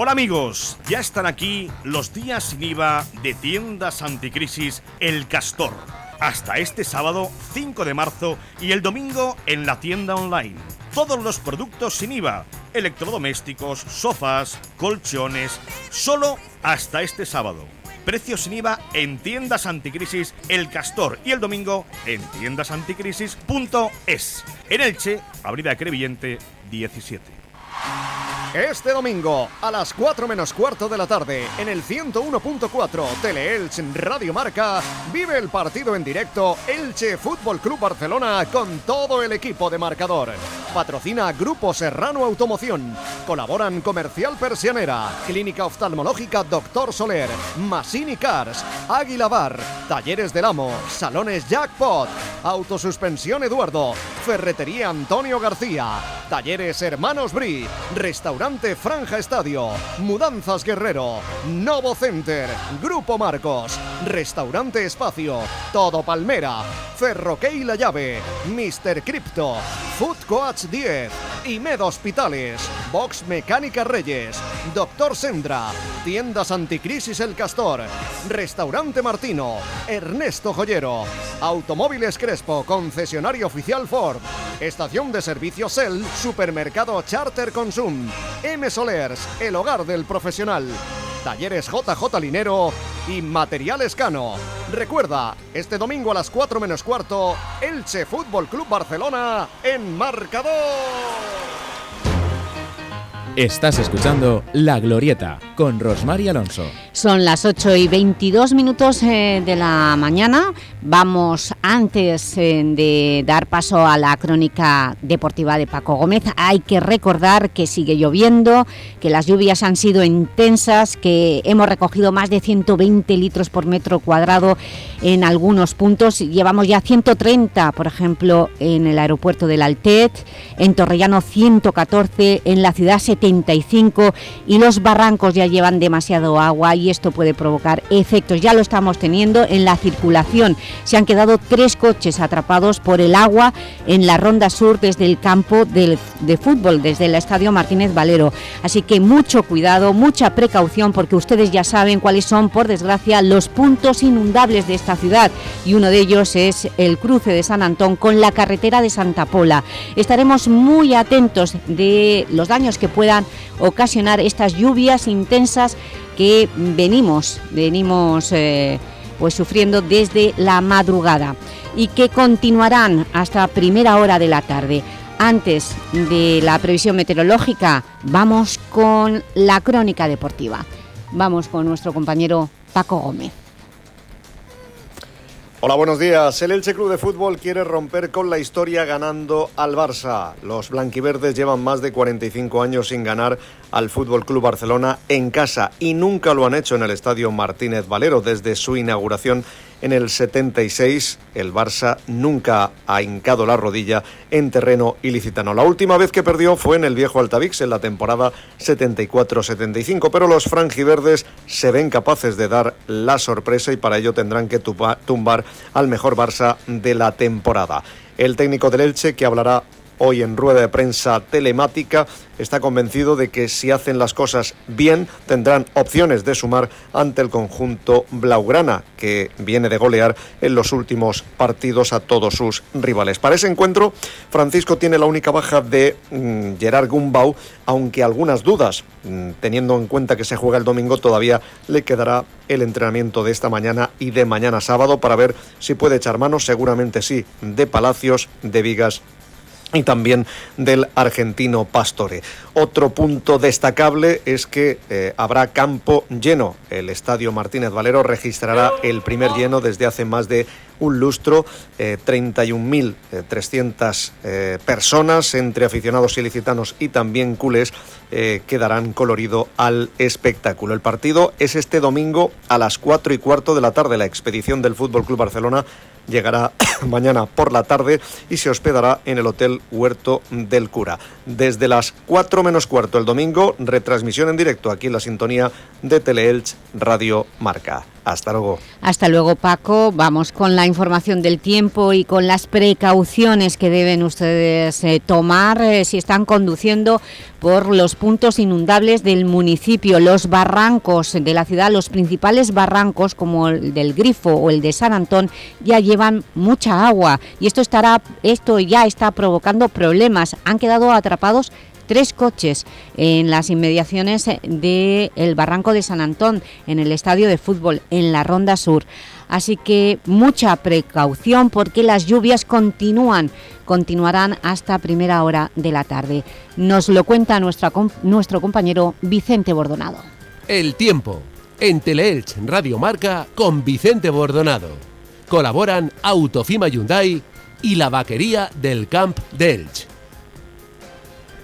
Hola amigos, ya están aquí los días sin IVA de tiendas anticrisis El Castor. Hasta este sábado 5 de marzo y el domingo en la tienda online. Todos los productos sin IVA, electrodomésticos, sofás, colchones, solo hasta este sábado. Precios sin IVA en tiendas anticrisis El Castor y el domingo en tiendasanticrisis.es. En Elche, Abrida Crevillente 17. Este domingo, a las 4 menos cuarto de la tarde, en el 101.4 Tele-Elche Radio Marca, vive el partido en directo Elche Fútbol Club Barcelona con todo el equipo de marcador. Patrocina Grupo Serrano Automoción. Colaboran Comercial Persianera, Clínica Oftalmológica Doctor Soler, Masini Cars, Águila Bar, Talleres del Amo, Salones Jackpot, Autosuspensión Eduardo, Ferretería Antonio García, Talleres Hermanos Bri, Restaurante Franja Estadio, Mudanzas Guerrero, Novo Center, Grupo Marcos, Restaurante Espacio, Todo Palmera, Ferroquey La Llave, Mr. Crypto, Food Coach 10, Imed Hospitales, Box Mecánica Reyes, Doctor Sendra, Tiendas Anticrisis El Castor, Restaurante Martino, Ernesto Joyero, Automóviles Crespo, concesionario oficial Ford, Estación de Servicio Cell, Supermercado Charter Consum, M Solers, el hogar del profesional. Talleres JJ Linero y Materiales Cano. Recuerda, este domingo a las 4 menos cuarto, Elche Fútbol Club Barcelona en marcador. Estás escuchando La Glorieta con Rosmar Alonso. Son las 8 y 22 minutos eh, de la mañana. Vamos, antes eh, de dar paso a la crónica deportiva de Paco Gómez, hay que recordar que sigue lloviendo, que las lluvias han sido intensas, que hemos recogido más de 120 litros por metro cuadrado en algunos puntos. Llevamos ya 130, por ejemplo, en el aeropuerto del Altet, en Torrellano 114, en la ciudad 75 y los barrancos ya llevan demasiado agua y esto puede provocar efectos. Ya lo estamos teniendo en la circulación. Se han quedado tres coches atrapados por el agua en la ronda sur desde el campo de fútbol, desde el Estadio Martínez Valero. Así que mucho cuidado, mucha precaución porque ustedes ya saben cuáles son, por desgracia, los puntos inundables de ciudad y uno de ellos es el cruce de San Antón con la carretera de Santa Pola. Estaremos muy atentos de los daños que puedan ocasionar estas lluvias intensas que venimos, venimos eh, pues sufriendo desde la madrugada y que continuarán hasta primera hora de la tarde. Antes de la previsión meteorológica, vamos con la crónica deportiva. Vamos con nuestro compañero Paco Gómez. Hola, buenos días. El Elche Club de Fútbol quiere romper con la historia ganando al Barça. Los blanquiverdes llevan más de 45 años sin ganar al Fútbol Club Barcelona en casa y nunca lo han hecho en el Estadio Martínez Valero desde su inauguración en el 76, el Barça nunca ha hincado la rodilla en terreno ilicitano. La última vez que perdió fue en el viejo Altavix en la temporada 74-75, pero los franjiverdes se ven capaces de dar la sorpresa y para ello tendrán que tumbar al mejor Barça de la temporada. El técnico del Elche, que hablará hoy en rueda de prensa telemática, está convencido de que si hacen las cosas bien tendrán opciones de sumar ante el conjunto Blaugrana, que viene de golear en los últimos partidos a todos sus rivales. Para ese encuentro, Francisco tiene la única baja de mm, Gerard Gumbau, aunque algunas dudas, mm, teniendo en cuenta que se juega el domingo, todavía le quedará el entrenamiento de esta mañana y de mañana sábado para ver si puede echar mano, seguramente sí, de Palacios, de Vigas y también del argentino Pastore. Otro punto destacable es que eh, habrá campo lleno. El Estadio Martínez Valero registrará el primer lleno desde hace más de un lustro, 31.300 eh, eh, personas entre aficionados ilicitanos y también culés que darán colorido al espectáculo. El partido es este domingo a las 4 y cuarto de la tarde. La expedición del Fútbol Club Barcelona llegará [coughs] mañana por la tarde y se hospedará en el Hotel Huerto del Cura. Desde las 4 menos cuarto el domingo, retransmisión en directo aquí en la sintonía de Teleelch Radio Marca. Hasta luego. Hasta luego, Paco. Vamos con la información del tiempo y con las precauciones que deben ustedes eh, tomar eh, si están conduciendo por los puntos inundables del municipio, los barrancos de la ciudad, los principales barrancos como el del Grifo o el de San Antón ya llevan mucha agua y esto, estará, esto ya está provocando problemas. Han quedado atrapados tres coches en las inmediaciones del barranco de San Antón, en el estadio de fútbol, en la Ronda Sur. así que mucha precaución porque las lluvias continúan, continuarán hasta primera hora de la tarde. Nos lo cuenta nuestro compañero Vicente Bordonado. El tiempo, en Teleelch Radio Marca con Vicente Bordonado. Colaboran Autofima Hyundai y la vaquería del Camp de Elch.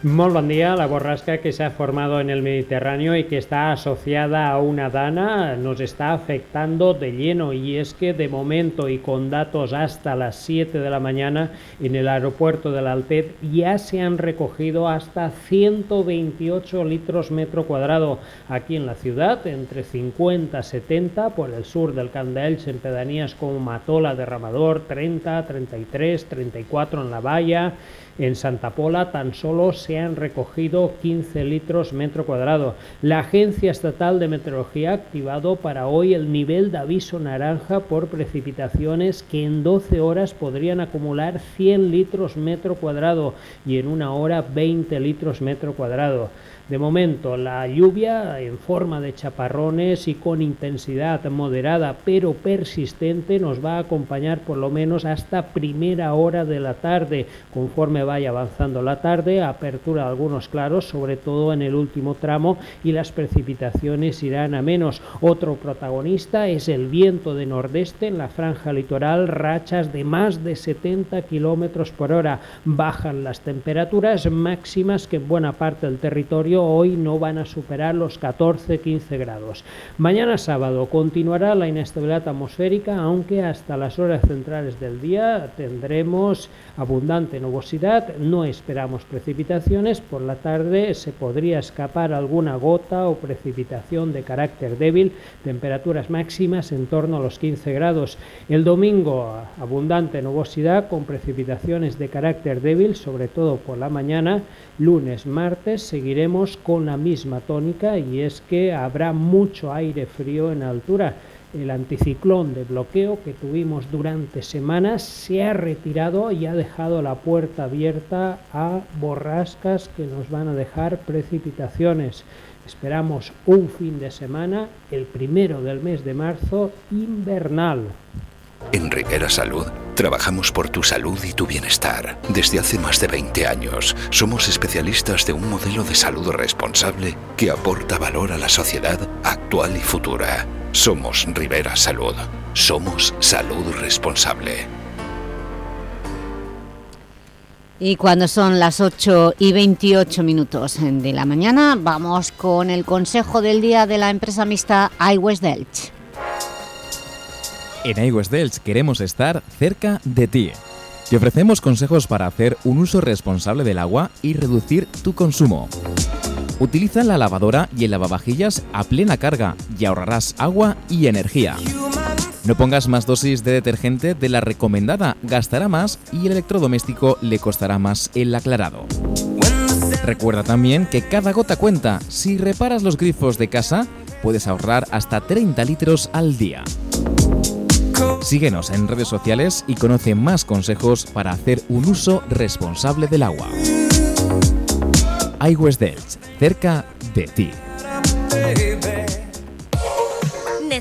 Muy buen día. La borrasca que se ha formado en el Mediterráneo y que está asociada a una dana nos está afectando de lleno y es que de momento y con datos hasta las 7 de la mañana en el aeropuerto de la Altet ya se han recogido hasta 128 litros metro cuadrado aquí en la ciudad, entre 50 y 70 por el sur del Candelch en pedanías como Matola, Derramador, 30, 33, 34 en La Valla en Santa Pola tan solo se han recogido 15 litros metro cuadrado. La Agencia Estatal de Meteorología ha activado para hoy el nivel de aviso naranja por precipitaciones que en 12 horas podrían acumular 100 litros metro cuadrado y en una hora 20 litros metro cuadrado. De momento, la lluvia en forma de chaparrones y con intensidad moderada pero persistente nos va a acompañar por lo menos hasta primera hora de la tarde. Conforme vaya avanzando la tarde, apertura de algunos claros, sobre todo en el último tramo, y las precipitaciones irán a menos. Otro protagonista es el viento de nordeste en la franja litoral, rachas de más de 70 kilómetros por hora. Bajan las temperaturas máximas que en buena parte del territorio hoy no van a superar los 14-15 grados. Mañana sábado continuará la inestabilidad atmosférica, aunque hasta las horas centrales del día tendremos abundante nubosidad, no esperamos precipitaciones, por la tarde se podría escapar alguna gota o precipitación de carácter débil, temperaturas máximas en torno a los 15 grados. El domingo abundante nubosidad con precipitaciones de carácter débil, sobre todo por la mañana, lunes, martes seguiremos con la misma tónica y es que habrá mucho aire frío en altura. El anticiclón de bloqueo que tuvimos durante semanas se ha retirado y ha dejado la puerta abierta a borrascas que nos van a dejar precipitaciones. Esperamos un fin de semana, el primero del mes de marzo, invernal. En Rivera Salud trabajamos por tu salud y tu bienestar. Desde hace más de 20 años somos especialistas de un modelo de salud responsable que aporta valor a la sociedad actual y futura. Somos Rivera Salud. Somos salud responsable. Y cuando son las 8 y 28 minutos de la mañana, vamos con el consejo del día de la empresa mixta iWest Delch. En iWest Delch queremos estar cerca de ti. Te ofrecemos consejos para hacer un uso responsable del agua y reducir tu consumo. Utiliza la lavadora y el lavavajillas a plena carga y ahorrarás agua y energía. No pongas más dosis de detergente de la recomendada, gastará más y el electrodoméstico le costará más el aclarado. Recuerda también que cada gota cuenta. Si reparas los grifos de casa, puedes ahorrar hasta 30 litros al día. Síguenos en redes sociales y conoce más consejos para hacer un uso responsable del agua. iWest cerca de ti.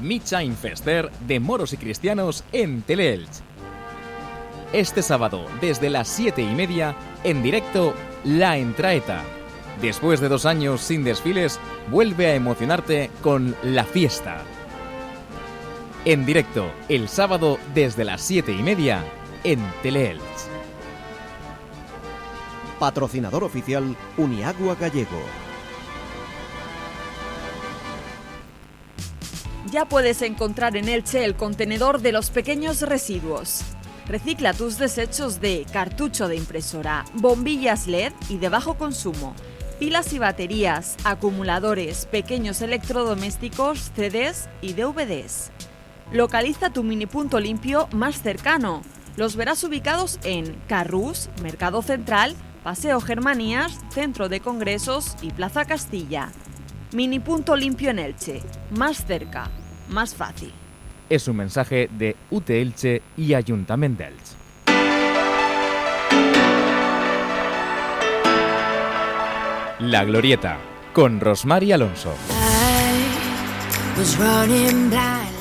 Micha Infester de Moros y Cristianos en Teleelch. Este sábado, desde las 7 y media, en directo, La Entraeta. Después de dos años sin desfiles, vuelve a emocionarte con La Fiesta. En directo, el sábado, desde las 7 y media, en Teleelch. Patrocinador oficial Uniagua Gallego. Ya puedes encontrar en Elche el contenedor de los pequeños residuos. Recicla tus desechos de cartucho de impresora, bombillas LED y de bajo consumo, pilas y baterías, acumuladores, pequeños electrodomésticos, CDs y DVDs. Localiza tu mini punto limpio más cercano. Los verás ubicados en Carrús, Mercado Central, Paseo Germanías, Centro de Congresos y Plaza Castilla. Mini punto limpio en Elche. Más cerca, más fácil. Es un mensaje de UT Elche y Ayuntamiento de Elche. La Glorieta, con Rosmar y Alonso.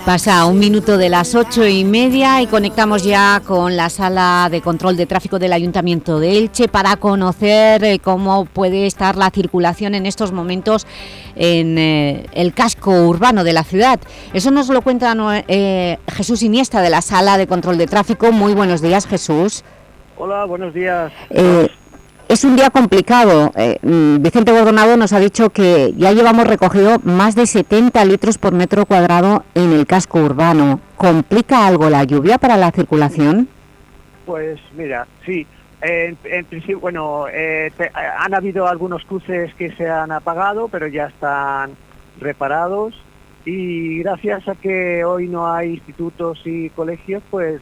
Pasa un minuto de las ocho y media y conectamos ya con la sala de control de tráfico del Ayuntamiento de Elche para conocer eh, cómo puede estar la circulación en estos momentos en eh, el casco urbano de la ciudad. Eso nos lo cuenta eh, Jesús Iniesta de la sala de control de tráfico. Muy buenos días, Jesús. Hola, buenos días. Es un día complicado. Eh, mm, Vicente Bordonado nos ha dicho que ya llevamos recogido más de 70 litros por metro cuadrado en el casco urbano. ¿Complica algo la lluvia para la circulación? Pues mira, sí. En, principio, bueno, eh, han habido algunos cruces que se han apagado, pero ya están reparados. Y gracias a que hoy no hay institutos y colegios, pues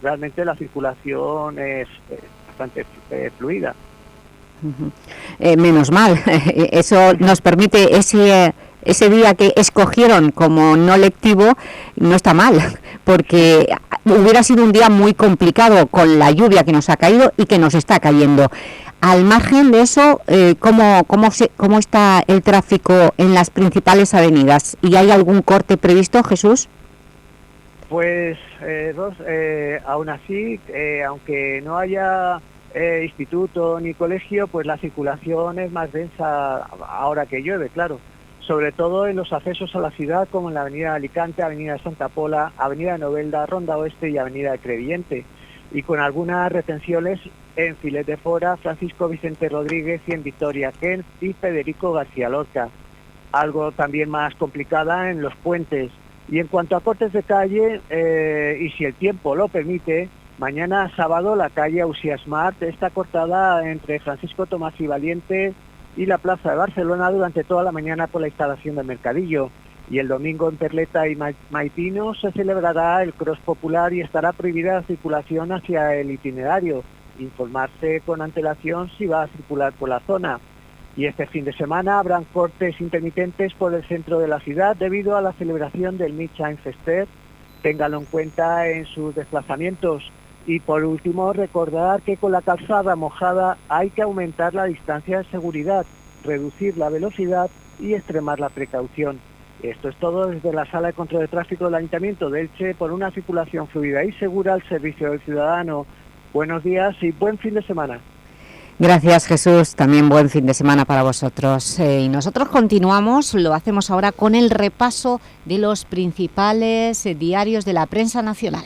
realmente la circulación es bastante eh, fluida. Eh, menos mal, [laughs] eso nos permite ese, ese día que escogieron como no lectivo, no está mal, porque hubiera sido un día muy complicado con la lluvia que nos ha caído y que nos está cayendo. Al margen de eso, eh, ¿cómo, cómo, se, ¿cómo está el tráfico en las principales avenidas? ¿Y hay algún corte previsto, Jesús? Pues, eh, eh aún así, aunque no haya eh, instituto ni colegio, pues la circulación es más densa ahora que llueve, claro. Sobre todo en los accesos a la ciudad, como en la Avenida Alicante, Avenida Santa Pola, Avenida Novelda, Ronda Oeste y Avenida de Crevillente. Y con algunas retenciones en Filet de Fora, Francisco Vicente Rodríguez y en Victoria Kent y Federico García Lorca. Algo también más complicada en los puentes. Y en cuanto a cortes de calle, eh, y si el tiempo lo permite, Mañana sábado la calle Ausiasmart está cortada entre Francisco Tomás y Valiente y la Plaza de Barcelona durante toda la mañana por la instalación del mercadillo. Y el domingo en Perleta y Maipino se celebrará el cross popular y estará prohibida la circulación hacia el itinerario. Informarse con antelación si va a circular por la zona. Y este fin de semana habrán cortes intermitentes por el centro de la ciudad debido a la celebración del Midshine Fester. Ténganlo en cuenta en sus desplazamientos. Y por último, recordar que con la calzada mojada hay que aumentar la distancia de seguridad, reducir la velocidad y extremar la precaución. Esto es todo desde la Sala de Control de Tráfico del Ayuntamiento de Elche por una circulación fluida y segura al servicio del ciudadano. Buenos días y buen fin de semana. Gracias Jesús, también buen fin de semana para vosotros. Eh, y nosotros continuamos, lo hacemos ahora con el repaso de los principales eh, diarios de la prensa nacional.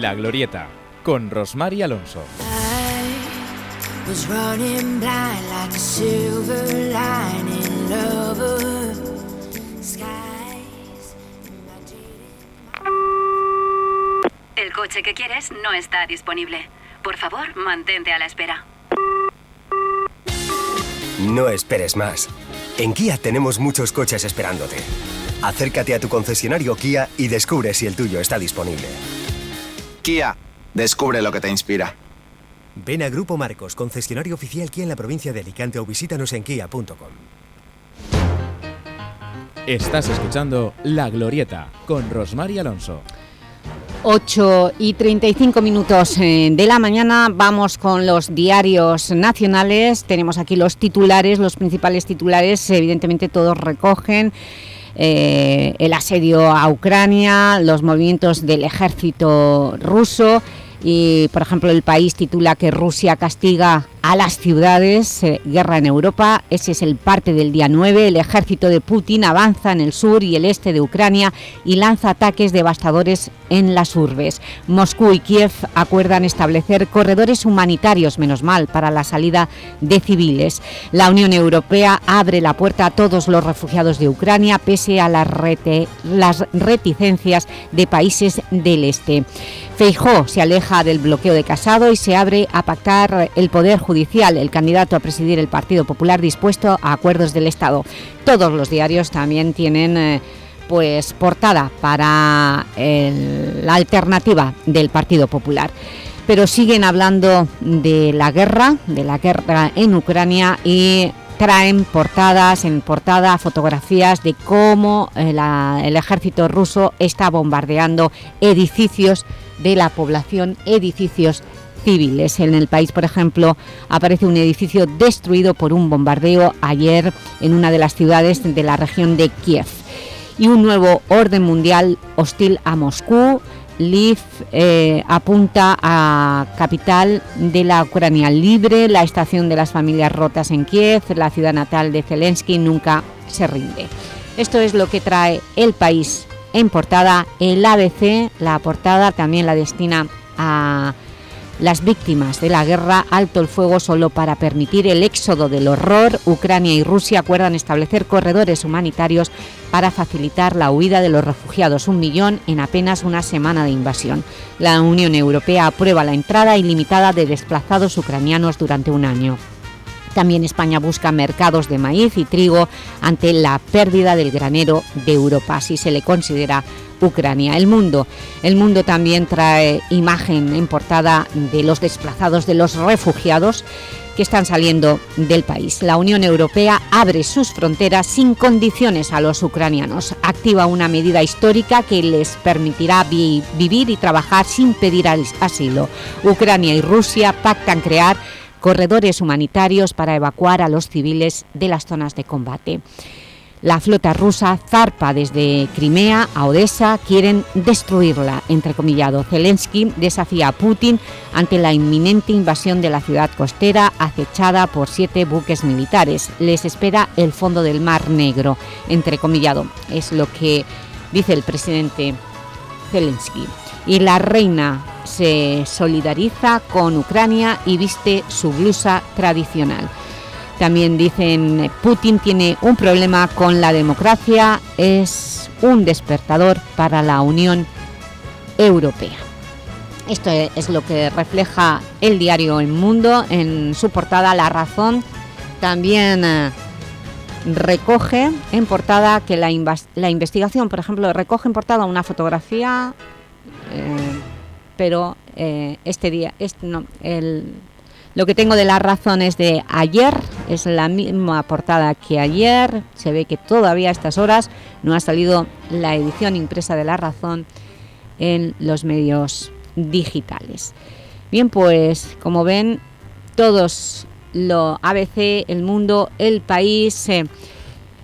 La Glorieta, con Rosmar y Alonso. El coche que quieres no está disponible. Por favor, mantente a la espera. No esperes más. En Kia tenemos muchos coches esperándote. Acércate a tu concesionario Kia y descubre si el tuyo está disponible. Kia, descubre lo que te inspira. Ven a Grupo Marcos, concesionario oficial Kia en la provincia de Alicante o visítanos en kia.com. Estás escuchando La Glorieta con Rosmar y Alonso. 8 y 35 minutos eh, de la mañana vamos con los diarios nacionales. Tenemos aquí los titulares, los principales titulares, evidentemente todos recogen eh, el asedio a Ucrania, los movimientos del ejército ruso por ejemplo, el país titula que Rusia castiga a las ciudades, eh, guerra en Europa, ese es el parte del día 9, el ejército de Putin avanza en el sur y el este de Ucrania y lanza ataques devastadores en las urbes. Moscú y Kiev acuerdan establecer corredores humanitarios, menos mal, para la salida de civiles. La Unión Europea abre la puerta a todos los refugiados de Ucrania, pese a las reticencias de países del este. Feijó se aleja del bloqueo de Casado y se abre a pactar el poder judicial el candidato a presidir el Partido Popular dispuesto a acuerdos del Estado. Todos los diarios también tienen... Eh, pues portada para la alternativa del Partido Popular. Pero siguen hablando de la guerra, de la guerra en Ucrania y traen portadas, en portada fotografías de cómo eh, el ejército ruso está bombardeando edificios de la población, edificios civiles. En el país, por ejemplo, aparece un edificio destruido por un bombardeo ayer en una de las ciudades de la región de Kiev. Y un nuevo orden mundial hostil a Moscú, Liv eh, apunta a capital de la Ucrania libre, la estación de las familias rotas en Kiev, la ciudad natal de Zelensky nunca se rinde. Esto es lo que trae el país en portada. El ABC, la portada también la destina a las víctimas de la guerra, alto el fuego solo para permitir el éxodo del horror. Ucrania y Rusia acuerdan establecer corredores humanitarios para facilitar la huida de los refugiados, un millón en apenas una semana de invasión. La Unión Europea aprueba la entrada ilimitada de desplazados ucranianos durante un año. También España busca mercados de maíz y trigo ante la pérdida del granero de Europa, si se le considera Ucrania. El Mundo. El Mundo también trae imagen en portada de los desplazados, de los refugiados que están saliendo del país. La Unión Europea abre sus fronteras sin condiciones a los ucranianos. Activa una medida histórica que les permitirá vivir y trabajar sin pedir asilo. Ucrania y Rusia pactan crear corredores humanitarios para evacuar a los civiles de las zonas de combate. La flota rusa zarpa desde Crimea a Odessa, quieren destruirla, entrecomillado. Zelensky desafía a Putin ante la inminente invasión de la ciudad costera acechada por siete buques militares. Les espera el fondo del Mar Negro, entrecomillado. Es lo que dice el presidente Zelensky. Y la reina se solidariza con Ucrania y viste su blusa tradicional. También dicen, Putin tiene un problema con la democracia, es un despertador para la Unión Europea. Esto es lo que refleja el diario El Mundo en su portada La Razón. También eh, recoge en portada que la, la, investigación, por ejemplo, recoge en portada una fotografía, eh, pero eh, este día, este, no, el, lo que tengo de La Razón es de ayer, es la misma portada que ayer, se ve que todavía a estas horas no ha salido la edición impresa de La Razón en los medios digitales. Bien, pues como ven, todos lo ABC, El Mundo, El País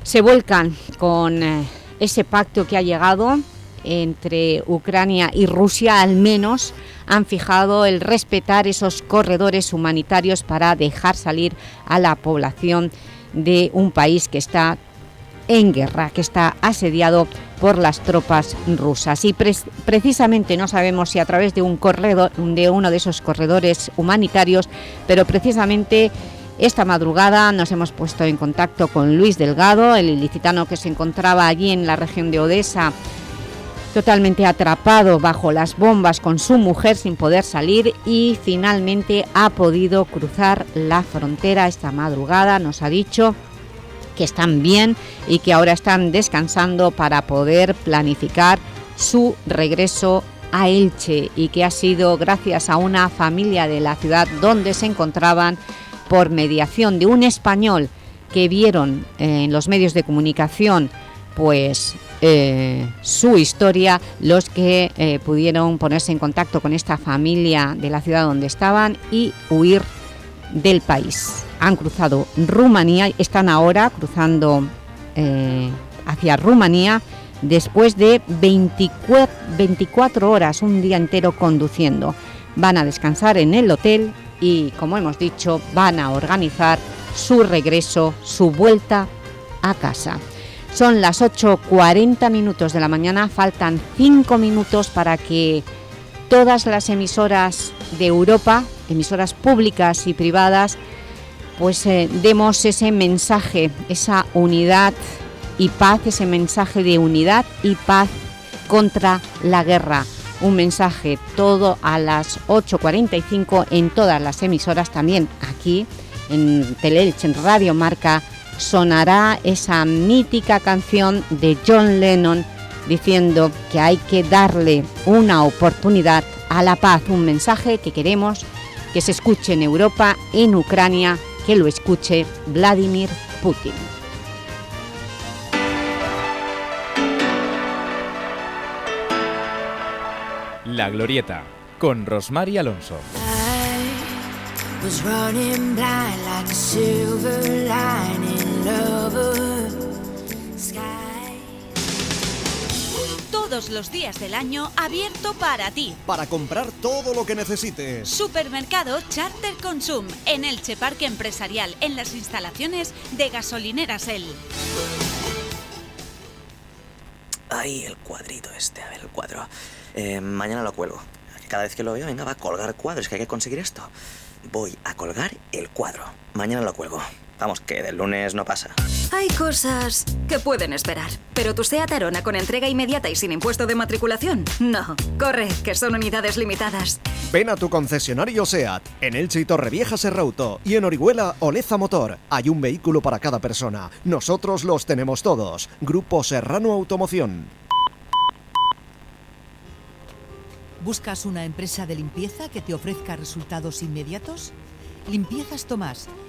se vuelcan con eh, ese pacto que ha llegado entre Ucrania y Rusia, al menos han fijado el respetar esos corredores humanitarios para dejar salir a la población de un país que está en guerra, que está asediado por las tropas rusas. Y precisamente no sabemos si a través de, un corredor, de uno de esos corredores humanitarios, pero precisamente esta madrugada nos hemos puesto en contacto con Luis Delgado, el ilicitano que se encontraba allí en la región de Odessa totalmente atrapado bajo las bombas con su mujer sin poder salir y finalmente ha podido cruzar la frontera esta madrugada, nos ha dicho que están bien y que ahora están descansando para poder planificar su regreso a Elche y que ha sido gracias a una familia de la ciudad donde se encontraban por mediación de un español que vieron en los medios de comunicación pues eh, su historia los que eh, pudieron ponerse en contacto con esta familia de la ciudad donde estaban y huir del país. Han cruzado Rumanía, están ahora cruzando eh, hacia Rumanía después de 24, 24 horas, un día entero conduciendo. Van a descansar en el hotel y, como hemos dicho, van a organizar su regreso, su vuelta a casa. Son las 8.40 minutos de la mañana, faltan 5 minutos para que todas las emisoras de Europa, emisoras públicas y privadas, pues eh, demos ese mensaje, esa unidad y paz, ese mensaje de unidad y paz contra la guerra. Un mensaje todo a las 8.45 en todas las emisoras, también aquí en Teleelch, en Radio Marca, sonará esa mítica canción de John Lennon diciendo que hay que darle una oportunidad a la paz, un mensaje que queremos que se escuche en Europa, en Ucrania, que lo escuche Vladimir Putin. La Glorieta, con Rosmar Alonso. Todos los días del año abierto para ti. Para comprar todo lo que necesites. Supermercado Charter Consum en Elche Parque Empresarial, en las instalaciones de Gasolineras El. Ahí el cuadrito este, a ver el cuadro. Eh, mañana lo cuelgo. Cada vez que lo veo, venga, va a colgar cuadros, que hay que conseguir esto. Voy a colgar el cuadro. Mañana lo cuelgo. Vamos, que del lunes no pasa. Hay cosas que pueden esperar, pero tu SEAT Arona con entrega inmediata y sin impuesto de matriculación, no. Corre, que son unidades limitadas. Ven a tu concesionario SEAT, en Elche y Torrevieja Serrauto y en Orihuela Oleza Motor. Hay un vehículo para cada persona. Nosotros los tenemos todos. Grupo Serrano Automoción. ¿Buscas una empresa de limpieza que te ofrezca resultados inmediatos? Limpiezas Tomás,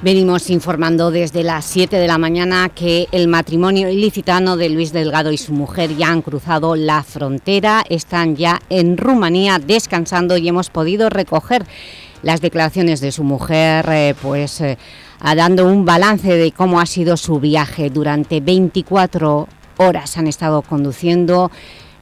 Venimos informando desde las 7 de la mañana que el matrimonio ilicitano de Luis Delgado y su mujer ya han cruzado la frontera, están ya en Rumanía descansando y hemos podido recoger las declaraciones de su mujer, eh, pues eh, dando un balance de cómo ha sido su viaje. Durante 24 horas han estado conduciendo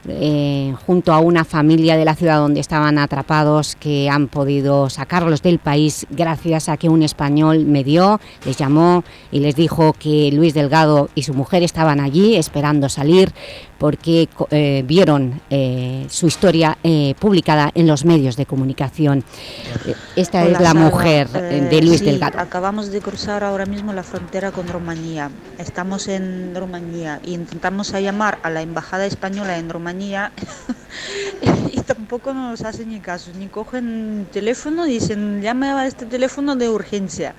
eh, junto a una familia de la ciudad donde estaban atrapados que han podido sacarlos del país gracias a que un español me dio, les llamó y les dijo que Luis Delgado y su mujer estaban allí esperando salir porque eh, vieron eh, su historia eh, publicada en los medios de comunicación. Esta Hola, es la Sara. mujer Eh, de Luis sí, Delgado. Acabamos de cruzar ahora mismo la frontera con Rumanía. Estamos en Rumanía y intentamos llamar a la embajada española en Rumanía [laughs] y tampoco nos hacen ni caso, ni cogen teléfono, dicen llame a este teléfono de urgencia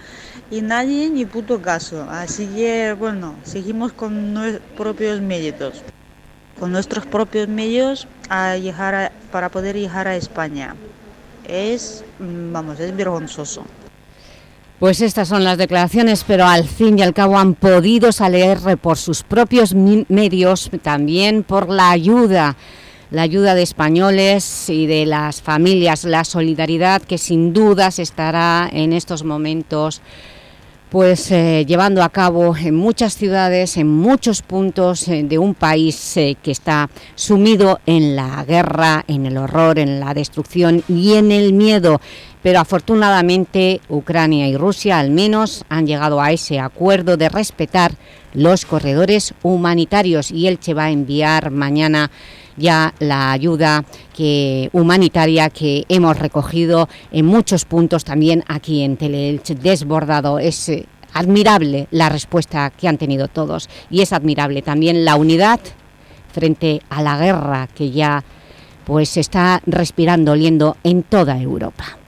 y nadie ni puto caso. Así que bueno, seguimos con nuestros propios medios, con nuestros propios medios a llegar para poder llegar a España. Es, vamos, es vergonzoso. Pues estas son las declaraciones, pero al fin y al cabo han podido salir por sus propios medios, también por la ayuda, la ayuda de españoles y de las familias, la solidaridad que sin dudas estará en estos momentos pues eh, llevando a cabo en muchas ciudades, en muchos puntos eh, de un país eh, que está sumido en la guerra, en el horror, en la destrucción y en el miedo. Pero afortunadamente Ucrania y Rusia al menos han llegado a ese acuerdo de respetar los corredores humanitarios y Elche va a enviar mañana ya la ayuda que, humanitaria que hemos recogido en muchos puntos también aquí en Teleelch, desbordado. Es eh, admirable la respuesta que han tenido todos y es admirable también la unidad frente a la guerra que ya pues está respirando, oliendo en toda Europa.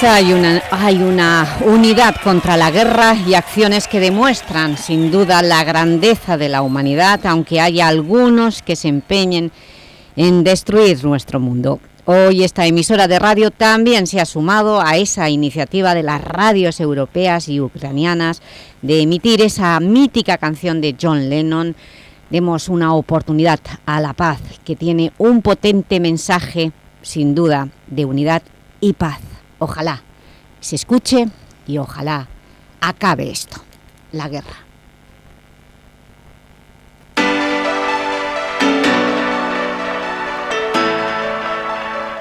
Hay una, hay una unidad contra la guerra y acciones que demuestran sin duda la grandeza de la humanidad, aunque haya algunos que se empeñen en destruir nuestro mundo. Hoy esta emisora de radio también se ha sumado a esa iniciativa de las radios europeas y ucranianas de emitir esa mítica canción de John Lennon. Demos una oportunidad a la paz que tiene un potente mensaje, sin duda, de unidad y paz. Ojalá se escuche y ojalá acabe esto, la guerra.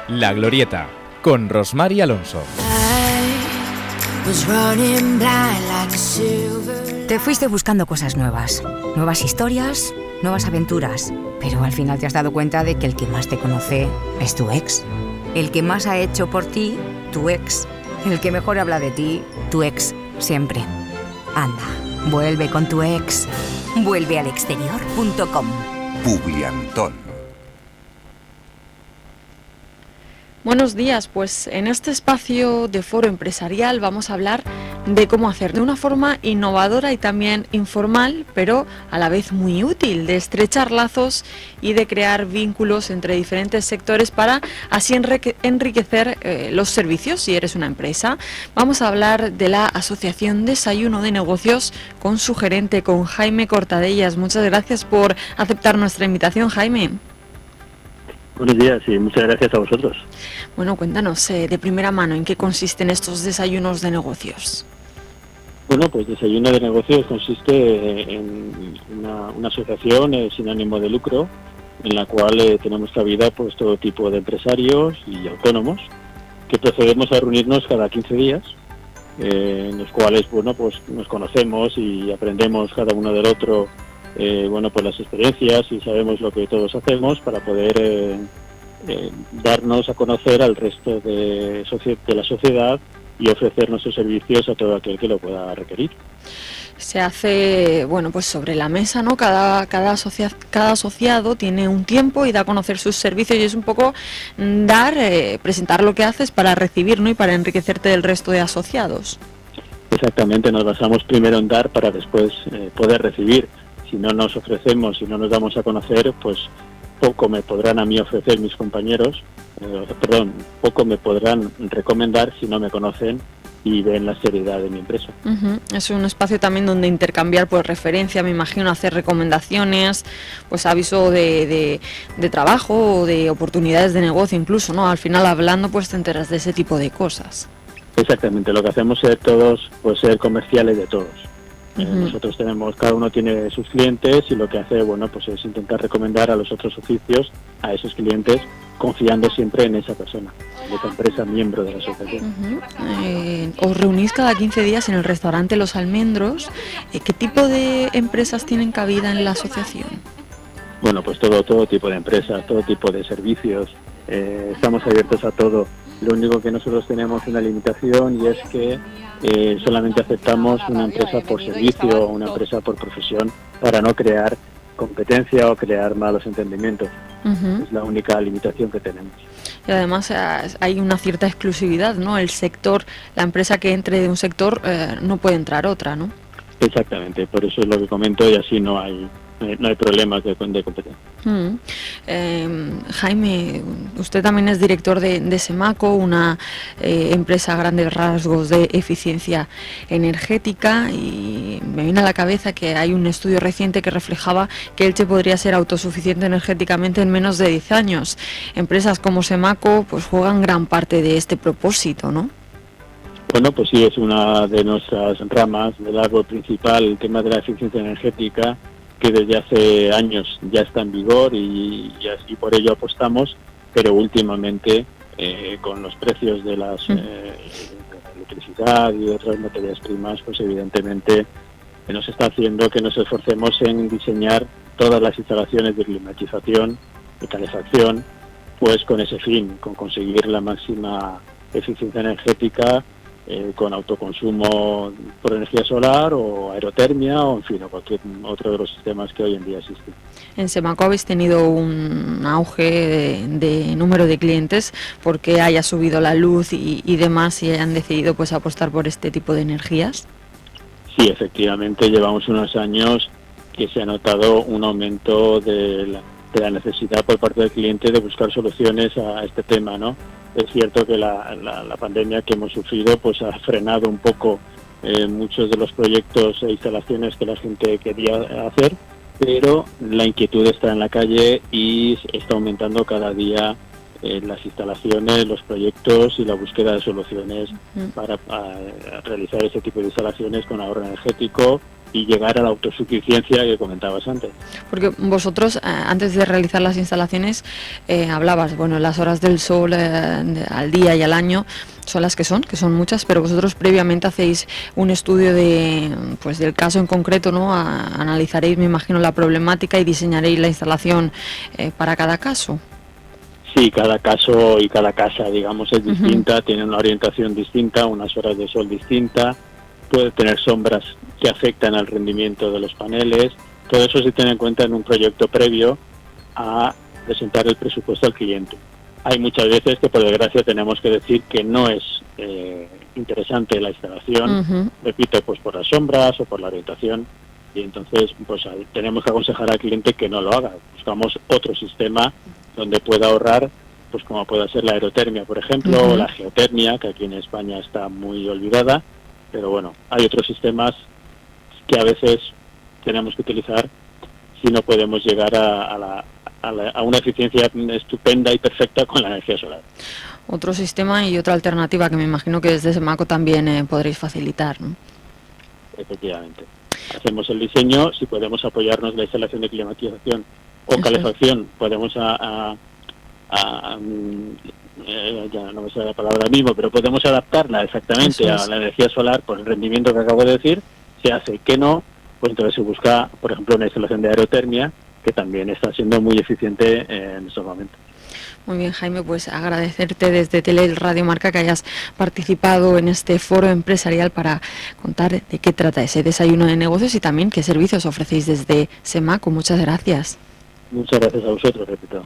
La Glorieta, con Rosmar y Alonso. Te fuiste buscando cosas nuevas, nuevas historias, nuevas aventuras, pero al final te has dado cuenta de que el que más te conoce es tu ex. El que más ha hecho por ti, tu ex. El que mejor habla de ti, tu ex, siempre. Anda, vuelve con tu ex. Vuelve al exterior.com. Publiantón. Buenos días, pues en este espacio de foro empresarial vamos a hablar de cómo hacer de una forma innovadora y también informal, pero a la vez muy útil, de estrechar lazos y de crear vínculos entre diferentes sectores para así enriquecer eh, los servicios si eres una empresa. Vamos a hablar de la Asociación Desayuno de Negocios con su gerente, con Jaime Cortadellas. Muchas gracias por aceptar nuestra invitación, Jaime. Buenos días y muchas gracias a vosotros. Bueno, cuéntanos eh, de primera mano en qué consisten estos desayunos de negocios. Bueno, pues desayuno de negocios consiste en una, asociación eh, sin ánimo de lucro en la cual eh, tenemos cabida pues todo tipo de empresarios y autónomos que procedemos a reunirnos cada 15 días en los cuales bueno pues nos conocemos y aprendemos cada uno del otro eh, bueno, pues las experiencias y sabemos lo que todos hacemos para poder eh, eh, darnos a conocer al resto de, de la sociedad y ofrecer nuestros servicios a todo aquel que lo pueda requerir. Se hace bueno pues sobre la mesa no cada cada, cada asociado tiene un tiempo y da a conocer sus servicios y es un poco dar presentar lo que haces para recibir no y para enriquecerte del resto de asociados. Exactamente nos basamos primero en dar para después poder recibir. Si no nos ofrecemos, si no nos damos a conocer, pues poco me podrán a mí ofrecer mis compañeros, eh, perdón, poco me podrán recomendar si no me conocen y ven la seriedad de mi empresa. Es un espacio también donde intercambiar pues referencia, me imagino, hacer recomendaciones, pues aviso de, de, trabajo o de oportunidades de negocio incluso, ¿no? Al final hablando pues te enteras de ese tipo de cosas. Exactamente, lo que hacemos es todos, pues ser comerciales de todos. Eh, nosotros tenemos, cada uno tiene sus clientes y lo que hace, bueno, pues es intentar recomendar a los otros oficios a esos clientes confiando siempre en esa persona, en esa empresa miembro de la asociación. Eh, os reunís cada 15 días en el restaurante Los Almendros. Eh, ¿Qué tipo de empresas tienen cabida en la asociación? Bueno, pues todo, todo tipo de empresas, todo tipo de servicios. estamos abiertos a todo. Lo único que nosotros tenemos una limitación y es que eh, solamente aceptamos una empresa por servicio o una empresa por profesión para no crear competencia o crear malos entendimientos. Es la única limitación que tenemos. Y además eh, hay una cierta exclusividad, ¿no? El sector, la empresa que entre de un sector eh, no puede entrar otra, ¿no? Exactamente, por eso es lo que comento y así no hay no hay problemas de, competencia. Mm. Em, Jaime, usted también es director de, Semaco, una eh, empresa a grandes rasgos de eficiencia energética y me viene a la cabeza que hay un estudio reciente que reflejaba que Elche podría ser autosuficiente energéticamente en menos de 10 años. Empresas como Semaco pues juegan gran parte de este propósito, ¿no? Bueno, pues sí, es una de nuestras ramas del árbol principal, el tema de la eficiencia energética que desde hace años ya está en vigor y, y por ello apostamos, pero últimamente eh, con los precios de, las, mm. eh, la electricidad y otras materias primas, pues evidentemente nos está haciendo que nos esforcemos en diseñar todas las instalaciones de climatización, de calefacción, pues con ese fin, con conseguir la máxima eficiencia energética eh, con autoconsumo por energía solar o aerotermia o en fin, o cualquier otro de los sistemas que hoy en día existen. En Semaco habéis tenido un auge de, de número de clientes porque haya subido la luz y, y demás y hayan decidido pues apostar por este tipo de energías. Sí, efectivamente, llevamos unos años que se ha notado un aumento de la, de la necesidad por parte del cliente de buscar soluciones a este tema, ¿no? Es cierto que la, la- la pandemia que hemos sufrido pues ha frenado un poco eh, muchos de los proyectos e instalaciones que la gente quería hacer, pero la inquietud está en la calle y está aumentando cada día eh, las instalaciones, los proyectos y la búsqueda de soluciones para realizar ese tipo de instalaciones con ahorro energético y llegar a la autosuficiencia que comentabas antes. Porque vosotros, eh, antes de realizar las instalaciones, eh, hablabas, bueno, las horas del sol eh, al día y al año son las que son, que son muchas, pero vosotros previamente hacéis un estudio de, pues, del caso en concreto, ¿no? A- analizaréis, me imagino, la problemática y diseñaréis la instalación eh, para cada caso. Sí, cada caso y cada casa, digamos, es distinta, tiene una orientación distinta, unas horas de sol distinta, puede tener sombras que afectan al rendimiento de los paneles. Todo eso se tiene en cuenta en un proyecto previo a presentar el presupuesto al cliente. Hay muchas veces que, por desgracia, tenemos que decir que no es eh, interesante la instalación, repito, pues por las sombras o por la orientación, y entonces pues tenemos que aconsejar al cliente que no lo haga. Buscamos otro sistema donde pueda ahorrar, pues como pueda ser la aerotermia, por ejemplo, o la geotermia, que aquí en España está muy olvidada, pero bueno, hay otros sistemas que a veces tenemos que utilizar si no podemos llegar a, a la- a la- a una eficiencia estupenda y perfecta con la energía solar. Otro sistema y otra alternativa que me imagino que desde Semaco también eh, podréis facilitar, ¿no? efectivamente. Hacemos el diseño, si podemos apoyarnos en la instalación de climatización o calefacción, podemos a- mm, eh, ya no me sale la palabra mismo, pero podemos adaptarla exactamente a la energía solar por el rendimiento que acabo de decir, se hace que no, pues entonces se busca, por ejemplo, una instalación de aerotermia que también está siendo muy eficiente en estos momentos. Muy bien, Jaime, pues agradecerte desde Tele Radio Marca que hayas participado en este foro empresarial para contar de qué trata ese desayuno de negocios y también qué servicios ofrecéis desde Semaco. Muchas gracias. Muchas gracias a vosotros, repito.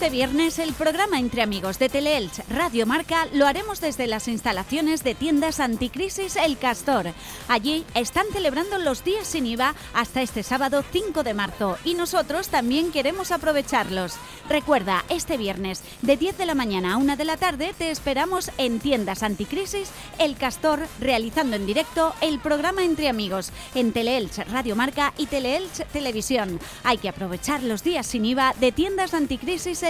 Este viernes el programa Entre Amigos de Teleelch Radio Marca lo haremos desde las instalaciones de tiendas anticrisis El Castor. Allí están celebrando los días sin IVA hasta este sábado 5 de marzo y nosotros también queremos aprovecharlos. Recuerda, este viernes de 10 de la mañana a 1 de la tarde te esperamos en tiendas anticrisis El Castor realizando en directo el programa Entre Amigos en Teleelch Radio Marca y Teleelch Televisión. Hay que aprovechar los días sin IVA de tiendas anticrisis El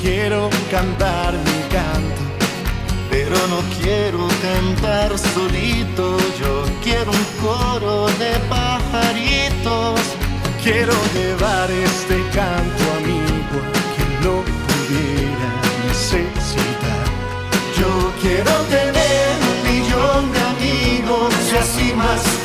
Quiero cantar mi canto, pero no quiero cantar solito, yo quiero un coro de pajaritos, quiero llevar este canto a quien lo pudiera necesitar. Yo quiero tener un millón de amigos y así más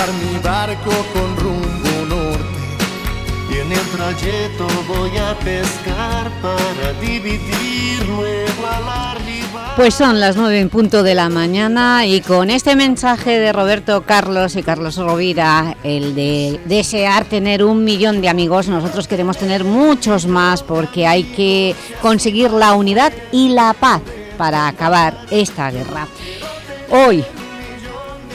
llevar mi barco con rumbo norte. Y en el trayecto voy a pescar para dividir luego la. Pues son las nueve en punto de la mañana y con este mensaje de Roberto Carlos y Carlos Rovira, el de desear tener un millón de amigos, nosotros queremos tener muchos más porque hay que conseguir la unidad y la paz para acabar esta guerra. Hoy,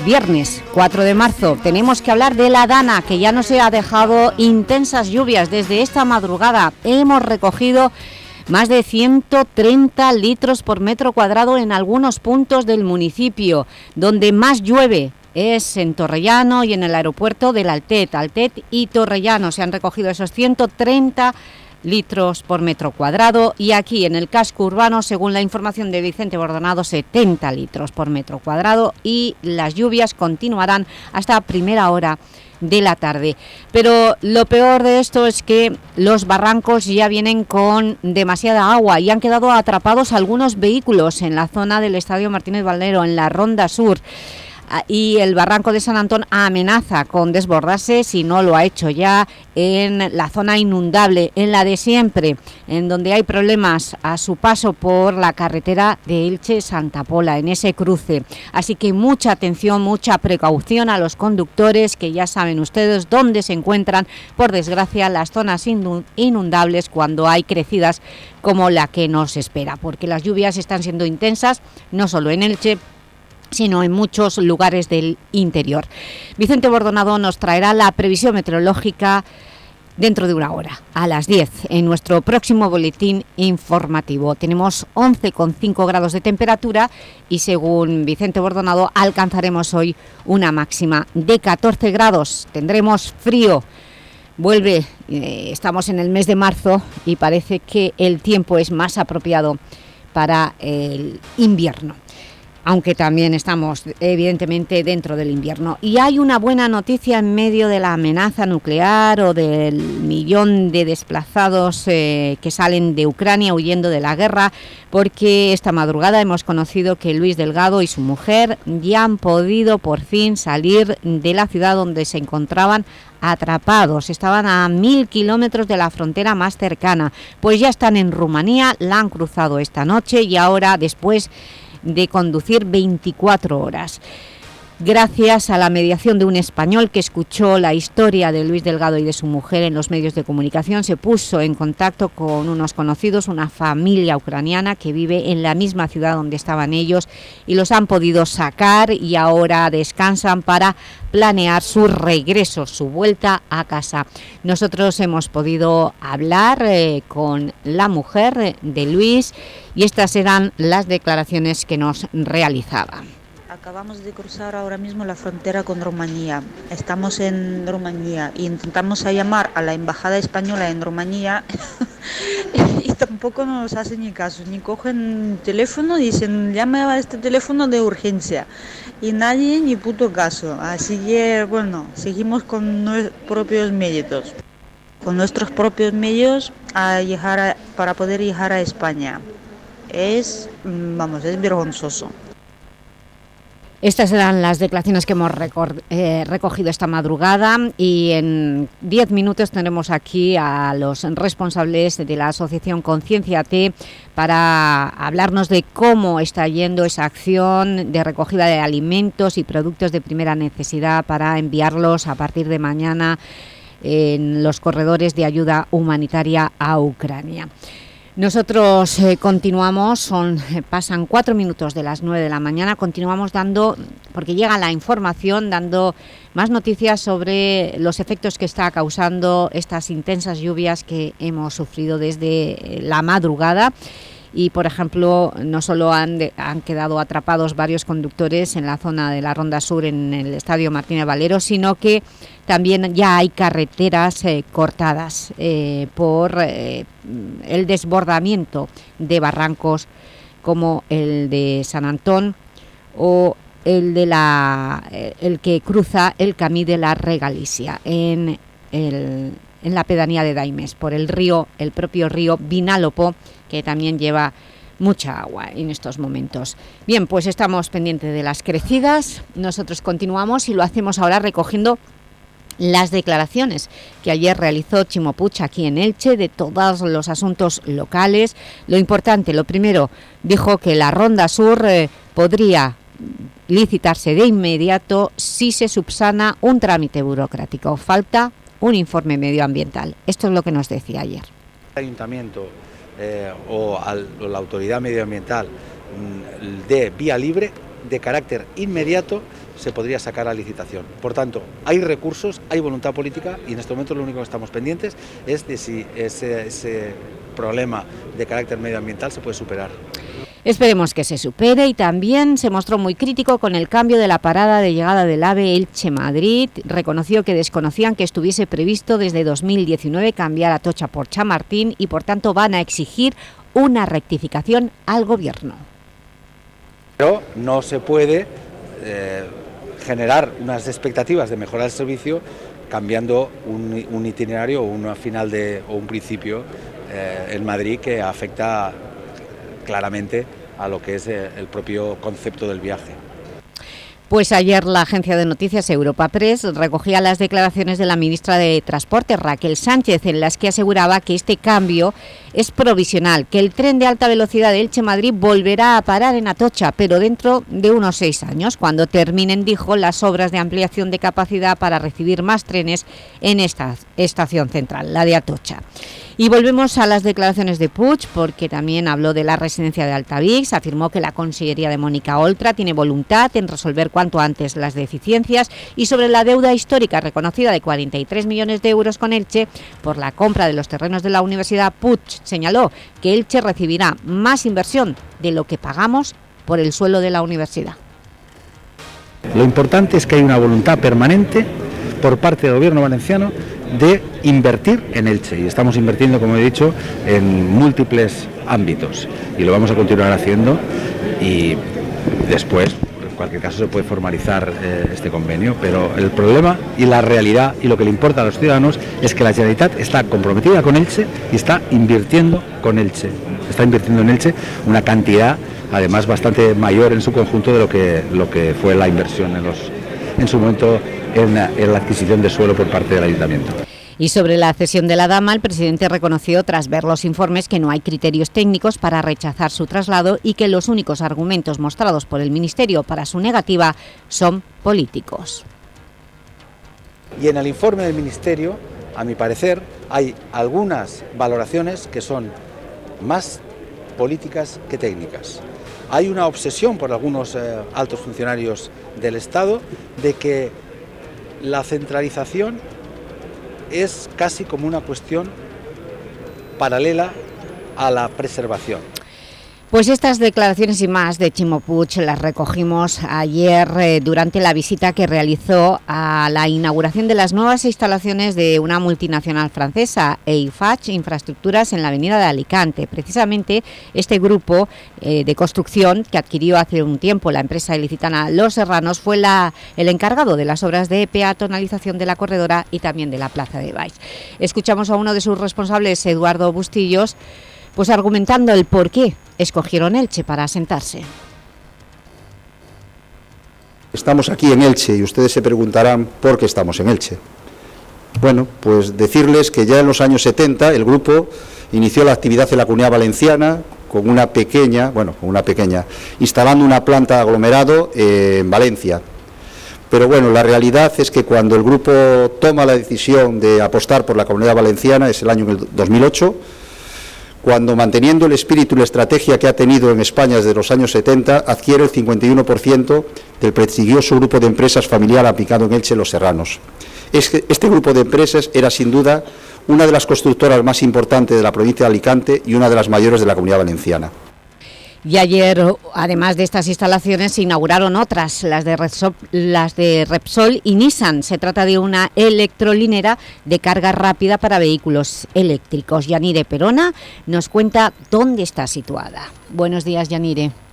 viernes 4 de marzo, tenemos que hablar de la Dana, que ya nos ha dejado intensas lluvias desde esta madrugada. Hemos recogido más de 130 litros por metro cuadrado en algunos puntos del municipio, donde más llueve es en Torrellano y en el aeropuerto del Altet. Altet y Torrellano se han recogido esos 130 litros por metro cuadrado y aquí en el casco urbano, según la información de Vicente Bordonado, 70 litros por metro cuadrado y las lluvias continuarán hasta primera hora de la tarde. Pero lo peor de esto es que los barrancos ya vienen con demasiada agua y han quedado atrapados algunos vehículos en la zona del Estadio Martínez Valero, en la Ronda Sur. Ah, y el barranco de San Antón amenaza con desbordarse, si no lo ha hecho ya, en la zona inundable, en la de siempre, en donde hay problemas a su paso por la carretera de Elche-Santa Pola, en ese cruce. Así que mucha atención, mucha precaución a los conductores, que ya saben ustedes dónde se encuentran, por desgracia, las zonas inundables cuando hay crecidas como la que nos espera, porque las lluvias están siendo intensas, no solo en Elche, sino en muchos lugares del interior. Vicente Bordonado nos traerá la previsión meteorológica dentro de una hora, a las 10, en nuestro próximo boletín informativo. Tenemos 11,5 grados de temperatura y según Vicente Bordonado alcanzaremos hoy una máxima de 14 grados. Tendremos frío. Vuelve, eh, estamos en el mes de marzo y parece que el tiempo es más apropiado para el invierno aunque también estamos evidentemente dentro del invierno. Y hay una buena noticia en medio de la amenaza nuclear o del millón de desplazados eh, que salen de Ucrania huyendo de la guerra, porque esta madrugada hemos conocido que Luis Delgado y su mujer ya han podido por fin salir de la ciudad donde se encontraban atrapados, estaban a mil kilómetros de la frontera más cercana, pues ya están en Rumanía, la han cruzado esta noche y ahora después de conducir 24 horas. Gracias a la mediación de un español que escuchó la historia de Luis Delgado y de su mujer en los medios de comunicación, se puso en contacto con unos conocidos, una familia ucraniana que vive en la misma ciudad donde estaban ellos y los han podido sacar y ahora descansan para planear su regreso, su vuelta a casa. Nosotros hemos podido hablar eh, con la mujer de Luis y estas eran las declaraciones que nos realizaba. Acabamos de cruzar ahora mismo la frontera con Rumanía. Estamos en Rumanía y intentamos llamar a la embajada española en Rumanía [laughs] y tampoco nos hacen ni caso, ni cogen teléfono, dicen llame a este teléfono de urgencia y nadie ni puto caso. Así que bueno, seguimos con nuestros propios medios, con nuestros propios medios a llegar para poder llegar a España. Es, mm, vamos, es vergonzoso. Estas eran las declaraciones que hemos eh, recogido esta madrugada y en 10 minutos tendremos aquí a los responsables de la asociación Conciencia T para hablarnos de cómo está yendo esa acción de recogida de alimentos y productos de primera necesidad para enviarlos a partir de mañana en los corredores de ayuda humanitaria a Ucrania. Nosotros eh, continuamos, son, eh, pasan cuatro minutos de las nueve de la mañana, continuamos dando, porque llega la información, dando más noticias sobre los efectos que está causando estas intensas lluvias que hemos sufrido desde la madrugada y, por ejemplo, no solo han, han quedado atrapados varios conductores en la zona de la Ronda Sur en el Estadio Martínez Valero, sino que también ya hay carreteras eh, cortadas eh, por eh, el desbordamiento de barrancos como el de San Antón o el, de la, el que cruza el Camí de la Regalicia en, el, en la pedanía de Daimes, por el río, el propio río Vinalopó, que también lleva mucha agua en estos momentos. Bien, pues estamos pendientes de las crecidas, nosotros continuamos y lo hacemos ahora recogiendo las declaraciones que ayer realizó Chimopuch aquí en Elche de todos los asuntos locales. Lo importante, lo primero, dijo que la Ronda Sur eh, podría licitarse de inmediato si se subsana un trámite burocrático. Falta un informe medioambiental. Esto es lo que nos decía ayer. El ayuntamiento eh, o, al, o la autoridad medioambiental mm, de vía libre, de carácter inmediato, se podría sacar a licitación. Por tanto, hay recursos, hay voluntad política y en este momento lo único que estamos pendientes es de si ese, ese problema de carácter medioambiental se puede superar. Esperemos que se supere y también se mostró muy crítico con el cambio de la parada de llegada del AVE Elche-Madrid. Reconoció que desconocían que estuviese previsto desde 2019 cambiar a Tocha por Chamartín y por tanto van a exigir una rectificación al Gobierno. Pero no se puede eh, generar unas expectativas de mejorar el servicio cambiando un, itinerario o una final de, o un principio eh, en Madrid que afecta claramente a lo que es eh, el propio concepto del viaje. Pues ayer la agencia de noticias Europa Press recogía las declaraciones de la ministra de Transporte, Raquel Sánchez, en las que aseguraba que este cambio es provisional, que el tren de alta velocidad de Elche-Madrid volverá a parar en Atocha, pero dentro de unos seis años, cuando terminen, dijo, las obras de ampliación de capacidad para recibir más trenes en esta estación central, la de Atocha. Y volvemos a las declaraciones de Puig, porque también habló de la residencia de Altavix, afirmó que la Consellería de Mónica Oltra tiene voluntad en resolver cuanto antes las deficiencias y sobre la deuda histórica reconocida de 43 millones de euros con Elche por la compra de los terrenos de la Universidad, Puig señaló que Elche recibirá más inversión de lo que pagamos por el suelo de la universidad. Lo importante es que hay una voluntad permanente por parte del Gobierno valenciano de invertir en Elche. Y estamos invirtiendo, como he dicho, en múltiples ámbitos. Y lo vamos a continuar haciendo. Y después, en cualquier caso, se puede formalizar eh, este convenio, pero el problema y la realidad y lo que le importa a los ciudadanos es que la Generalitat está comprometida con Elche y está invirtiendo con Elche, está invirtiendo en Elche una cantidad además bastante mayor en su conjunto de lo que, lo que fue la inversión en, los, en su momento en, en la adquisición de suelo por parte del Ayuntamiento. Y sobre la cesión de la dama, el presidente reconoció tras ver los informes que no hay criterios técnicos para rechazar su traslado y que los únicos argumentos mostrados por el Ministerio para su negativa son políticos. Y en el informe del Ministerio, a mi parecer, hay algunas valoraciones que son más políticas que técnicas. Hay una obsesión por algunos eh, altos funcionarios del Estado de que la centralización es casi como una cuestión paralela a la preservación. Pues estas declaraciones y más de Chimo Puig las recogimos ayer eh, durante la visita que realizó a la inauguración de las nuevas instalaciones de una multinacional francesa, EIFACH Infraestructuras, en la avenida de Alicante. Precisamente este grupo eh, de construcción que adquirió hace un tiempo la empresa ilicitana Los Serranos fue el encargado de las obras de peatonalización de la corredora y también de la plaza de Baix. Escuchamos a uno de sus responsables, Eduardo Bustillos, pues argumentando el por qué escogieron Elche para asentarse. Estamos aquí en Elche y ustedes se preguntarán por qué estamos en Elche. Bueno, pues decirles que ya en los años 70 el grupo inició la actividad en la Comunidad Valenciana con una pequeña, bueno, con una pequeña, instalando una planta de aglomerado eh, en Valencia. Pero bueno, la realidad es que cuando el grupo toma la decisión de apostar por la Comunidad Valenciana, es el año 2008, cuando manteniendo el espíritu y la estrategia que ha tenido en España desde los años 70, adquiere el 51% del prestigioso grupo de empresas familiar aplicado en Elche Los Serranos. Este grupo de empresas era sin duda una de las constructoras más importantes de la provincia de Alicante y una de las mayores de la Comunidad Valenciana. Y ayer, además de estas instalaciones, se inauguraron otras, las de, Repsol, las de Repsol y Nissan. Se trata de una electrolinera de carga rápida para vehículos eléctricos. Yanire Perona nos cuenta dónde está situada. Buenos días, Yanire.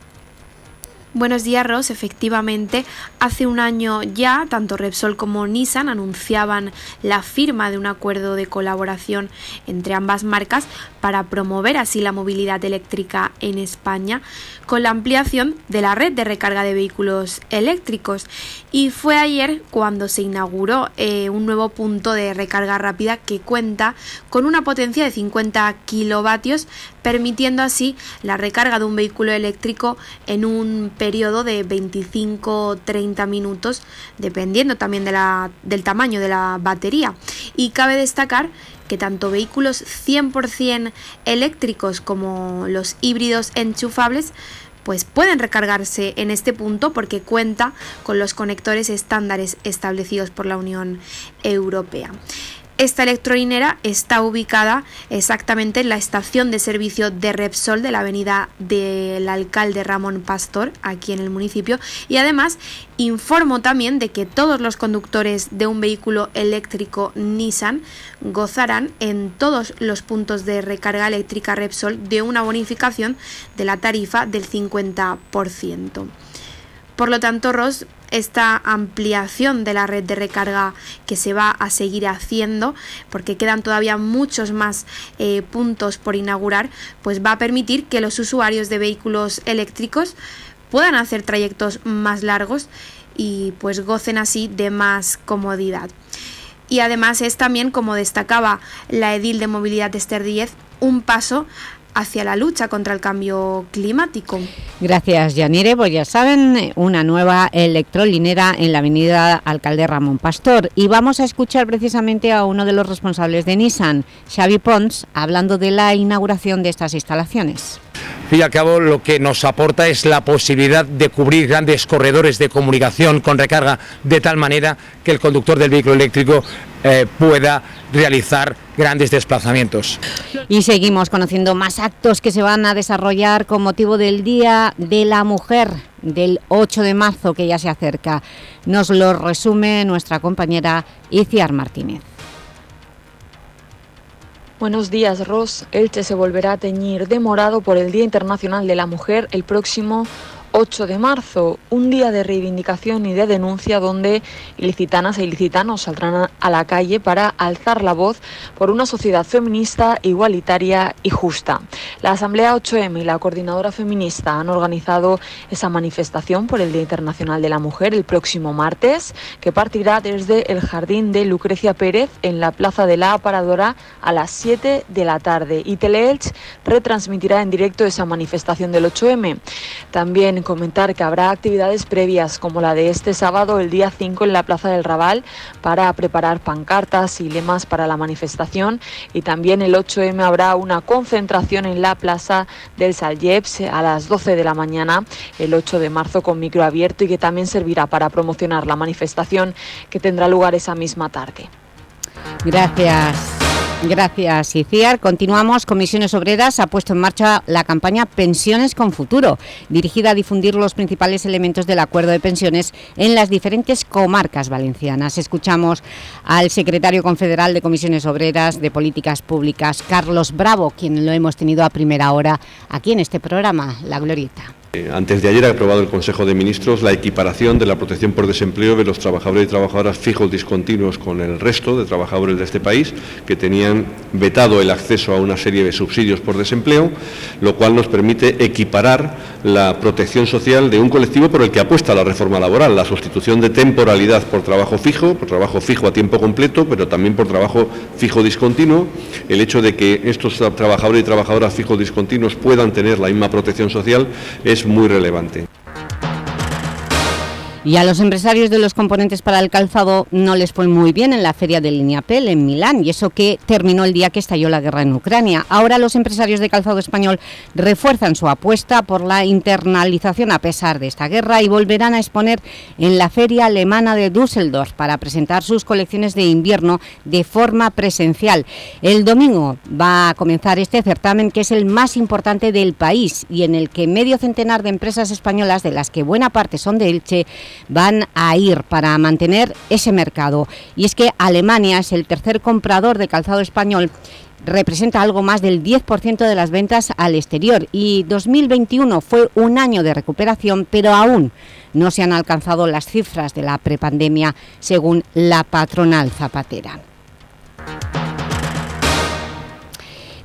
Buenos días, Ross. Efectivamente, hace un año ya, tanto Repsol como Nissan anunciaban la firma de un acuerdo de colaboración entre ambas marcas para promover así la movilidad eléctrica en España con la ampliación de la red de recarga de vehículos eléctricos. Y fue ayer cuando se inauguró eh, un nuevo punto de recarga rápida que cuenta con una potencia de 50 kilovatios, permitiendo así la recarga de un vehículo eléctrico en un periodo de 25-30 minutos, dependiendo también de la, del tamaño de la batería. Y cabe destacar que tanto vehículos 100% eléctricos como los híbridos enchufables pues pueden recargarse en este punto porque cuenta con los conectores estándares establecidos por la Unión Europea. Esta electrolinera está ubicada exactamente en la estación de servicio de Repsol de la avenida del alcalde Ramón Pastor, aquí en el municipio, y además informo también de que todos los conductores de un vehículo eléctrico Nissan gozarán en todos los puntos de recarga eléctrica Repsol de una bonificación de la tarifa del 50%. Por lo tanto, Ross, esta ampliación de la red de recarga que se va a seguir haciendo, porque quedan todavía muchos más eh, puntos por inaugurar, pues va a permitir que los usuarios de vehículos eléctricos puedan hacer trayectos más largos y pues gocen así de más comodidad. Y además es también, como destacaba la edil de movilidad Esther Díez, un paso hacia la lucha contra el cambio climático. Gracias, Yanire. Pues ya saben, una nueva electrolinera en la avenida Alcalde Ramón Pastor. Y vamos a escuchar precisamente a uno de los responsables de Nissan, Xavi Pons, hablando de la inauguración de estas instalaciones y al cabo lo que nos aporta es la posibilidad de cubrir grandes corredores de comunicación con recarga de tal manera que el conductor del vehículo eléctrico eh, pueda realizar grandes desplazamientos. Y seguimos conociendo más actos que se van a desarrollar con motivo del Día de la Mujer del 8 de marzo que ya se acerca. Nos lo resume nuestra compañera Iciar Martínez. Buenos días, Ross. Elche se volverá a teñir de morado por el Día Internacional de la Mujer el próximo 8 de marzo, un día de reivindicación y de denuncia donde ilicitanas e ilicitanos saldrán a la calle para alzar la voz por una sociedad feminista, igualitaria y justa. La Asamblea 8M y la Coordinadora Feminista han organizado esa manifestación por el Día Internacional de la Mujer el próximo martes, que partirá desde el Jardín de Lucrecia Pérez en la Plaza de la Aparadora a las 7 de la tarde. Y Teleelch retransmitirá en directo esa manifestación del 8M. También comentar que habrá actividades previas como la de este sábado, el día 5 en la Plaza del Raval, para preparar pancartas y lemas para la manifestación. Y también el 8M habrá una concentración en la Plaza del Saljeps a las 12 de la mañana, el 8 de marzo, con micro abierto y que también servirá para promocionar la manifestación que tendrá lugar esa misma tarde. Gracias. Gracias, Iciar. Continuamos. Comisiones Obreras ha puesto en marcha la campaña Pensiones con Futuro, dirigida a difundir los principales elementos del acuerdo de pensiones en las diferentes comarcas valencianas. Escuchamos al secretario confederal de Comisiones Obreras de Políticas Públicas, Carlos Bravo, quien lo hemos tenido a primera hora aquí en este programa, La Glorieta. Eh, antes de ayer ha aprobado el Consejo de Ministros la equiparación de la protección por desempleo de los trabajadores y trabajadoras fijos discontinuos con el resto de trabajadores de este país que tenían vetado el acceso a una serie de subsidios por desempleo, lo cual nos permite equiparar la protección social de un colectivo por el que apuesta la reforma laboral, la sustitución de temporalidad por trabajo fijo, por trabajo fijo a tiempo completo, pero también por trabajo fijo discontinuo, el hecho de que estos trabajadores y trabajadoras fijos discontinuos puedan tener la misma protección social es muy relevante. Y a los empresarios de los componentes para el calzado no les fue muy bien en la feria de Lineapel en Milán, y eso que terminó el día que estalló la guerra en Ucrania. Ahora los empresarios de calzado español refuerzan su apuesta por la internalización a pesar de esta guerra y volverán a exponer en la feria alemana de Düsseldorf para presentar sus colecciones de invierno de forma presencial. El domingo va a comenzar este certamen que es el más importante del país y en el que medio centenar de empresas españolas, de las que buena parte son de Elche, van a ir para mantener ese mercado. Y es que Alemania es el tercer comprador de calzado español representa algo más del 10% de las ventas al exterior y 2021 fue un año de recuperación, pero aún no se han alcanzado las cifras de la prepandemia según la patronal zapatera.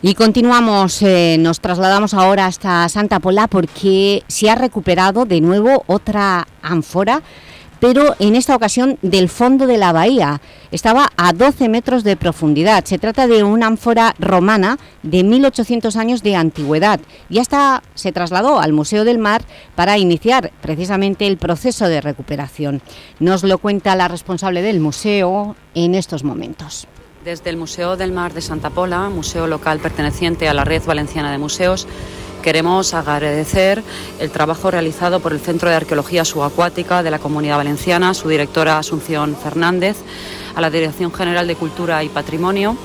Y continuamos, eh, nos trasladamos ahora hasta Santa Pola porque se ha recuperado de nuevo otra ánfora pero en esta ocasión del fondo de la bahía. Estaba a 12 metros de profundidad. Se trata de una ánfora romana de 1800 años de antigüedad. Y hasta se trasladó al Museo del Mar para iniciar precisamente el proceso de recuperación. Nos lo cuenta la responsable del museo en estos momentos. Desde el Museo del Mar de Santa Pola, museo local perteneciente a la Red Valenciana de Museos, queremos agradecer el trabajo realizado por el Centro de Arqueología Subacuática de la Comunidad Valenciana, su directora Asunción Fernández, a la Dirección General de Cultura y Patrimonio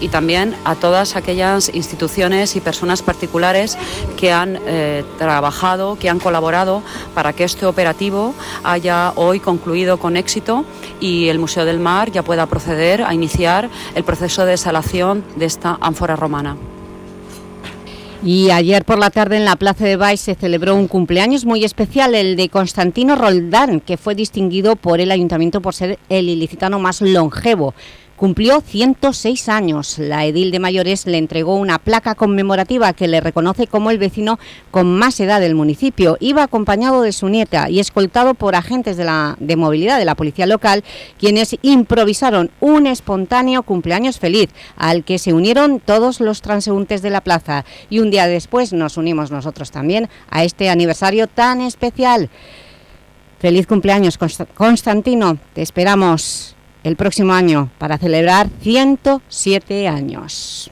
y también a todas aquellas instituciones y personas particulares que han eh, trabajado, que han colaborado para que este operativo haya hoy concluido con éxito y el Museo del Mar ya pueda proceder a iniciar el proceso de desalación de esta ánfora romana. Y ayer por la tarde en la Plaza de Baix se celebró un cumpleaños muy especial, el de Constantino Roldán, que fue distinguido por el Ayuntamiento por ser el ilicitano más longevo. Cumplió 106 años. La edil de Mayores le entregó una placa conmemorativa que le reconoce como el vecino con más edad del municipio. Iba acompañado de su nieta y escoltado por agentes de, movilidad de la policía local, quienes improvisaron un espontáneo cumpleaños feliz, al que se unieron todos los transeúntes de la plaza. Y un día después nos unimos nosotros también a este aniversario tan especial. Feliz cumpleaños, Constantino. Te esperamos el próximo año para celebrar 107 años.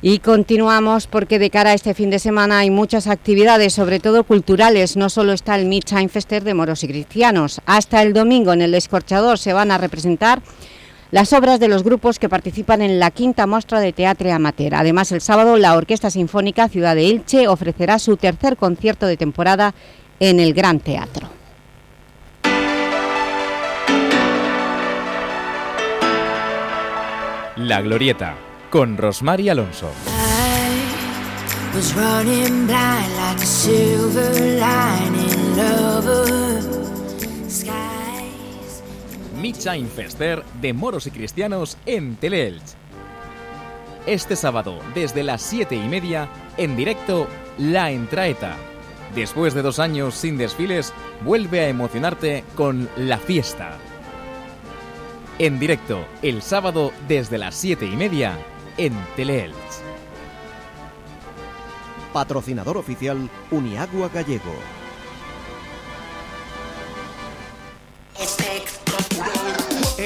Y continuamos porque de cara a este fin de semana hay muchas actividades, sobre todo culturales. No solo está el Midtime Fester de moros y cristianos. Hasta el domingo en el Escorchador se van a representar las obras de los grupos que participan en la quinta muestra de teatro amateur. Además, el sábado la Orquesta Sinfónica Ciudad de Ilche ofrecerá su tercer concierto de temporada en el Gran Teatro. La Glorieta, con Rosmar y Alonso. Midshine Fester de moros y cristianos en Teleelch. Este sábado, desde las 7 y media, en directo, La Entraeta Después de dos años sin desfiles, vuelve a emocionarte con La Fiesta. En directo, el sábado desde las siete y media, en Teleelch. Patrocinador oficial Uniagua Gallego.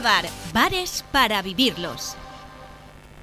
Bar, bares para vivirlos.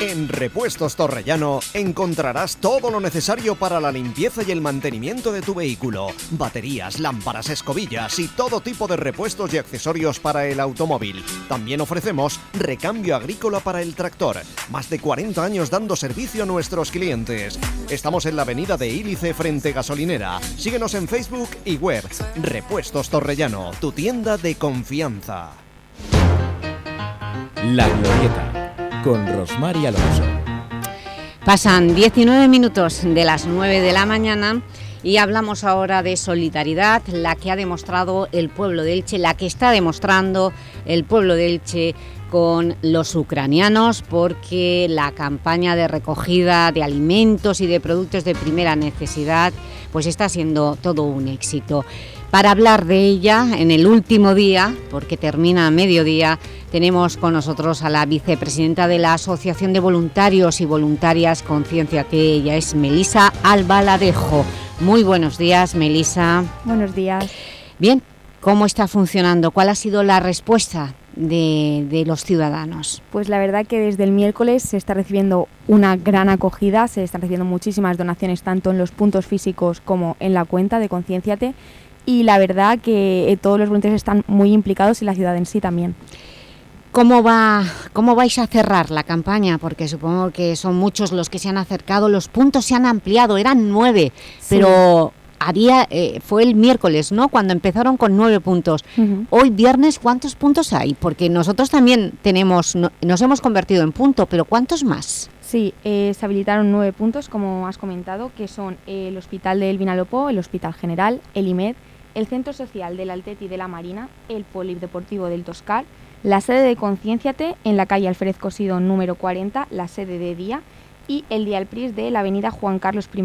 En Repuestos Torrellano encontrarás todo lo necesario para la limpieza y el mantenimiento de tu vehículo. Baterías, lámparas, escobillas y todo tipo de repuestos y accesorios para el automóvil. También ofrecemos recambio agrícola para el tractor. Más de 40 años dando servicio a nuestros clientes. Estamos en la avenida de Ílice frente gasolinera. Síguenos en Facebook y web. Repuestos Torrellano, tu tienda de confianza. La Glorieta, con Rosmar y Alonso. Pasan 19 minutos de las 9 de la mañana y hablamos ahora de solidaridad, la que ha demostrado el pueblo de Elche, la que está demostrando el pueblo de Elche con los ucranianos porque la campaña de recogida de alimentos y de productos de primera necesidad pues está siendo todo un éxito. Para hablar de ella, en el último día, porque termina a mediodía, tenemos con nosotros a la vicepresidenta de la Asociación de Voluntarios y Voluntarias Conciencia, que ella es Melisa Albaladejo. Muy buenos días, Melisa. Buenos días. Bien, ¿cómo está funcionando? ¿Cuál ha sido la respuesta de, de, los ciudadanos? Pues la verdad que desde el miércoles se está recibiendo una gran acogida, se están recibiendo muchísimas donaciones tanto en los puntos físicos como en la cuenta de Concienciate y la verdad que eh, todos los voluntarios están muy implicados y la ciudad en sí también. ¿Cómo, va, ¿Cómo vais a cerrar la campaña? Porque supongo que son muchos los que se han acercado, los puntos se han ampliado, eran nueve, pero había, eh, fue el miércoles, ¿no?, cuando empezaron con nueve puntos. Hoy, viernes, ¿cuántos puntos hay? Porque nosotros también tenemos, nos hemos convertido en punto, pero ¿cuántos más? Sí, eh, se habilitaron nueve puntos, como has comentado, que son el Hospital del Vinalopó, el Hospital General, el IMED, el Centro Social del Alteti de la Marina, el Polideportivo del Toscar, la sede de Concienciate en la calle Alfred Cosido número 40, la sede de Día, y el Dialpris de la avenida Juan Carlos I.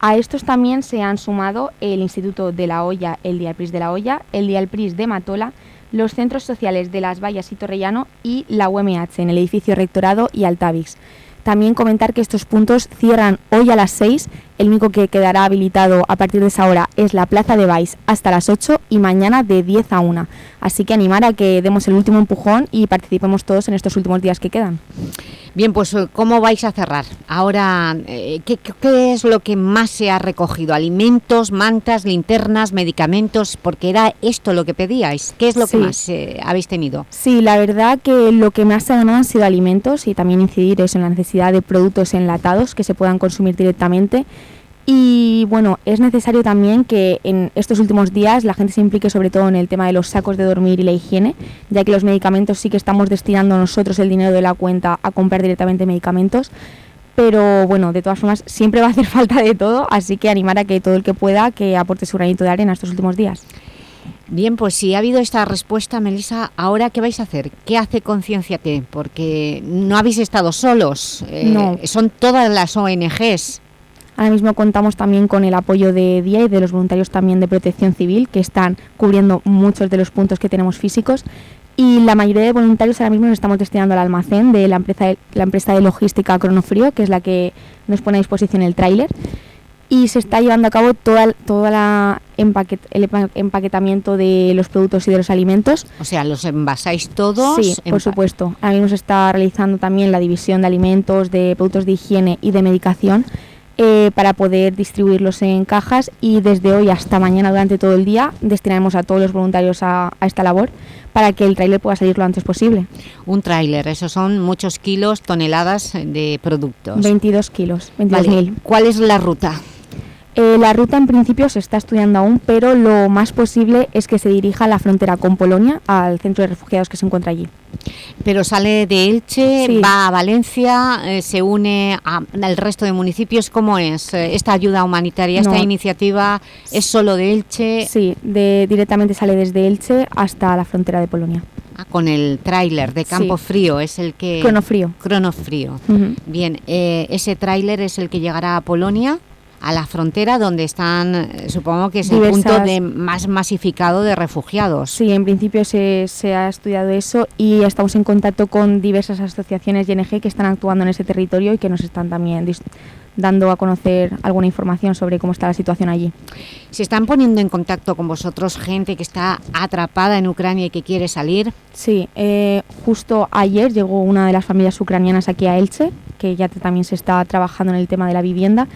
A estos también se han sumado el Instituto de la Hoya, el Dialpris de la Hoya, el Dialpris de Matola, los centros sociales de Las Vallas y Torrellano y la UMH en el edificio Rectorado y Altavix. También comentar que estos puntos cierran hoy a las 6, el único que quedará habilitado a partir de esa hora es la Plaza de Baix hasta las 8 y mañana de 10 a 1. Así que animar a que demos el último empujón y participemos todos en estos últimos días que quedan. Bien, pues ¿cómo vais a cerrar? Ahora, eh, ¿qué, ¿qué, es lo que más se ha recogido? ¿Alimentos, mantas, linternas, medicamentos? Porque era esto lo que pedíais. ¿Qué es lo que más eh, habéis tenido? Sí, la verdad que lo que más se ha ganado han sido alimentos y también incidir eso en la necesidad de productos enlatados que se puedan consumir directamente y bueno, es necesario también que en estos últimos días la gente se implique sobre todo en el tema de los sacos de dormir y la higiene, ya que los medicamentos sí que estamos destinando nosotros el dinero de la cuenta a comprar directamente medicamentos, pero bueno, de todas formas siempre va a hacer [laughs] falta de todo, así que animar a que todo el que pueda que aporte su granito de arena estos últimos días. Bien, pues si ha habido esta respuesta, Melissa, ¿ahora qué vais a hacer? ¿Qué hace Conciencia qué? Porque no habéis estado solos, eh, no. son todas las ONGs. Ahora mismo contamos también con el apoyo de DIA y de los voluntarios también de Protección Civil, que están cubriendo muchos de los puntos que tenemos físicos. Y la mayoría de voluntarios ahora mismo nos estamos destinando al almacén de la empresa de, la empresa de logística Cronofrío, que es la que nos pone a disposición el tráiler. Y se está llevando a cabo toda, toda la empaquet, el empaquetamiento de los productos y de los alimentos. O sea, ¿los envasáis todos? Sí, por supuesto. Ahora mismo se está realizando también la división de alimentos, de productos de higiene y de medicación eh, para poder distribuirlos en cajas y desde hoy hasta mañana durante todo el día destinaremos a todos los voluntarios a, a esta labor para que el tráiler pueda salir lo antes posible. Un tráiler, esos son muchos kilos, toneladas de productos. 22 kilos, 22 vale. ¿Cuál es la ruta? Eh, la ruta en principio se está estudiando aún, pero lo más posible es que se dirija a la frontera con Polonia, al centro de refugiados que se encuentra allí. Pero sale de Elche, sí. va a Valencia, eh, se une a, al resto de municipios. ¿Cómo es eh, esta ayuda humanitaria, No. esta iniciativa? ¿Es solo de Elche? Sí, de, directamente sale desde Elche hasta la frontera de Polonia. Ah, con el tráiler de Campo Sí. Frío, es el que... Cronofrío. Cronofrío. Ujú. Bien, eh, ese tráiler es el que llegará a Polonia, a la frontera, donde están, eh, supongo que es el punto Diversas- de más masificado de refugiados. Sí, en principio se, se ha estudiado eso y estamos en contacto con diversas asociaciones y ONG que están actuando en ese territorio y que nos están también dando a conocer alguna información sobre cómo está la situación allí. ¿Se están poniendo en contacto con vosotros gente que está atrapada en Ucrania y que quiere salir? Sí, eh, justo ayer llegó una de las familias ucranianas aquí a Elche, que ya también se está trabajando en el tema de la vivienda,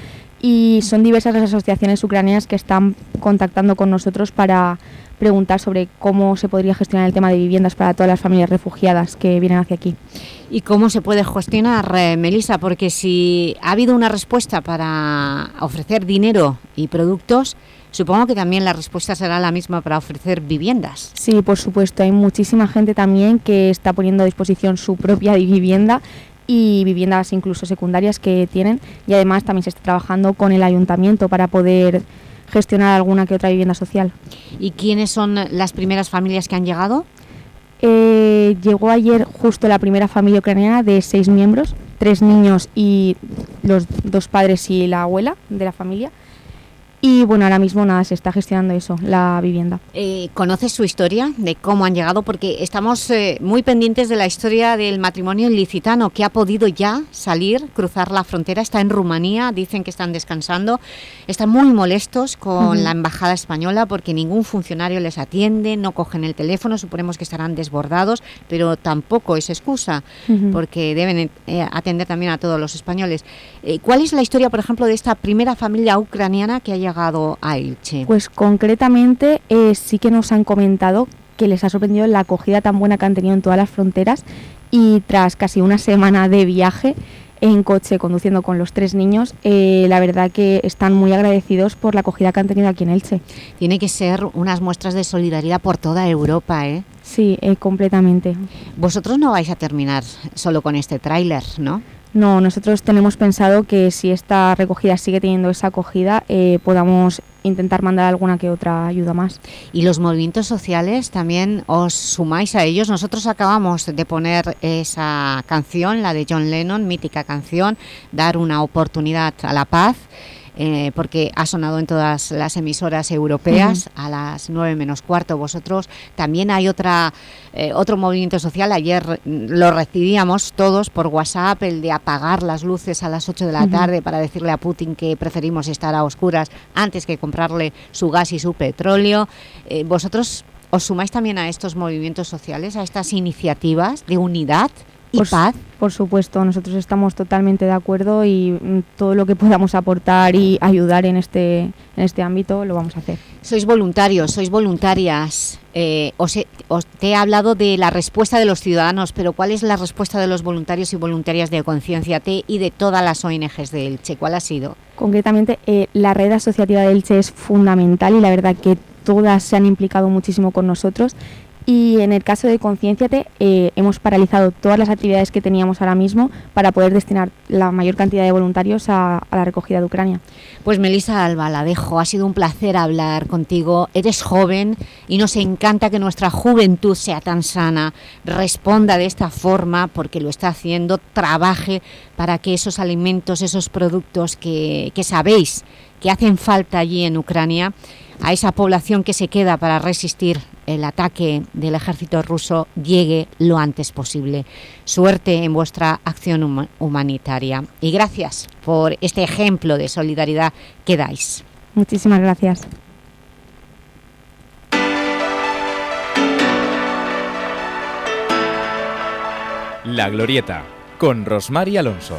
y son diversas las asociaciones ucranianas que están contactando con nosotros para preguntar sobre cómo se podría gestionar el tema de viviendas para todas las familias refugiadas que vienen hacia aquí. ¿Y cómo se puede gestionar, eh, Melissa? Porque si ha habido una respuesta para ofrecer dinero y productos, supongo que también la respuesta será la misma para ofrecer viviendas. Sí, por supuesto, hay muchísima gente también que está poniendo a disposición su propia [laughs] vivienda y viviendas incluso secundarias que tienen y además también se está trabajando con el ayuntamiento para poder gestionar alguna que otra vivienda social. ¿Y quiénes son las primeras familias que han llegado? Eh, llegó ayer justo la primera familia ucraniana de seis miembros, tres niños y los dos padres y la abuela de la familia. Y bueno, ahora mismo nada, se está gestionando eso, la vivienda. Eh, ¿Conoces su historia de cómo han llegado? Porque estamos eh, muy pendientes de la historia del matrimonio licitano que ha podido ya salir, cruzar la frontera, está en Rumanía, dicen que están descansando, están muy molestos con la embajada española porque ningún funcionario les atiende, no cogen el teléfono, suponemos que estarán desbordados, pero tampoco es excusa porque deben eh, atender también a todos los españoles. ¿Cuál es la historia, por ejemplo, de esta primera familia ucraniana que ha llegado a Elche? Pues concretamente eh, sí que nos han comentado que les ha sorprendido la acogida tan buena que han tenido en todas las fronteras y tras casi una semana de viaje en coche conduciendo con los tres niños, eh, la verdad que están muy agradecidos por la acogida que han tenido aquí en Elche. Tiene que ser unas muestras de solidaridad por toda Europa, ¿eh? Sí, eh, completamente. Vosotros no vais a terminar solo con este tráiler, ¿no? No, nosotros tenemos pensado que si esta recogida sigue teniendo esa acogida, eh, podamos intentar mandar alguna que otra ayuda más. ¿Y los movimientos sociales también os sumáis a ellos? Nosotros acabamos de poner esa canción, la de John Lennon, mítica canción, Dar una oportunidad a la paz, eh, porque ha sonado en todas las emisoras europeas a las 9 menos cuarto. Vosotros también hay otra eh, otro movimiento social, ayer lo recibíamos todos por WhatsApp, el de apagar las luces a las 8 de la tarde para decirle a Putin que preferimos estar a oscuras antes que comprarle su gas y su petróleo. Eh, ¿Vosotros os sumáis también a estos movimientos sociales, a estas iniciativas de unidad? Y paz. Por supuesto, nosotros estamos totalmente de acuerdo y mm, todo lo que podamos aportar y ayudar en este, en este ámbito lo vamos a hacer. Sois voluntarios, sois voluntarias. Eh, os, te he hablado de la respuesta de los ciudadanos, pero ¿cuál es la respuesta de los voluntarios y voluntarias de Conciencia T y de todas las ONGs de Elche? ¿Cuál ha sido? Concretamente, eh, la red asociativa de Elche es fundamental y la verdad que todas se han implicado muchísimo con nosotros y en el caso de Concienciate eh, hemos paralizado todas las actividades que teníamos ahora mismo para poder destinar la mayor cantidad de voluntarios a, la recogida de Ucrania. Pues Melissa Alba, la dejo. Ha sido un placer hablar contigo. Eres joven y nos encanta que nuestra juventud sea tan sana. Responda de esta forma porque lo está haciendo. Trabaje para que esos alimentos, esos productos que sabéis que hacen falta allí en Ucrania, a esa población que se queda para resistir el ataque del ejército ruso llegue lo antes posible. Suerte en vuestra acción humanitaria y gracias por este ejemplo de solidaridad que dais. Muchísimas gracias. La Glorieta, con Rosmar Alonso.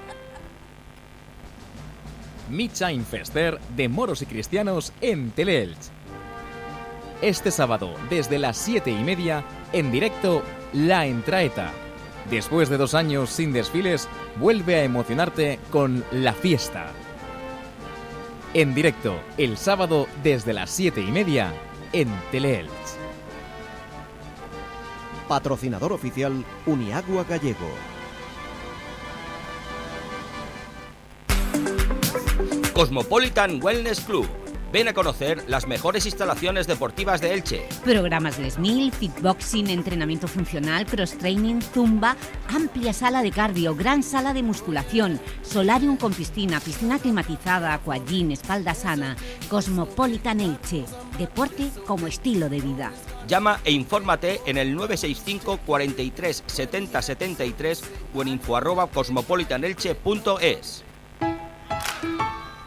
Micha Infester de Moros y Cristianos en Teleelch. Este sábado, desde las 7 y media, en directo, La Entraeta. Después de dos años sin desfiles, vuelve a emocionarte con La Fiesta. En directo, el sábado, desde las 7 y media, en Teleelch. Patrocinador oficial Uniagua Gallego. Cosmopolitan Wellness Club. Ven a conocer las mejores instalaciones deportivas de Elche. Programas de SNIL, fitboxing, entrenamiento funcional, cross-training, zumba, amplia sala de cardio, gran sala de musculación, solarium con piscina, piscina climatizada, aquagym, espalda sana. Cosmopolitan Elche. Deporte como estilo de vida. Llama e infórmate en el 965 43 70 73 o en info arroba cosmopolitanelche.es.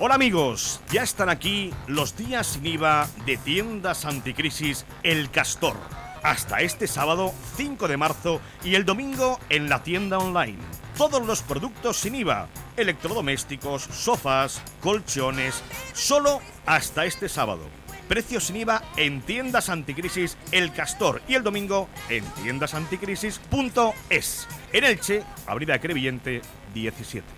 Hola amigos, ya están aquí los días sin IVA de tiendas anticrisis El Castor. Hasta este sábado 5 de marzo y el domingo en la tienda online. Todos los productos sin IVA, electrodomésticos, sofás, colchones, solo hasta este sábado. Precios sin IVA en tiendas anticrisis El Castor y el domingo en tiendasanticrisis.es. En Elche, Avenida Crevillente 17.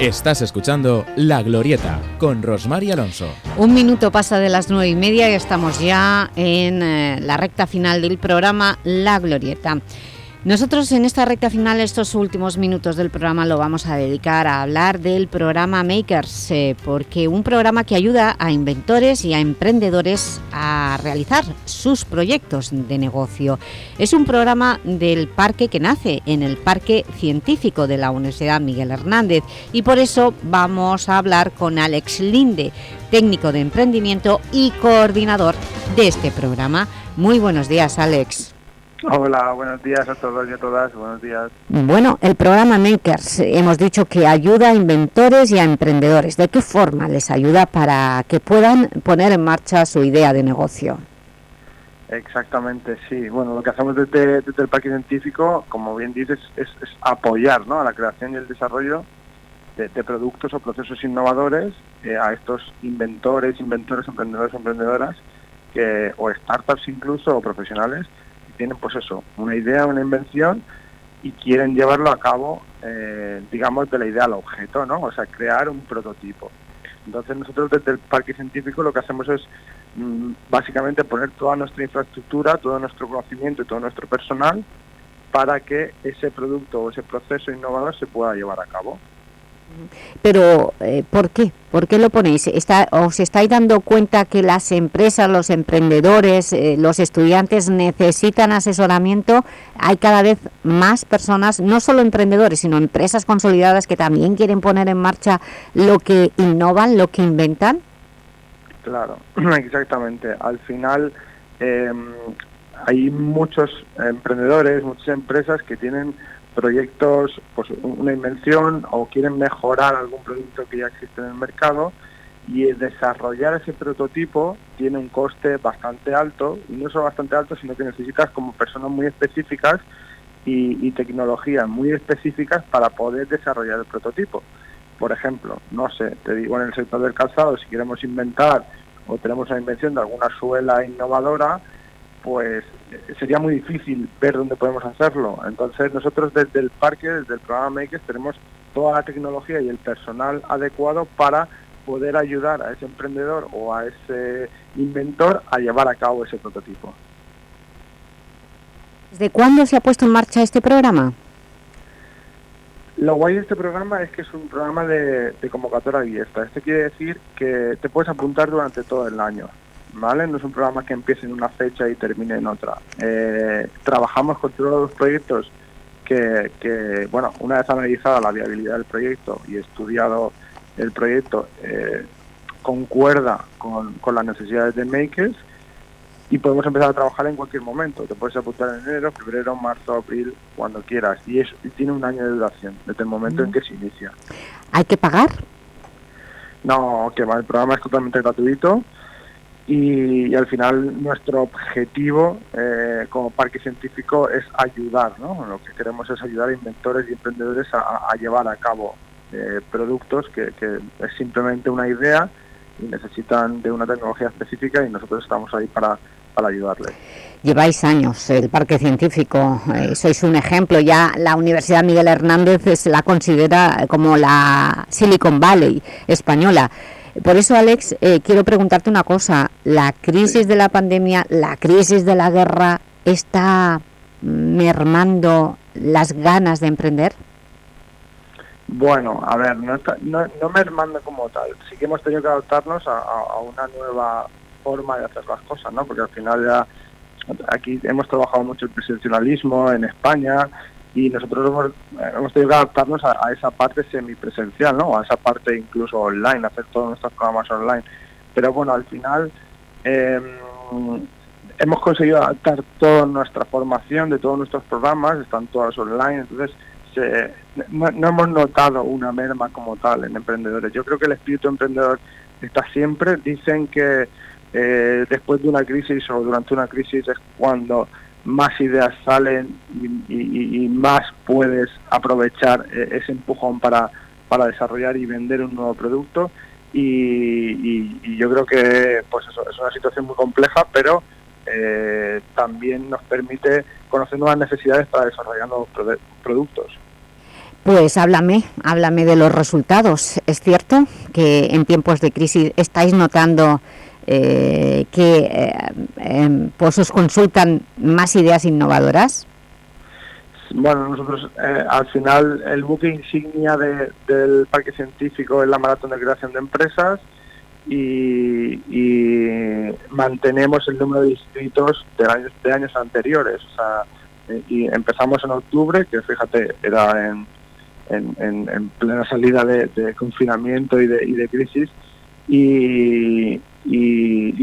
Estás escuchando La Glorieta con Rosmar Alonso. Un minuto pasa de las nueve y media y estamos ya en eh, la recta final del programa La Glorieta. Nosotros en esta recta final, estos últimos minutos del programa, lo vamos a dedicar a hablar del programa Makers, eh, porque un programa que ayuda a inventores y a emprendedores a realizar sus proyectos de negocio. Es un programa del parque que nace en el Parque Científico de la Universidad Miguel Hernández y por eso vamos a hablar con Alex Linde, técnico de emprendimiento y coordinador de este programa. Muy buenos días, Alex. Hola, buenos días a todos y a todas, buenos días. Bueno, el programa Makers, hemos dicho que ayuda a inventores y a emprendedores. ¿De qué forma les ayuda para que puedan poner en marcha su idea de negocio? Exactamente, sí. Bueno, lo que hacemos desde, desde el Parque Científico, como bien dices, es, es apoyar ¿no? a la creación y el desarrollo de, de productos o procesos innovadores eh, a estos inventores, inventores, emprendedores, emprendedoras, que, o startups incluso, o profesionales, tienen pues eso, una idea, una invención y quieren llevarlo a cabo, eh, digamos, de la idea al objeto, ¿no? O sea, crear un prototipo. Entonces nosotros desde el Parque Científico lo que hacemos es mm, básicamente poner toda nuestra infraestructura, todo nuestro conocimiento y todo nuestro personal para que ese producto o ese proceso innovador se pueda llevar a cabo. Pero, eh, ¿por qué? ¿Por qué lo ponéis? ¿Está, ¿Os estáis dando cuenta que las empresas, los emprendedores, eh, los estudiantes necesitan asesoramiento? Hay cada vez más personas, no solo emprendedores, sino empresas consolidadas que también quieren poner en marcha lo que innovan, lo que inventan. Claro, [clears throat] exactamente. Al final eh, hay muchos emprendedores, muchas empresas que tienen proyectos, pues una invención o quieren mejorar algún producto que ya existe en el mercado y desarrollar ese prototipo tiene un coste bastante alto y no solo bastante alto sino que necesitas como personas muy específicas y, y tecnologías muy específicas para poder desarrollar el prototipo. Por ejemplo, no sé, te digo en el sector del calzado, si queremos inventar o tenemos una invención de alguna suela innovadora, pues sería muy difícil ver dónde podemos hacerlo. Entonces nosotros desde el parque, desde el programa Makers, tenemos toda la tecnología y el personal adecuado para poder ayudar a ese emprendedor o a ese inventor a llevar a cabo ese prototipo. ¿Desde cuándo se ha puesto en marcha este programa? Lo guay de este programa es que es un programa de, de convocatoria abierta. Esto quiere decir que te puedes apuntar durante todo el año. ¿Vale? No es un programa que empiece en una fecha y termine en otra. Eh, trabajamos con todos los proyectos que, que, bueno, una vez analizada la viabilidad del proyecto y estudiado el proyecto, eh, concuerda con, con las necesidades de makers y podemos empezar a trabajar en cualquier momento. Te puedes apuntar en enero, febrero, marzo, abril, cuando quieras. Y, es, y tiene un año de duración, desde el momento en que se inicia. ¿Hay que pagar? No, que va, el programa es totalmente gratuito y, al final nuestro objetivo eh, como parque científico es ayudar, ¿no? Lo que queremos es ayudar a inventores y emprendedores a, llevar a cabo eh, productos que, es simplemente una idea y necesitan de una tecnología específica y nosotros estamos ahí para, para ayudarles. Lleváis años el Parque Científico, eh, sois un ejemplo, ya la Universidad Miguel Hernández se la considera como la Silicon Valley española. Por eso, Alex, eh, quiero preguntarte una cosa, ¿la crisis de la pandemia, la crisis de la guerra está mermando las ganas de emprender? Bueno, a ver, no, está, no, no mermando como tal. Sí que hemos tenido que adaptarnos a, a, a una nueva forma de hacer las cosas, ¿no? Porque al final ya aquí hemos trabajado mucho el presencialismo en España y nosotros hemos, tenido que adaptarnos a, esa parte semipresencial, ¿no? A esa parte incluso online, hacer todos nuestros programas online. Pero bueno, al final eh, hemos conseguido adaptar toda nuestra formación de todos nuestros programas, están todas online, entonces no, hemos notado una merma como tal en emprendedores. Yo creo que el espíritu emprendedor está siempre. Dicen que eh, después de una crisis o durante una crisis es cuando más ideas salen y, más puedes aprovechar eh, ese empujón para, para desarrollar y vender un nuevo producto. Y, yo creo que pues es una situación muy compleja, pero eh, también nos permite conocer nuevas necesidades para desarrollar nuevos productos. Pues háblame, háblame de los resultados. ¿Es cierto que en tiempos de crisis estáis notando eh, que eh, eh, pues os consultan más ideas innovadoras? Bueno, nosotros eh, al final el buque insignia de, del parque científico es la maratón de creación de empresas y, mantenemos el número de inscritos de años, anteriores. Sea, y empezamos en octubre, que fíjate, era en, en, en, en plena salida de, confinamiento y de crisis, y,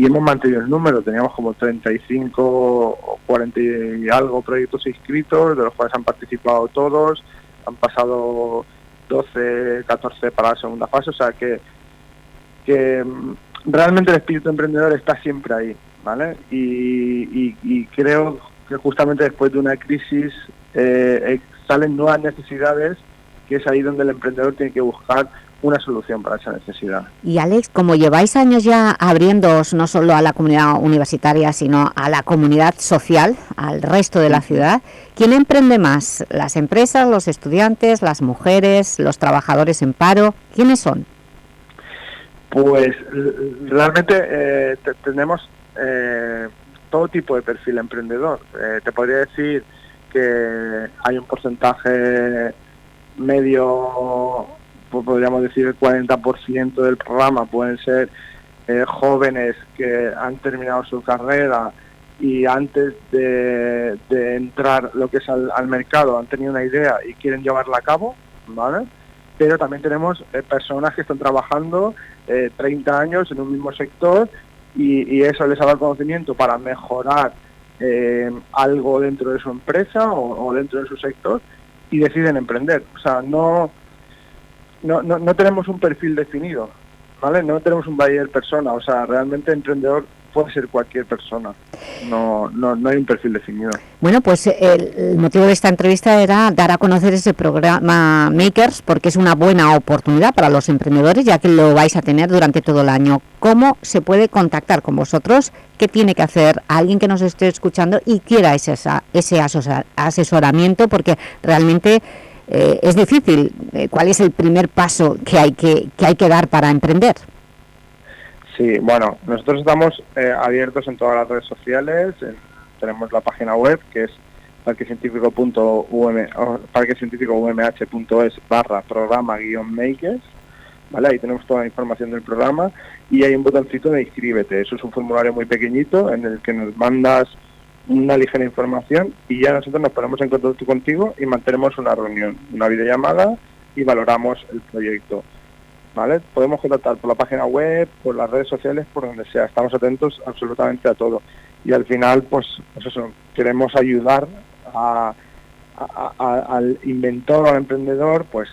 hemos mantenido el número, teníamos como 35 o 40 y algo proyectos inscritos, de los cuales han participado todos, han pasado 12, 14 para la segunda fase, o sea que, que realmente el espíritu emprendedor está siempre ahí, ¿vale? Y, creo que justamente después de una crisis eh, salen nuevas necesidades, que es ahí donde el emprendedor tiene que buscar una solución para esa necesidad. Y Alex, como lleváis años ya abriéndoos no solo a la comunidad universitaria, sino a la comunidad social, al resto de la ciudad, ¿quién emprende más? ¿Las empresas, los estudiantes, las mujeres, los trabajadores en paro? ¿Quiénes son? Pues realmente eh, tenemos eh, todo tipo de perfil emprendedor. Eh, te podría decir que hay un porcentaje medio podríamos decir el 40% del programa pueden ser eh, jóvenes que han terminado su carrera y antes de, entrar lo que es al, mercado han tenido una idea y quieren llevarla a cabo, ¿vale? Pero también tenemos eh, personas que están trabajando eh, 30 años en un mismo sector y, eso les ha dado conocimiento para mejorar eh, algo dentro de su empresa o dentro de su sector y deciden emprender. O sea, no no, no, no tenemos un perfil definido, ¿vale? No tenemos un buyer persona, o sea, realmente emprendedor puede ser cualquier persona, no, no, no hay un perfil definido. Bueno, pues el, el, motivo de esta entrevista era dar a conocer ese programa Makers porque es una buena oportunidad para los emprendedores ya que lo vais a tener durante todo el año. ¿Cómo se puede contactar con vosotros? ¿Qué tiene que hacer alguien que nos esté escuchando y quiera ese, ese asesoramiento? Porque realmente eh, es difícil. Eh, ¿Cuál es el primer paso que hay que, que hay que dar para emprender? Sí, bueno, nosotros estamos eh, abiertos en todas las redes sociales, en, tenemos la página web que es parquecientifico.umh.es barra programa guion makers, ¿vale? Ahí tenemos toda la información del programa y hay un botoncito de inscríbete. Eso es un formulario muy pequeñito en el que nos mandas una ligera información y ya nosotros nos ponemos en contacto contigo y mantenemos una reunión, una videollamada y valoramos el proyecto. ¿Vale? Podemos contactar por la página web, por las redes sociales, por donde sea. Estamos atentos absolutamente a todo. Y al final, pues, pues eso, queremos ayudar al inventor o al emprendedor, pues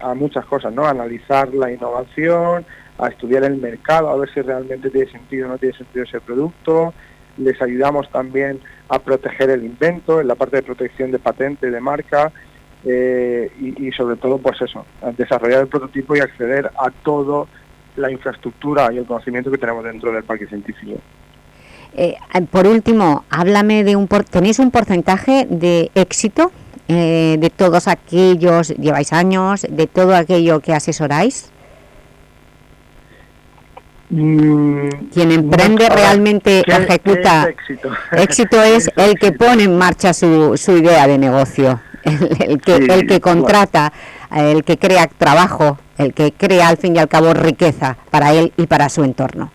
a, muchas cosas, ¿no? Analizar la innovación, a estudiar el mercado, a ver si realmente tiene sentido o no tiene sentido ese producto. Les ayudamos también a proteger el invento, en la parte de protección de patente, de marca, eh, y, sobre todo, pues eso, desarrollar el prototipo y acceder a toda la infraestructura y el conocimiento que tenemos dentro del parque científico. Eh, por último, háblame de un... ¿Tenéis un porcentaje de éxito eh, de todos aquellos, lleváis años, de todo aquello que asesoráis? Mm, Quien emprende realmente ejecuta. éxito? [laughs] éxito es [laughs] el que pone en marcha su, su idea de negocio [laughs] el, que, el que contrata, el que crea trabajo, el que crea al fin y al cabo riqueza para él y para su entorno.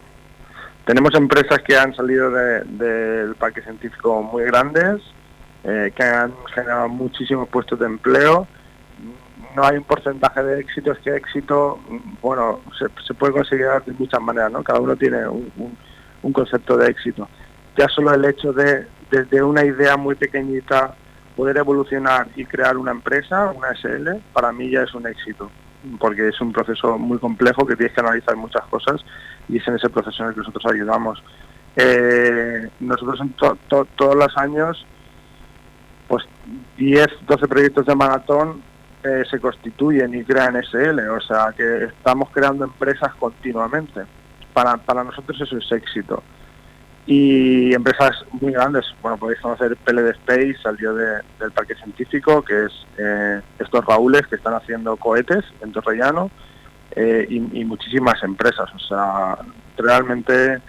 Tenemos empresas que han salido del parque científico muy grandes, eh, que han generado muchísimos puestos de empleo. Hay un porcentaje de éxito, es que éxito, bueno, se, puede conseguir de muchas maneras, ¿no? Cada uno tiene un, un concepto de éxito. Ya solo el hecho de, desde una idea muy pequeñita, poder evolucionar y crear una empresa, una SL, para mí ya es un éxito, porque es un proceso muy complejo que tienes que analizar muchas cosas y es en ese proceso en el que nosotros ayudamos. Eh, nosotros en todos los años, pues 10, 12 proyectos de maratón eh, se constituyen y crean SL, o sea que estamos creando empresas continuamente. Para, para nosotros eso es éxito y empresas muy grandes. Bueno, podéis conocer PLD Space, salió de, del Parque Científico, que es eh, estos Raúles que están haciendo cohetes en Torrellano eh, y, muchísimas empresas. O sea, realmente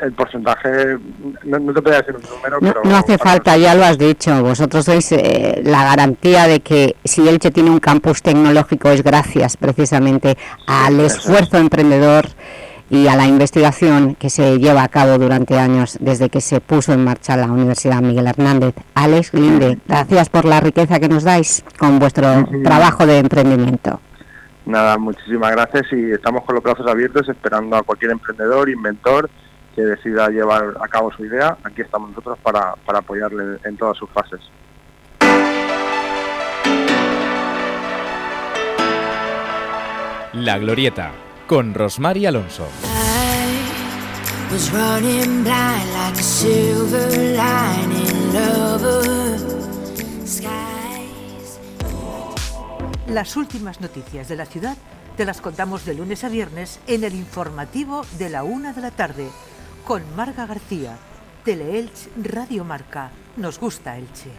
el porcentaje, no, te voy a decir un número, pero... No hace falta, ya lo has dicho, vosotros sois eh, la garantía de que si Elche tiene un campus tecnológico es gracias precisamente al esfuerzo emprendedor y a la investigación que se lleva a cabo durante años desde que se puso en marcha la Universidad Miguel Hernández. Alex Linde, gracias por la riqueza que nos dais con vuestro trabajo de emprendimiento. Nada, muchísimas gracias y estamos con los brazos abiertos esperando a cualquier emprendedor, inventor que decida llevar a cabo su idea. Aquí estamos nosotros para, para apoyarle en todas sus fases. La Glorieta con Rosmar Alonso. Las últimas noticias de la ciudad te las contamos de lunes a viernes en el informativo de la una de la tarde con Marga García, Teleelch Radio Marca. Nos gusta Elche.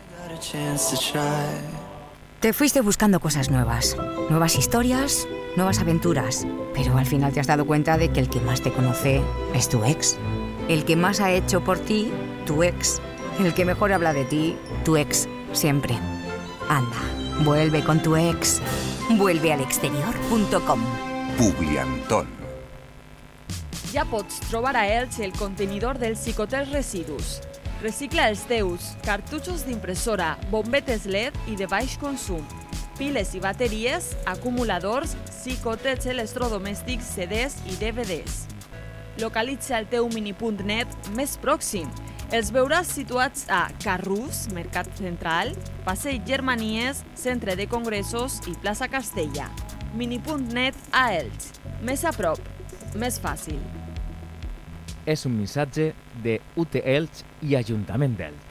Te fuiste buscando cosas nuevas, nuevas historias nuevas aventuras, pero al final te has dado cuenta de que el que más te conoce es tu ex. El que más ha hecho por ti, tu ex. El que mejor habla de ti, tu ex, siempre. Anda, vuelve con tu ex. Vuelve al exterior.com. Publiantón. Ja pots trobar a Elche el contenidor del Cicotel Residus. Recicla els teus cartutxos d'impressora, bombetes LED i de baix consum piles i bateries, acumuladors, psicotets electrodomèstics, CDs i DVDs. Localitza el teu mini.net més pròxim. Els veuràs situats a Carrús, Mercat Central, Passeig Germanies, Centre de Congressos i Plaça Castella. Mini.net a Elx. Més a prop, més fàcil. És un missatge de UT Elx i Ajuntament d'Elx.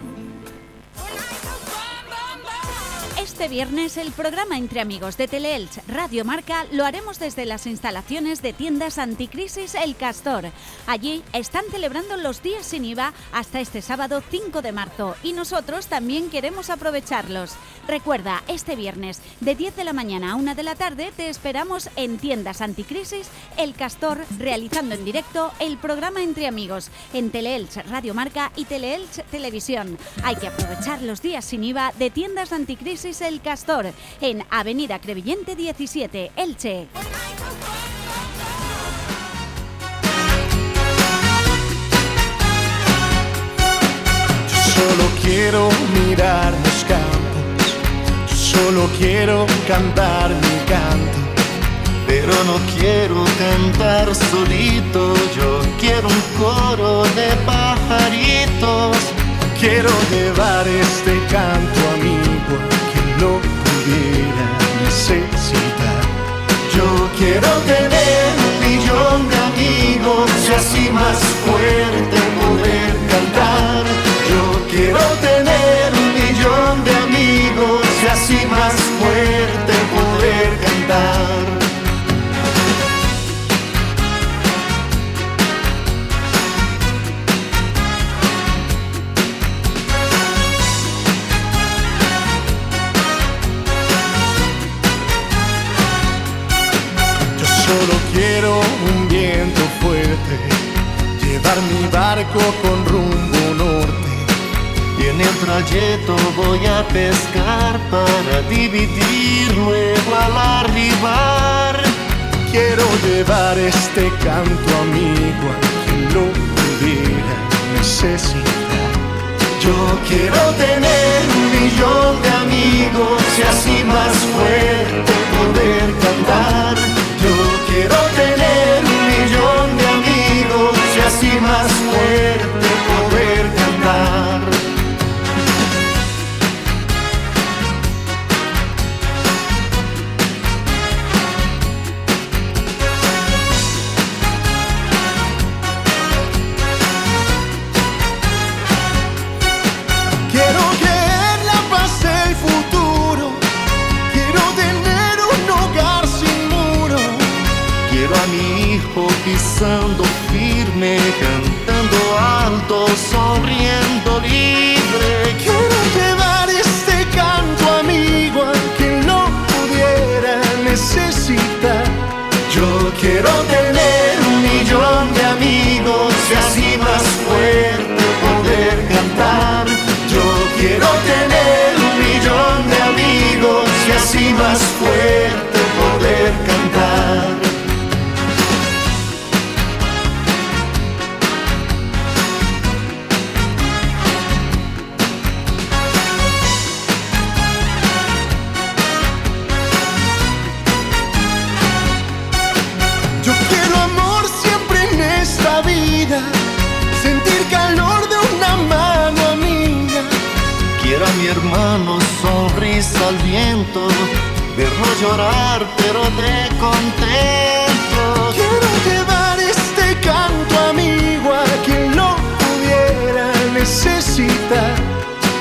Este viernes el programa Entre Amigos de Teleelch Radio Marca lo haremos desde las instalaciones de tiendas anticrisis El Castor. Allí están celebrando los días sin IVA hasta este sábado 5 de marzo y nosotros también queremos aprovecharlos. Recuerda, este viernes de 10 de la mañana a 1 de la tarde te esperamos en tiendas anticrisis El Castor realizando en directo el programa Entre Amigos en Teleelch Radio Marca y Teleelch Televisión. Hay que aprovechar los días sin IVA de tiendas anticrisis El Castor en Avenida Crevillente 17, Elche. Solo quiero mirar los campos, solo quiero cantar mi canto, pero no quiero cantar solito, yo quiero un coro de pajaritos, quiero llevar este canto a quien lo pudiera necesitar. Yo quiero tener un millón de amigos y así más fuerte poder cantar. Yo quiero tener un millón de amigos y así más fuerte poder cantar. Quiero un viento fuerte, llevar mi barco con rumbo norte. Y en el trayecto voy a pescar para dividir luego al arribar. Quiero llevar este canto amigo a quien lo pudiera necesitar. Yo quiero tener un millón de amigos y así más fuerte poder cantar. Más fuerte poder cantar. Yo quiero amor siempre en esta vida, sentir calor de una mano amiga. Quiero a mi hermano sonrisa al viento, llorar pero de contento. Quiero llevar este canto amigo a quien no pudiera necesitar.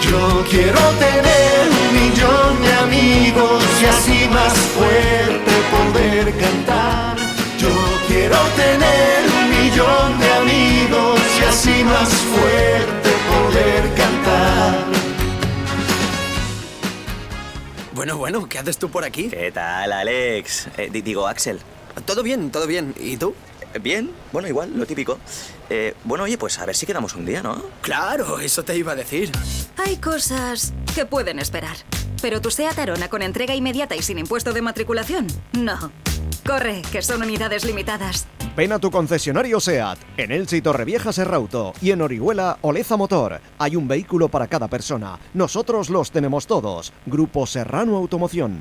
Yo quiero tener un millón de amigos y así más fuerte poder cantar. Yo quiero tener un millón de amigos y así más fuerte poder cantar. Bueno, bueno, ¿qué haces tú por aquí? ¿Qué tal, Alex? Eh, di- digo, Axel. Todo bien, todo bien. ¿Y tú? Bien, bueno, igual, lo típico. Eh, bueno, oye, pues a ver si quedamos un día, ¿no? Claro, eso te iba a decir. Hay cosas que pueden esperar. ¿Pero tu SEAT Arona con entrega inmediata y sin impuesto de matriculación? No. Corre, que son unidades limitadas. Ven a tu concesionario SEAT, en Elche y Torrevieja Serrauto y en Orihuela Oleza Motor. Hay un vehículo para cada persona. Nosotros los tenemos todos. Grupo Serrano Automoción.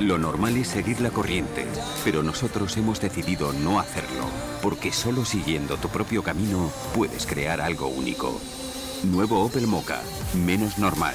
Lo normal es seguir la corriente, pero nosotros hemos decidido no hacerlo, porque solo siguiendo tu propio camino puedes crear algo único. Nuevo Opel Mocha, menos normal.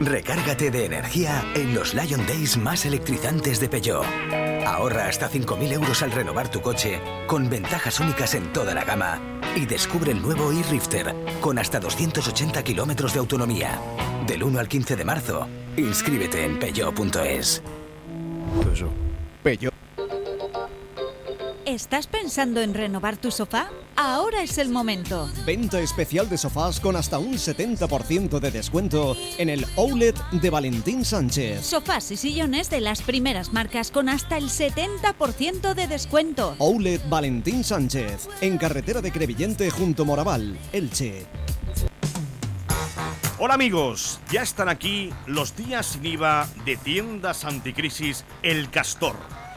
Recárgate de energía en los Lion Days más electrizantes de Peugeot. Ahorra hasta 5.000 euros al renovar tu coche, con ventajas únicas en toda la gama. Y descubre el nuevo e-Rifter, con hasta 280 kilómetros de autonomía. Del 1 al 15 de marzo, inscríbete en peugeot.es. Peugeot. ¿Estás pensando en renovar tu sofá? Ahora es el momento. Venta especial de sofás con hasta un 70% de descuento en el Outlet de Valentín Sánchez. Sofás y sillones de las primeras marcas con hasta el 70% de descuento. Outlet Valentín Sánchez, en carretera de Crevillente junto Moraval, Elche. Hola amigos, ya están aquí los días sin IVA de tiendas anticrisis El Castor.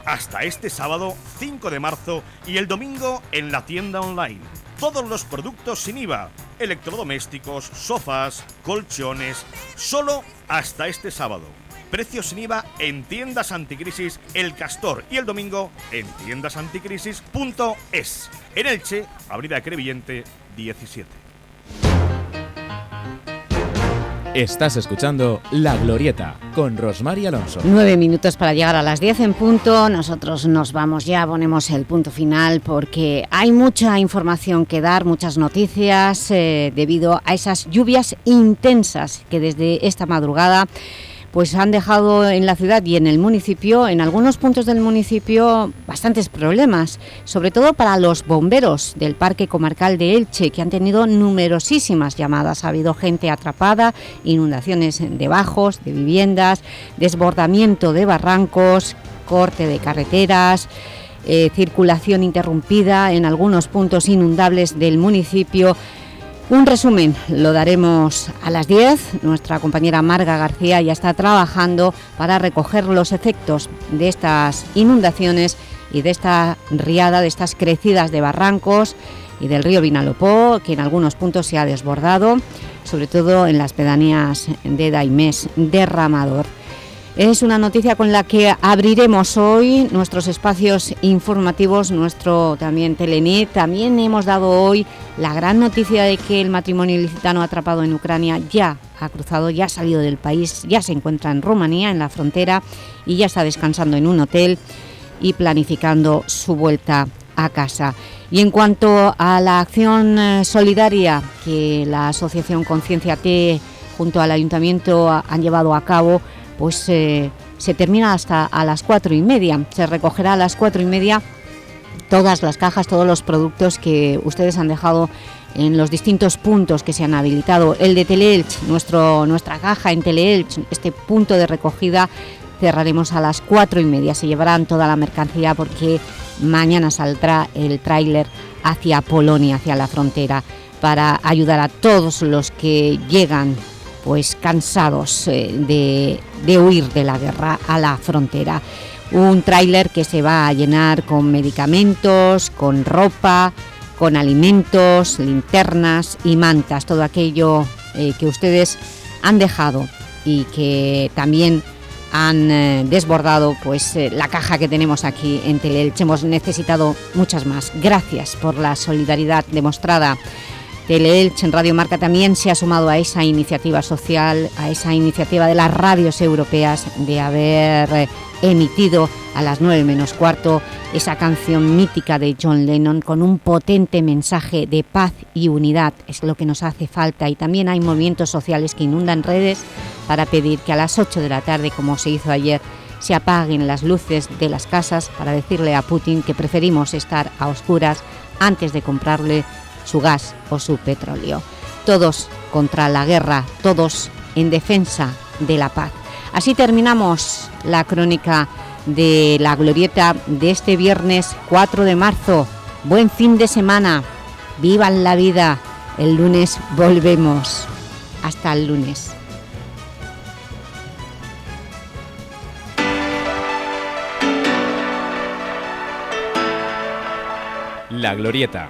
Hasta este sábado 5 de marzo y el domingo en la tienda online. Todos los productos sin IVA, electrodomésticos, sofás, colchones, solo hasta este sábado. Precios sin IVA en tiendas anticrisis El Castor y el domingo en tiendasanticrisis.es. En Elche, Avenida Crevillente 17. Estás escuchando La Glorieta con Rosmar y Alonso. Nueve minutos para llegar a las diez en punto. Nosotros nos vamos ya, ponemos el punto final porque hay mucha información que dar, muchas noticias eh, debido a esas lluvias intensas que desde esta madrugada pues han dejado en la ciudad y en el municipio, en algunos puntos del municipio, bastantes problemas, sobre todo para los bomberos del Parque Comarcal de Elche, que han tenido numerosísimas llamadas. Ha habido gente atrapada, inundaciones de bajos, de viviendas, desbordamiento de barrancos, corte de carreteras, eh, circulación interrumpida en algunos puntos inundables del municipio, un resumen lo daremos a las 10. Nuestra compañera Marga García ya está trabajando para recoger los efectos de estas inundaciones y de esta riada, de estas crecidas de barrancos y del río Vinalopó, que en algunos puntos se ha desbordado, sobre todo en las pedanías de Daimés Derramador. Es una noticia con la que abriremos hoy nuestros espacios informativos, nuestro también Telenet. También hemos dado hoy la gran noticia de que el matrimonio ilicitano atrapado en Ucrania ya ha cruzado, ya ha salido del país, ya se encuentra en Rumanía, en la frontera, y ya está descansando en un hotel y planificando su vuelta a casa. Y en cuanto a la acción eh, solidaria que la Asociación Conciencia T junto al Ayuntamiento han llevado a cabo, pues se termina hasta a las cuatro y media. Se recogerá a las cuatro y media todas las cajas, todos los productos que ustedes han dejado en los distintos puntos que se han habilitado. El de Teleelch, nuestro, nuestra caja en Teleelch, este punto de recogida cerraremos a las cuatro y media. Se llevarán toda la mercancía porque mañana saldrá el tráiler hacia Polonia, hacia la frontera, para ayudar a todos los que llegan pues cansados eh, de, de huir de la guerra a la frontera. Un tráiler que se va a llenar con medicamentos, con ropa, con alimentos, linternas y mantas, todo aquello eh, que ustedes han dejado y que también han eh, desbordado pues, la caja que tenemos aquí en Teleelch. Hemos necesitado muchas más. Gracias por la solidaridad demostrada. Teleelch en Radio Marca también se ha sumado a esa iniciativa social, a esa iniciativa de las radios europeas de haber eh, emitido a las 9 menos cuarto esa canción mítica de John Lennon con un potente mensaje de paz y unidad. Es lo que nos hace falta y también hay movimientos sociales que inundan redes para pedir que a las 8 de la tarde, como se hizo ayer, se apaguen las luces de las casas para decirle a Putin que preferimos estar a oscuras antes de comprarle su gas o su petróleo. Todos contra la guerra, todos en defensa de la paz. Así terminamos la crónica de la glorieta de este viernes 4 de marzo. Buen fin de semana, vivan la vida. El lunes volvemos. Hasta el lunes. La Glorieta,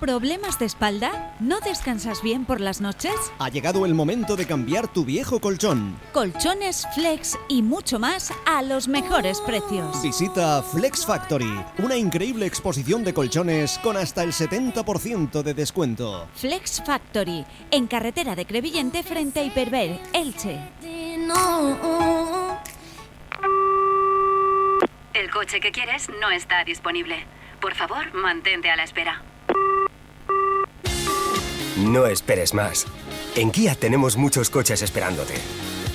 ¿Problemas de espalda? ¿No descansas bien por las noches? Ha llegado el momento de cambiar tu viejo colchón. Colchones, flex y mucho más a los mejores precios. Visita Flex Factory, una increíble exposición de colchones con hasta el 70% de descuento. Flex Factory, en carretera de Crevillente frente a Hiperver, Elche. El coche que quieres no está disponible. Por favor, mantente a la espera. No esperes más. En Kia tenemos muchos coches esperándote.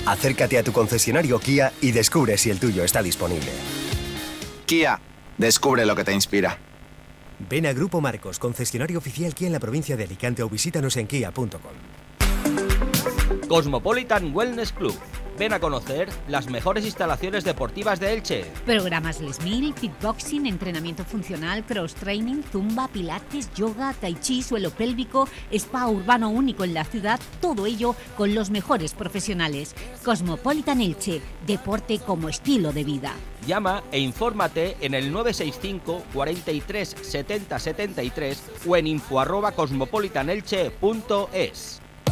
Acércate a tu concesionario Kia y descubre si el tuyo está disponible. Kia, descubre lo que te inspira. Ven a Grupo Marcos, concesionario oficial Kia en la provincia de Alicante o visítanos en kia.com. Cosmopolitan Wellness Club. Ven a conocer las mejores instalaciones deportivas de Elche. Programas Les Mil, fitboxing, entrenamiento funcional, cross-training, zumba, pilates, yoga, tai chi, suelo pélvico, spa urbano único en la ciudad, todo ello con los mejores profesionales. Cosmopolitan Elche, deporte como estilo de vida. Llama e infórmate en el 965 43 70 73 o en info arroba cosmopolitanelche.es.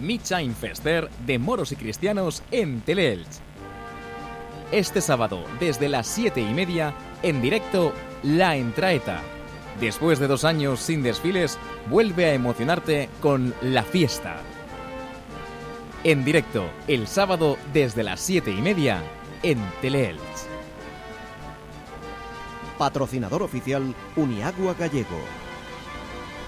Midshine Fester de moros y cristianos en Teleelch. Este sábado, desde las 7 y media, en directo, La Entraeta. Después de dos años sin desfiles, vuelve a emocionarte con La Fiesta. En directo, el sábado, desde las 7 y media, en Teleelch. Patrocinador oficial Uniagua Gallego.